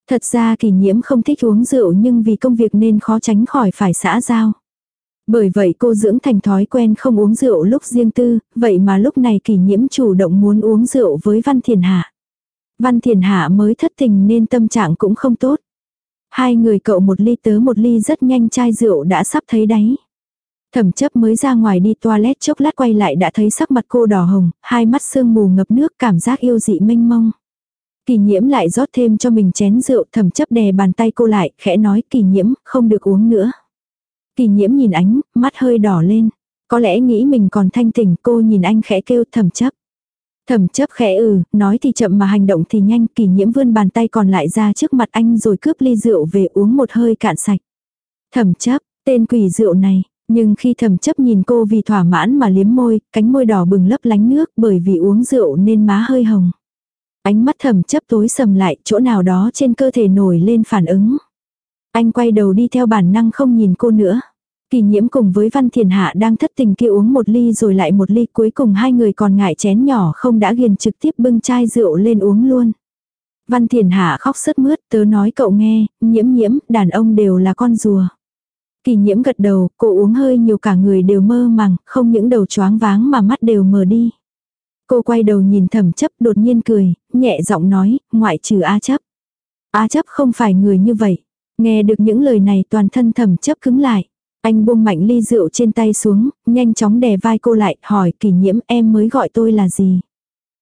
Thật ra kỳ nhiễm không thích uống rượu nhưng vì công việc nên khó tránh khỏi phải xã giao. Bởi vậy cô dưỡng thành thói quen không uống rượu lúc riêng tư, vậy mà lúc này kỳ nhiễm chủ động muốn uống rượu với Văn Thiền Hạ. Văn Thiền Hạ mới thất tình nên tâm trạng cũng không tốt. Hai người cậu một ly tớ một ly rất nhanh chai rượu đã sắp thấy đáy. Thẩm chấp mới ra ngoài đi toilet chốc lát quay lại đã thấy sắc mặt cô đỏ hồng, hai mắt sương mù ngập nước cảm giác yêu dị mênh mông. Kỳ nhiễm lại rót thêm cho mình chén rượu thẩm chấp đè bàn tay cô lại, khẽ nói kỳ nhiễm, không được uống nữa. Kỳ nhiễm nhìn ánh, mắt hơi đỏ lên. Có lẽ nghĩ mình còn thanh tỉnh cô nhìn anh khẽ kêu thầm chấp. Thẩm chấp khẽ ừ, nói thì chậm mà hành động thì nhanh, kỳ nhiễm vươn bàn tay còn lại ra trước mặt anh rồi cướp ly rượu về uống một hơi cạn sạch. Thẩm chấp, tên quỷ rượu này, nhưng khi thẩm chấp nhìn cô vì thỏa mãn mà liếm môi, cánh môi đỏ bừng lấp lánh nước bởi vì uống rượu nên má hơi hồng. Ánh mắt thẩm chấp tối sầm lại, chỗ nào đó trên cơ thể nổi lên phản ứng. Anh quay đầu đi theo bản năng không nhìn cô nữa. Kỳ nhiễm cùng với Văn Thiền Hạ đang thất tình kia uống một ly rồi lại một ly cuối cùng hai người còn ngại chén nhỏ không đã ghiền trực tiếp bưng chai rượu lên uống luôn. Văn Thiền Hạ khóc sướt mướt tớ nói cậu nghe, nhiễm nhiễm, đàn ông đều là con rùa. Kỳ nhiễm gật đầu, cô uống hơi nhiều cả người đều mơ màng, không những đầu choáng váng mà mắt đều mờ đi. Cô quay đầu nhìn thẩm chấp đột nhiên cười, nhẹ giọng nói, ngoại trừ A chấp. A chấp không phải người như vậy. Nghe được những lời này toàn thân thẩm chấp cứng lại. Anh buông mạnh ly rượu trên tay xuống, nhanh chóng đè vai cô lại, hỏi kỷ nhiễm em mới gọi tôi là gì?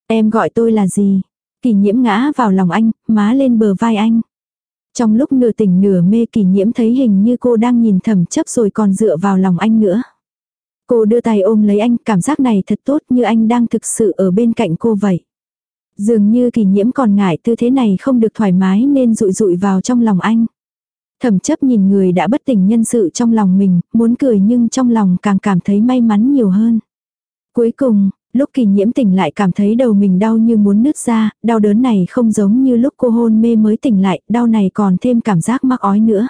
Em gọi tôi là gì? Kỷ nhiễm ngã vào lòng anh, má lên bờ vai anh. Trong lúc nửa tỉnh nửa mê kỷ nhiễm thấy hình như cô đang nhìn thầm chấp rồi còn dựa vào lòng anh nữa. Cô đưa tay ôm lấy anh, cảm giác này thật tốt như anh đang thực sự ở bên cạnh cô vậy. Dường như kỷ nhiễm còn ngại tư thế này không được thoải mái nên rụi rụi vào trong lòng anh. Thẩm chấp nhìn người đã bất tỉnh nhân sự trong lòng mình, muốn cười nhưng trong lòng càng cảm thấy may mắn nhiều hơn. Cuối cùng, lúc kỳ nhiễm tỉnh lại cảm thấy đầu mình đau như muốn nứt ra, đau đớn này không giống như lúc cô hôn mê mới tỉnh lại, đau này còn thêm cảm giác mắc ói nữa.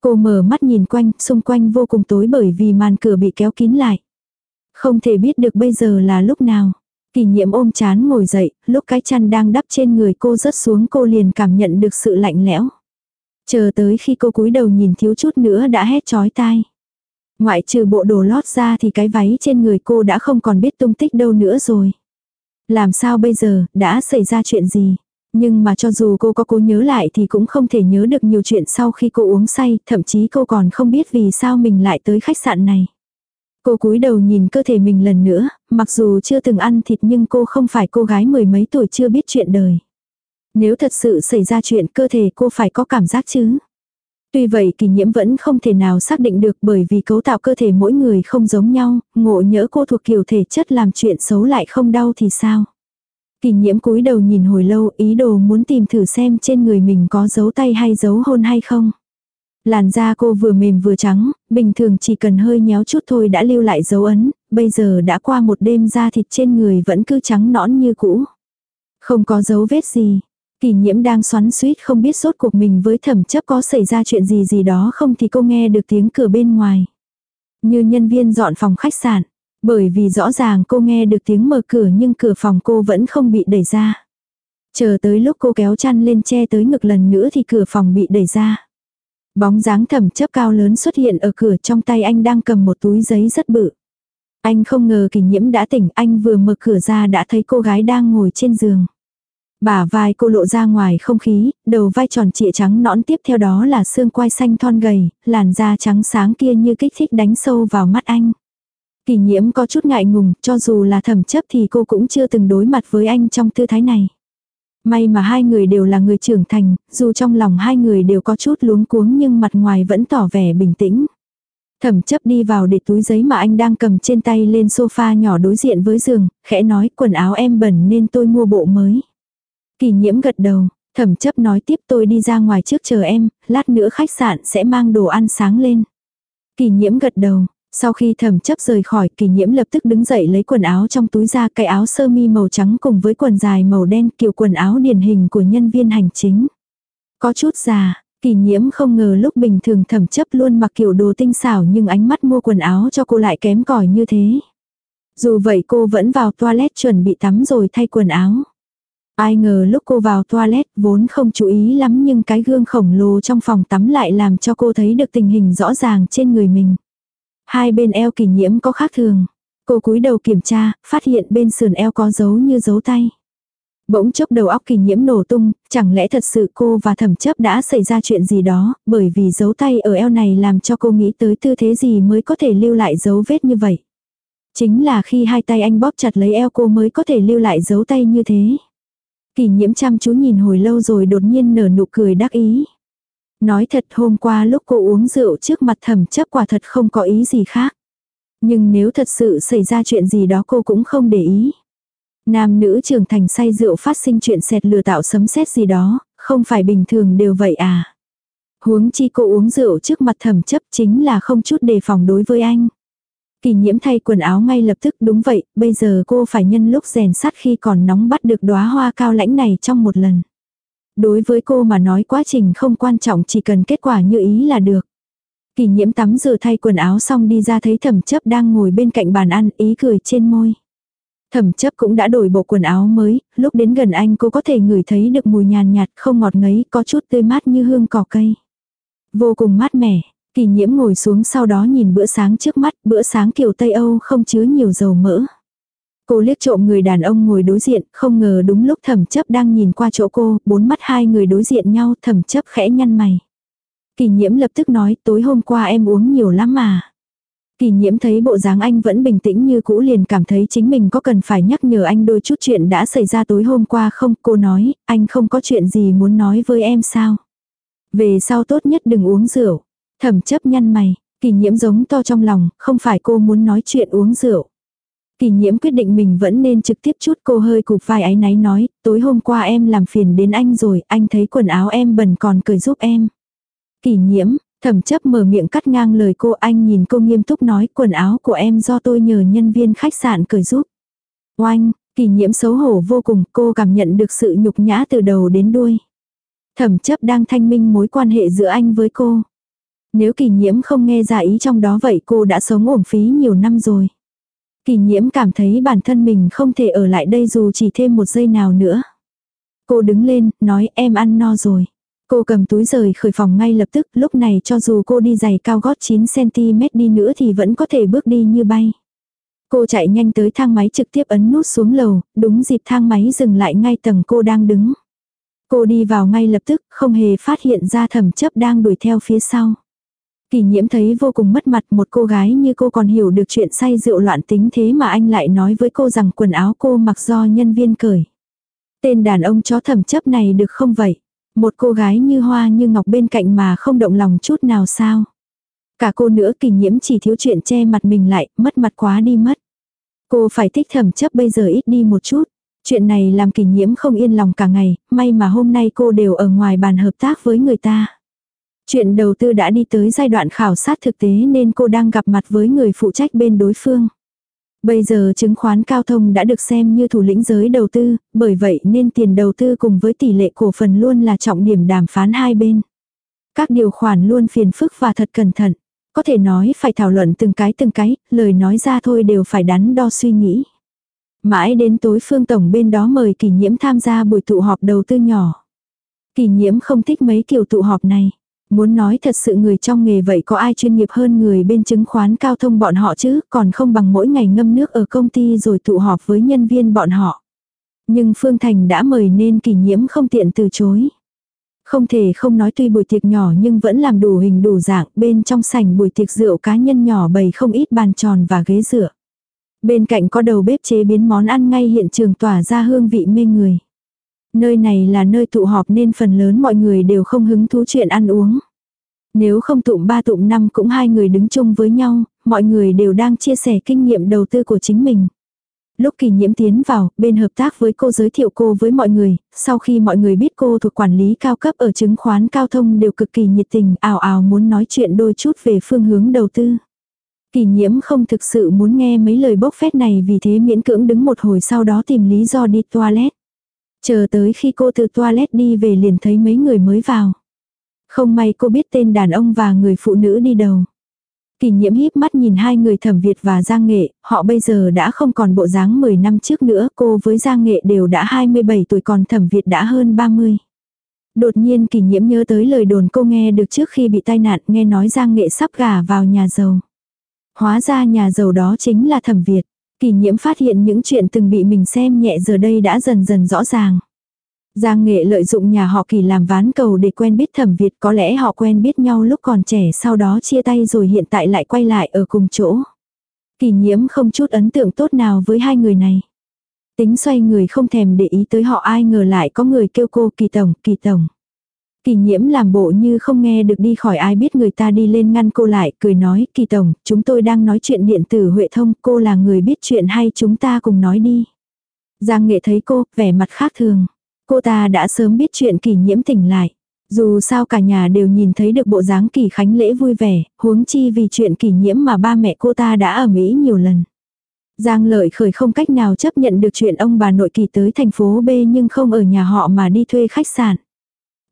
Cô mở mắt nhìn quanh, xung quanh vô cùng tối bởi vì màn cửa bị kéo kín lại. Không thể biết được bây giờ là lúc nào. Kỳ nhiễm ôm chán ngồi dậy, lúc cái chăn đang đắp trên người cô rớt xuống cô liền cảm nhận được sự lạnh lẽo. Chờ tới khi cô cúi đầu nhìn thiếu chút nữa đã hét chói tai. Ngoại trừ bộ đồ lót ra thì cái váy trên người cô đã không còn biết tung tích đâu nữa rồi. Làm sao bây giờ, đã xảy ra chuyện gì? Nhưng mà cho dù cô có cố nhớ lại thì cũng không thể nhớ được nhiều chuyện sau khi cô uống say, thậm chí cô còn không biết vì sao mình lại tới khách sạn này. Cô cúi đầu nhìn cơ thể mình lần nữa, mặc dù chưa từng ăn thịt nhưng cô không phải cô gái mười mấy tuổi chưa biết chuyện đời. Nếu thật sự xảy ra chuyện cơ thể cô phải có cảm giác chứ. Tuy vậy kỳ nhiễm vẫn không thể nào xác định được bởi vì cấu tạo cơ thể mỗi người không giống nhau, ngộ nhỡ cô thuộc kiểu thể chất làm chuyện xấu lại không đau thì sao. Kỳ nhiễm cúi đầu nhìn hồi lâu ý đồ muốn tìm thử xem trên người mình có dấu tay hay dấu hôn hay không. Làn da cô vừa mềm vừa trắng, bình thường chỉ cần hơi nhéo chút thôi đã lưu lại dấu ấn, bây giờ đã qua một đêm da thịt trên người vẫn cứ trắng nõn như cũ. Không có dấu vết gì, Kỳ nhiễm đang xoắn suýt không biết sốt cuộc mình với thẩm chấp có xảy ra chuyện gì gì đó không thì cô nghe được tiếng cửa bên ngoài. Như nhân viên dọn phòng khách sạn. Bởi vì rõ ràng cô nghe được tiếng mở cửa nhưng cửa phòng cô vẫn không bị đẩy ra. Chờ tới lúc cô kéo chăn lên che tới ngực lần nữa thì cửa phòng bị đẩy ra. Bóng dáng thẩm chấp cao lớn xuất hiện ở cửa trong tay anh đang cầm một túi giấy rất bự. Anh không ngờ kỳ nhiễm đã tỉnh, anh vừa mở cửa ra đã thấy cô gái đang ngồi trên giường. Bả vai cô lộ ra ngoài không khí, đầu vai tròn trịa trắng nõn tiếp theo đó là xương quai xanh thon gầy, làn da trắng sáng kia như kích thích đánh sâu vào mắt anh. Kỳ nhiễm có chút ngại ngùng, cho dù là thẩm chấp thì cô cũng chưa từng đối mặt với anh trong tư thái này. May mà hai người đều là người trưởng thành, dù trong lòng hai người đều có chút luống cuống nhưng mặt ngoài vẫn tỏ vẻ bình tĩnh. Thẩm chấp đi vào để túi giấy mà anh đang cầm trên tay lên sofa nhỏ đối diện với giường, khẽ nói quần áo em bẩn nên tôi mua bộ mới. Kỳ nhiễm gật đầu, thẩm chấp nói tiếp tôi đi ra ngoài trước chờ em, lát nữa khách sạn sẽ mang đồ ăn sáng lên. Kỳ nhiễm gật đầu, sau khi thẩm chấp rời khỏi kỳ nhiễm lập tức đứng dậy lấy quần áo trong túi ra cái áo sơ mi màu trắng cùng với quần dài màu đen kiểu quần áo điển hình của nhân viên hành chính. Có chút già, kỳ nhiễm không ngờ lúc bình thường thẩm chấp luôn mặc kiểu đồ tinh xảo nhưng ánh mắt mua quần áo cho cô lại kém cỏi như thế. Dù vậy cô vẫn vào toilet chuẩn bị tắm rồi thay quần áo. Ai ngờ lúc cô vào toilet vốn không chú ý lắm nhưng cái gương khổng lồ trong phòng tắm lại làm cho cô thấy được tình hình rõ ràng trên người mình. Hai bên eo kỷ nhiễm có khác thường. Cô cúi đầu kiểm tra, phát hiện bên sườn eo có dấu như dấu tay. Bỗng chốc đầu óc kỳ nhiễm nổ tung, chẳng lẽ thật sự cô và thẩm chấp đã xảy ra chuyện gì đó, bởi vì dấu tay ở eo này làm cho cô nghĩ tới tư thế gì mới có thể lưu lại dấu vết như vậy. Chính là khi hai tay anh bóp chặt lấy eo cô mới có thể lưu lại dấu tay như thế. Kỳ nhiễm chăm chú nhìn hồi lâu rồi đột nhiên nở nụ cười đắc ý. Nói thật hôm qua lúc cô uống rượu trước mặt thẩm chấp quả thật không có ý gì khác. Nhưng nếu thật sự xảy ra chuyện gì đó cô cũng không để ý. Nam nữ trưởng thành say rượu phát sinh chuyện xẹt lừa tạo sấm sét gì đó, không phải bình thường đều vậy à. Huống chi cô uống rượu trước mặt thẩm chấp chính là không chút đề phòng đối với anh. Kỳ nhiễm thay quần áo ngay lập tức đúng vậy, bây giờ cô phải nhân lúc rèn sắt khi còn nóng bắt được đóa hoa cao lãnh này trong một lần. Đối với cô mà nói quá trình không quan trọng chỉ cần kết quả như ý là được. Kỳ nhiễm tắm rửa thay quần áo xong đi ra thấy thẩm chấp đang ngồi bên cạnh bàn ăn ý cười trên môi. Thẩm chấp cũng đã đổi bộ quần áo mới, lúc đến gần anh cô có thể ngửi thấy được mùi nhàn nhạt không ngọt ngấy có chút tươi mát như hương cỏ cây. Vô cùng mát mẻ, Kỳ nhiễm ngồi xuống sau đó nhìn bữa sáng trước mắt, bữa sáng kiểu Tây Âu không chứa nhiều dầu mỡ. Cô liếc trộm người đàn ông ngồi đối diện, không ngờ đúng lúc thẩm chấp đang nhìn qua chỗ cô, bốn mắt hai người đối diện nhau, thẩm chấp khẽ nhăn mày. Kỳ nhiễm lập tức nói, tối hôm qua em uống nhiều lắm mà. Kỳ nhiễm thấy bộ dáng anh vẫn bình tĩnh như cũ liền cảm thấy chính mình có cần phải nhắc nhở anh đôi chút chuyện đã xảy ra tối hôm qua không. Cô nói, anh không có chuyện gì muốn nói với em sao. Về sau tốt nhất đừng uống rượu. Thẩm chấp nhăn mày, kỳ nhiễm giống to trong lòng, không phải cô muốn nói chuyện uống rượu. Kỳ nhiễm quyết định mình vẫn nên trực tiếp chút cô hơi cục vai áy náy nói, tối hôm qua em làm phiền đến anh rồi, anh thấy quần áo em bẩn còn cười giúp em. Kỳ nhiễm, thẩm chấp mở miệng cắt ngang lời cô anh nhìn cô nghiêm túc nói quần áo của em do tôi nhờ nhân viên khách sạn cười giúp. Oanh, kỳ nhiễm xấu hổ vô cùng cô cảm nhận được sự nhục nhã từ đầu đến đuôi. Thẩm chấp đang thanh minh mối quan hệ giữa anh với cô. Nếu kỳ nhiễm không nghe ra ý trong đó vậy cô đã sống uổng phí nhiều năm rồi. Kỳ nhiễm cảm thấy bản thân mình không thể ở lại đây dù chỉ thêm một giây nào nữa. Cô đứng lên, nói em ăn no rồi. Cô cầm túi rời khởi phòng ngay lập tức, lúc này cho dù cô đi giày cao gót 9cm đi nữa thì vẫn có thể bước đi như bay. Cô chạy nhanh tới thang máy trực tiếp ấn nút xuống lầu, đúng dịp thang máy dừng lại ngay tầng cô đang đứng. Cô đi vào ngay lập tức, không hề phát hiện ra thẩm chấp đang đuổi theo phía sau. Kỳ nhiễm thấy vô cùng mất mặt một cô gái như cô còn hiểu được chuyện say rượu loạn tính thế mà anh lại nói với cô rằng quần áo cô mặc do nhân viên cởi. Tên đàn ông chó thẩm chấp này được không vậy? Một cô gái như hoa như ngọc bên cạnh mà không động lòng chút nào sao? Cả cô nữa kỳ nhiễm chỉ thiếu chuyện che mặt mình lại, mất mặt quá đi mất. Cô phải thích thẩm chấp bây giờ ít đi một chút. Chuyện này làm kỳ nhiễm không yên lòng cả ngày, may mà hôm nay cô đều ở ngoài bàn hợp tác với người ta. Chuyện đầu tư đã đi tới giai đoạn khảo sát thực tế nên cô đang gặp mặt với người phụ trách bên đối phương. Bây giờ chứng khoán cao thông đã được xem như thủ lĩnh giới đầu tư, bởi vậy nên tiền đầu tư cùng với tỷ lệ cổ phần luôn là trọng điểm đàm phán hai bên. Các điều khoản luôn phiền phức và thật cẩn thận. Có thể nói phải thảo luận từng cái từng cái, lời nói ra thôi đều phải đắn đo suy nghĩ. Mãi đến tối phương tổng bên đó mời kỷ nhiễm tham gia buổi tụ họp đầu tư nhỏ. Kỷ nhiễm không thích mấy kiểu tụ họp này. Muốn nói thật sự người trong nghề vậy có ai chuyên nghiệp hơn người bên chứng khoán cao thông bọn họ chứ, còn không bằng mỗi ngày ngâm nước ở công ty rồi tụ họp với nhân viên bọn họ. Nhưng Phương Thành đã mời nên kỷ nhiễm không tiện từ chối. Không thể không nói tuy buổi tiệc nhỏ nhưng vẫn làm đủ hình đủ dạng, bên trong sảnh buổi tiệc rượu cá nhân nhỏ bày không ít bàn tròn và ghế dựa. Bên cạnh có đầu bếp chế biến món ăn ngay hiện trường tỏa ra hương vị mê người. Nơi này là nơi tụ họp nên phần lớn mọi người đều không hứng thú chuyện ăn uống. Nếu không tụm ba tụm năm cũng hai người đứng chung với nhau, mọi người đều đang chia sẻ kinh nghiệm đầu tư của chính mình. Lúc kỳ nhiễm tiến vào, bên hợp tác với cô giới thiệu cô với mọi người, sau khi mọi người biết cô thuộc quản lý cao cấp ở chứng khoán cao thông đều cực kỳ nhiệt tình, ảo ảo muốn nói chuyện đôi chút về phương hướng đầu tư. Kỳ nhiễm không thực sự muốn nghe mấy lời bốc phét này vì thế miễn cưỡng đứng một hồi sau đó tìm lý do đi toilet. Chờ tới khi cô từ toilet đi về liền thấy mấy người mới vào. Không may cô biết tên đàn ông và người phụ nữ đi đầu. Kỳ nhiễm híp mắt nhìn hai người thẩm Việt và Giang Nghệ, họ bây giờ đã không còn bộ dáng 10 năm trước nữa, cô với Giang Nghệ đều đã 27 tuổi còn thẩm Việt đã hơn 30. Đột nhiên kỳ nhiễm nhớ tới lời đồn cô nghe được trước khi bị tai nạn nghe nói Giang Nghệ sắp gả vào nhà giàu. Hóa ra nhà giàu đó chính là thẩm Việt. Kỳ nhiễm phát hiện những chuyện từng bị mình xem nhẹ giờ đây đã dần dần rõ ràng. Giang nghệ lợi dụng nhà họ kỳ làm ván cầu để quen biết thẩm Việt có lẽ họ quen biết nhau lúc còn trẻ sau đó chia tay rồi hiện tại lại quay lại ở cùng chỗ. Kỳ nhiễm không chút ấn tượng tốt nào với hai người này. Tính xoay người không thèm để ý tới họ ai ngờ lại có người kêu cô kỳ tổng, kỳ tổng. Kỳ nhiễm làm bộ như không nghe được đi khỏi ai biết người ta đi lên ngăn cô lại, cười nói, kỳ tổng, chúng tôi đang nói chuyện điện tử Huệ thông, cô là người biết chuyện hay chúng ta cùng nói đi. Giang nghệ thấy cô, vẻ mặt khác thường. Cô ta đã sớm biết chuyện kỳ nhiễm tỉnh lại. Dù sao cả nhà đều nhìn thấy được bộ dáng kỳ khánh lễ vui vẻ, huống chi vì chuyện kỳ nhiễm mà ba mẹ cô ta đã ở Mỹ nhiều lần. Giang lợi khởi không cách nào chấp nhận được chuyện ông bà nội kỳ tới thành phố B nhưng không ở nhà họ mà đi thuê khách sạn.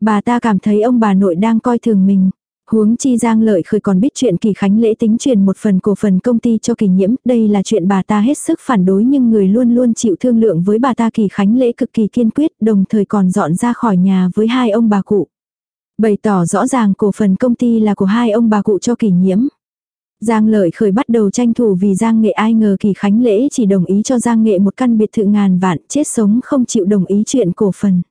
Bà ta cảm thấy ông bà nội đang coi thường mình. Huống chi Giang Lợi Khởi còn biết chuyện Kỳ Khánh lễ tính truyền một phần cổ phần công ty cho Kỳ Nhiễm, đây là chuyện bà ta hết sức phản đối nhưng người luôn luôn chịu thương lượng với bà ta Kỳ Khánh lễ cực kỳ kiên quyết, đồng thời còn dọn ra khỏi nhà với hai ông bà cụ. Bày tỏ rõ ràng cổ phần công ty là của hai ông bà cụ cho Kỳ Nhiễm. Giang Lợi khởi bắt đầu tranh thủ vì Giang Nghệ ai ngờ Kỳ Khánh Lễ chỉ đồng ý cho Giang Nghệ một căn biệt thự ngàn vạn, chết sống không chịu đồng ý chuyện cổ phần.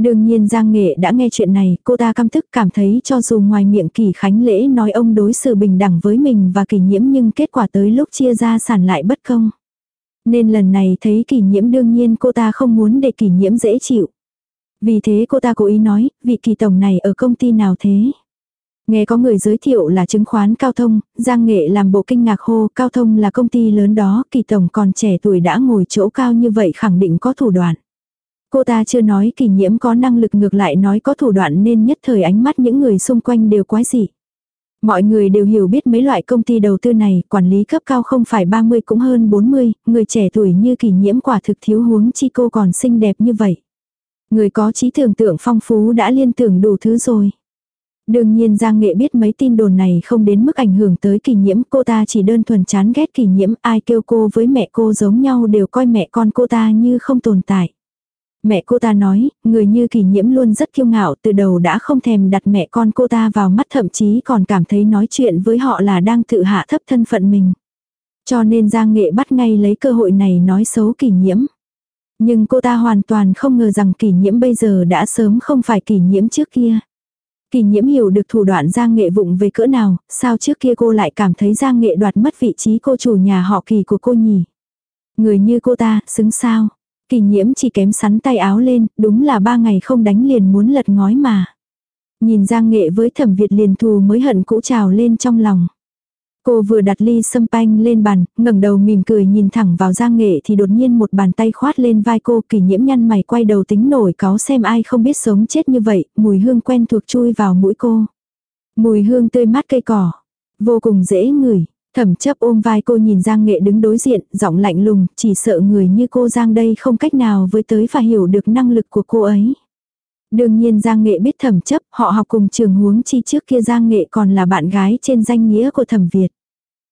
Đương nhiên Giang Nghệ đã nghe chuyện này, cô ta căm tức cảm thấy cho dù ngoài miệng Kỳ Khánh Lễ nói ông đối xử bình đẳng với mình và Kỳ Nhiễm nhưng kết quả tới lúc chia ra sản lại bất công. Nên lần này thấy Kỳ Nhiễm đương nhiên cô ta không muốn để Kỳ Nhiễm dễ chịu. Vì thế cô ta cố ý nói, vị Kỳ Tổng này ở công ty nào thế? Nghe có người giới thiệu là chứng khoán Cao Thông, Giang Nghệ làm bộ kinh ngạc hô, Cao Thông là công ty lớn đó, Kỳ Tổng còn trẻ tuổi đã ngồi chỗ cao như vậy khẳng định có thủ đoạn. Cô ta chưa nói kỳ nhiễm có năng lực ngược lại nói có thủ đoạn nên nhất thời ánh mắt những người xung quanh đều quái dị. Mọi người đều hiểu biết mấy loại công ty đầu tư này, quản lý cấp cao không phải 30 cũng hơn 40, người trẻ tuổi như kỳ nhiễm quả thực thiếu huống chi cô còn xinh đẹp như vậy. Người có trí tưởng tượng phong phú đã liên tưởng đủ thứ rồi. Đương nhiên Giang Nghệ biết mấy tin đồn này không đến mức ảnh hưởng tới kỳ nhiễm, cô ta chỉ đơn thuần chán ghét kỳ nhiễm, ai kêu cô với mẹ cô giống nhau đều coi mẹ con cô ta như không tồn tại. Mẹ cô ta nói, người như kỳ nhiễm luôn rất kiêu ngạo từ đầu đã không thèm đặt mẹ con cô ta vào mắt thậm chí còn cảm thấy nói chuyện với họ là đang tự hạ thấp thân phận mình. Cho nên Giang Nghệ bắt ngay lấy cơ hội này nói xấu kỳ nhiễm. Nhưng cô ta hoàn toàn không ngờ rằng kỳ nhiễm bây giờ đã sớm không phải kỳ nhiễm trước kia. Kỳ nhiễm hiểu được thủ đoạn Giang Nghệ vụng về cỡ nào, sao trước kia cô lại cảm thấy Giang Nghệ đoạt mất vị trí cô chủ nhà họ kỳ của cô nhỉ. Người như cô ta, xứng sao. Kỳ nhiễm chỉ kém sắn tay áo lên, đúng là ba ngày không đánh liền muốn lật ngói mà. Nhìn Giang Nghệ với thẩm Việt liền thù mới hận cũ trào lên trong lòng. Cô vừa đặt ly sâm panh lên bàn, ngẩng đầu mỉm cười nhìn thẳng vào Giang Nghệ thì đột nhiên một bàn tay khoát lên vai cô kỳ nhiễm nhăn mày quay đầu tính nổi cáo xem ai không biết sống chết như vậy, mùi hương quen thuộc chui vào mũi cô. Mùi hương tươi mát cây cỏ, vô cùng dễ ngửi. Thẩm chấp ôm vai cô nhìn Giang Nghệ đứng đối diện, giọng lạnh lùng, chỉ sợ người như cô Giang đây không cách nào với tới và hiểu được năng lực của cô ấy. Đương nhiên Giang Nghệ biết thẩm chấp, họ học cùng trường huống chi trước kia Giang Nghệ còn là bạn gái trên danh nghĩa của thẩm Việt.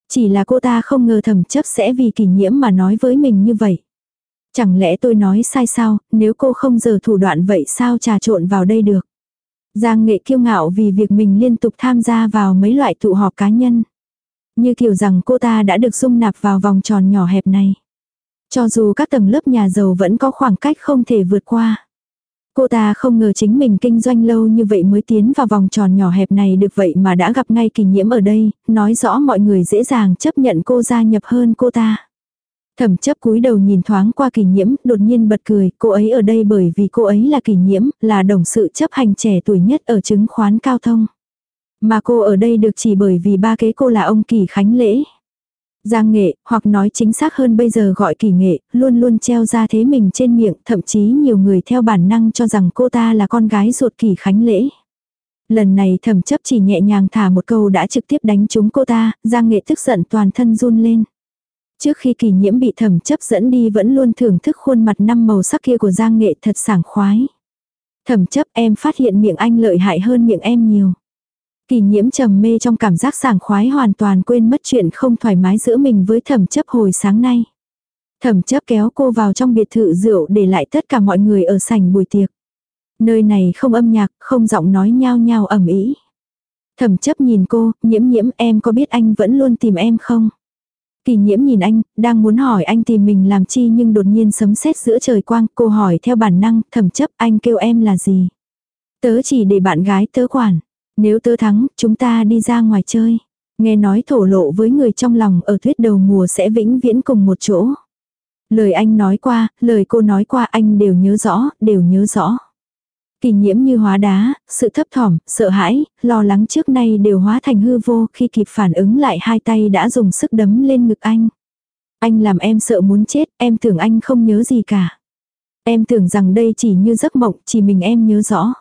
Chỉ là cô ta không ngờ thẩm chấp sẽ vì kỷ nhiễm mà nói với mình như vậy. Chẳng lẽ tôi nói sai sao, nếu cô không giờ thủ đoạn vậy sao trà trộn vào đây được. Giang Nghệ kiêu ngạo vì việc mình liên tục tham gia vào mấy loại tụ họp cá nhân. Như kiểu rằng cô ta đã được dung nạp vào vòng tròn nhỏ hẹp này. Cho dù các tầng lớp nhà giàu vẫn có khoảng cách không thể vượt qua. Cô ta không ngờ chính mình kinh doanh lâu như vậy mới tiến vào vòng tròn nhỏ hẹp này được vậy mà đã gặp ngay kỳ nhiễm ở đây, nói rõ mọi người dễ dàng chấp nhận cô gia nhập hơn cô ta. Thẩm chấp cúi đầu nhìn thoáng qua kỳ nhiễm, đột nhiên bật cười, cô ấy ở đây bởi vì cô ấy là kỳ nhiễm, là đồng sự chấp hành trẻ tuổi nhất ở chứng khoán cao thông. Mà cô ở đây được chỉ bởi vì ba kế cô là ông Kỳ Khánh Lễ. Giang nghệ, hoặc nói chính xác hơn bây giờ gọi kỳ nghệ, luôn luôn treo ra thế mình trên miệng, thậm chí nhiều người theo bản năng cho rằng cô ta là con gái ruột kỳ khánh lễ. Lần này thẩm chấp chỉ nhẹ nhàng thả một câu đã trực tiếp đánh trúng cô ta, Giang nghệ tức giận toàn thân run lên. Trước khi kỳ nhiễm bị thẩm chấp dẫn đi vẫn luôn thưởng thức khuôn mặt năm màu sắc kia của Giang nghệ thật sảng khoái. Thẩm chấp em phát hiện miệng anh lợi hại hơn miệng em nhiều. Kỳ nhiễm trầm mê trong cảm giác sảng khoái hoàn toàn quên mất chuyện không thoải mái giữa mình với thẩm chấp hồi sáng nay. Thẩm chấp kéo cô vào trong biệt thự rượu để lại tất cả mọi người ở sảnh buổi tiệc. Nơi này không âm nhạc, không giọng nói nhao nhao ầm ý. Thẩm chấp nhìn cô, nhiễm nhiễm em có biết anh vẫn luôn tìm em không? Kỳ nhiễm nhìn anh, đang muốn hỏi anh tìm mình làm chi nhưng đột nhiên sấm sét giữa trời quang, cô hỏi theo bản năng, thẩm chấp anh kêu em là gì? Tớ chỉ để bạn gái tớ quản. Nếu tớ thắng, chúng ta đi ra ngoài chơi. Nghe nói thổ lộ với người trong lòng ở thuyết đầu mùa sẽ vĩnh viễn cùng một chỗ. Lời anh nói qua, lời cô nói qua anh đều nhớ rõ, đều nhớ rõ. Kỳ nhiễm như hóa đá, sự thấp thỏm, sợ hãi, lo lắng trước nay đều hóa thành hư vô khi kịp phản ứng lại hai tay đã dùng sức đấm lên ngực anh. Anh làm em sợ muốn chết, em tưởng anh không nhớ gì cả. Em tưởng rằng đây chỉ như giấc mộng, chỉ mình em nhớ rõ.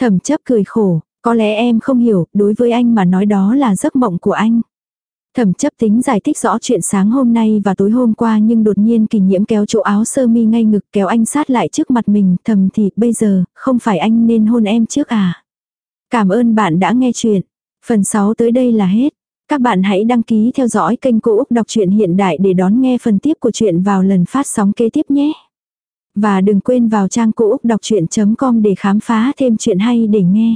Thẩm chấp cười khổ, có lẽ em không hiểu, đối với anh mà nói đó là giấc mộng của anh. Thẩm chấp tính giải thích rõ chuyện sáng hôm nay và tối hôm qua nhưng đột nhiên kỳ nhiễm kéo chỗ áo sơ mi ngay ngực kéo anh sát lại trước mặt mình thầm thì bây giờ không phải anh nên hôn em trước à. Cảm ơn bạn đã nghe chuyện. Phần 6 tới đây là hết. Các bạn hãy đăng ký theo dõi kênh Cô Úc Đọc truyện Hiện Đại để đón nghe phần tiếp của chuyện vào lần phát sóng kế tiếp nhé. Và đừng quên vào trang Cô Úc Đọc Chuyện.com để khám phá thêm chuyện hay để nghe.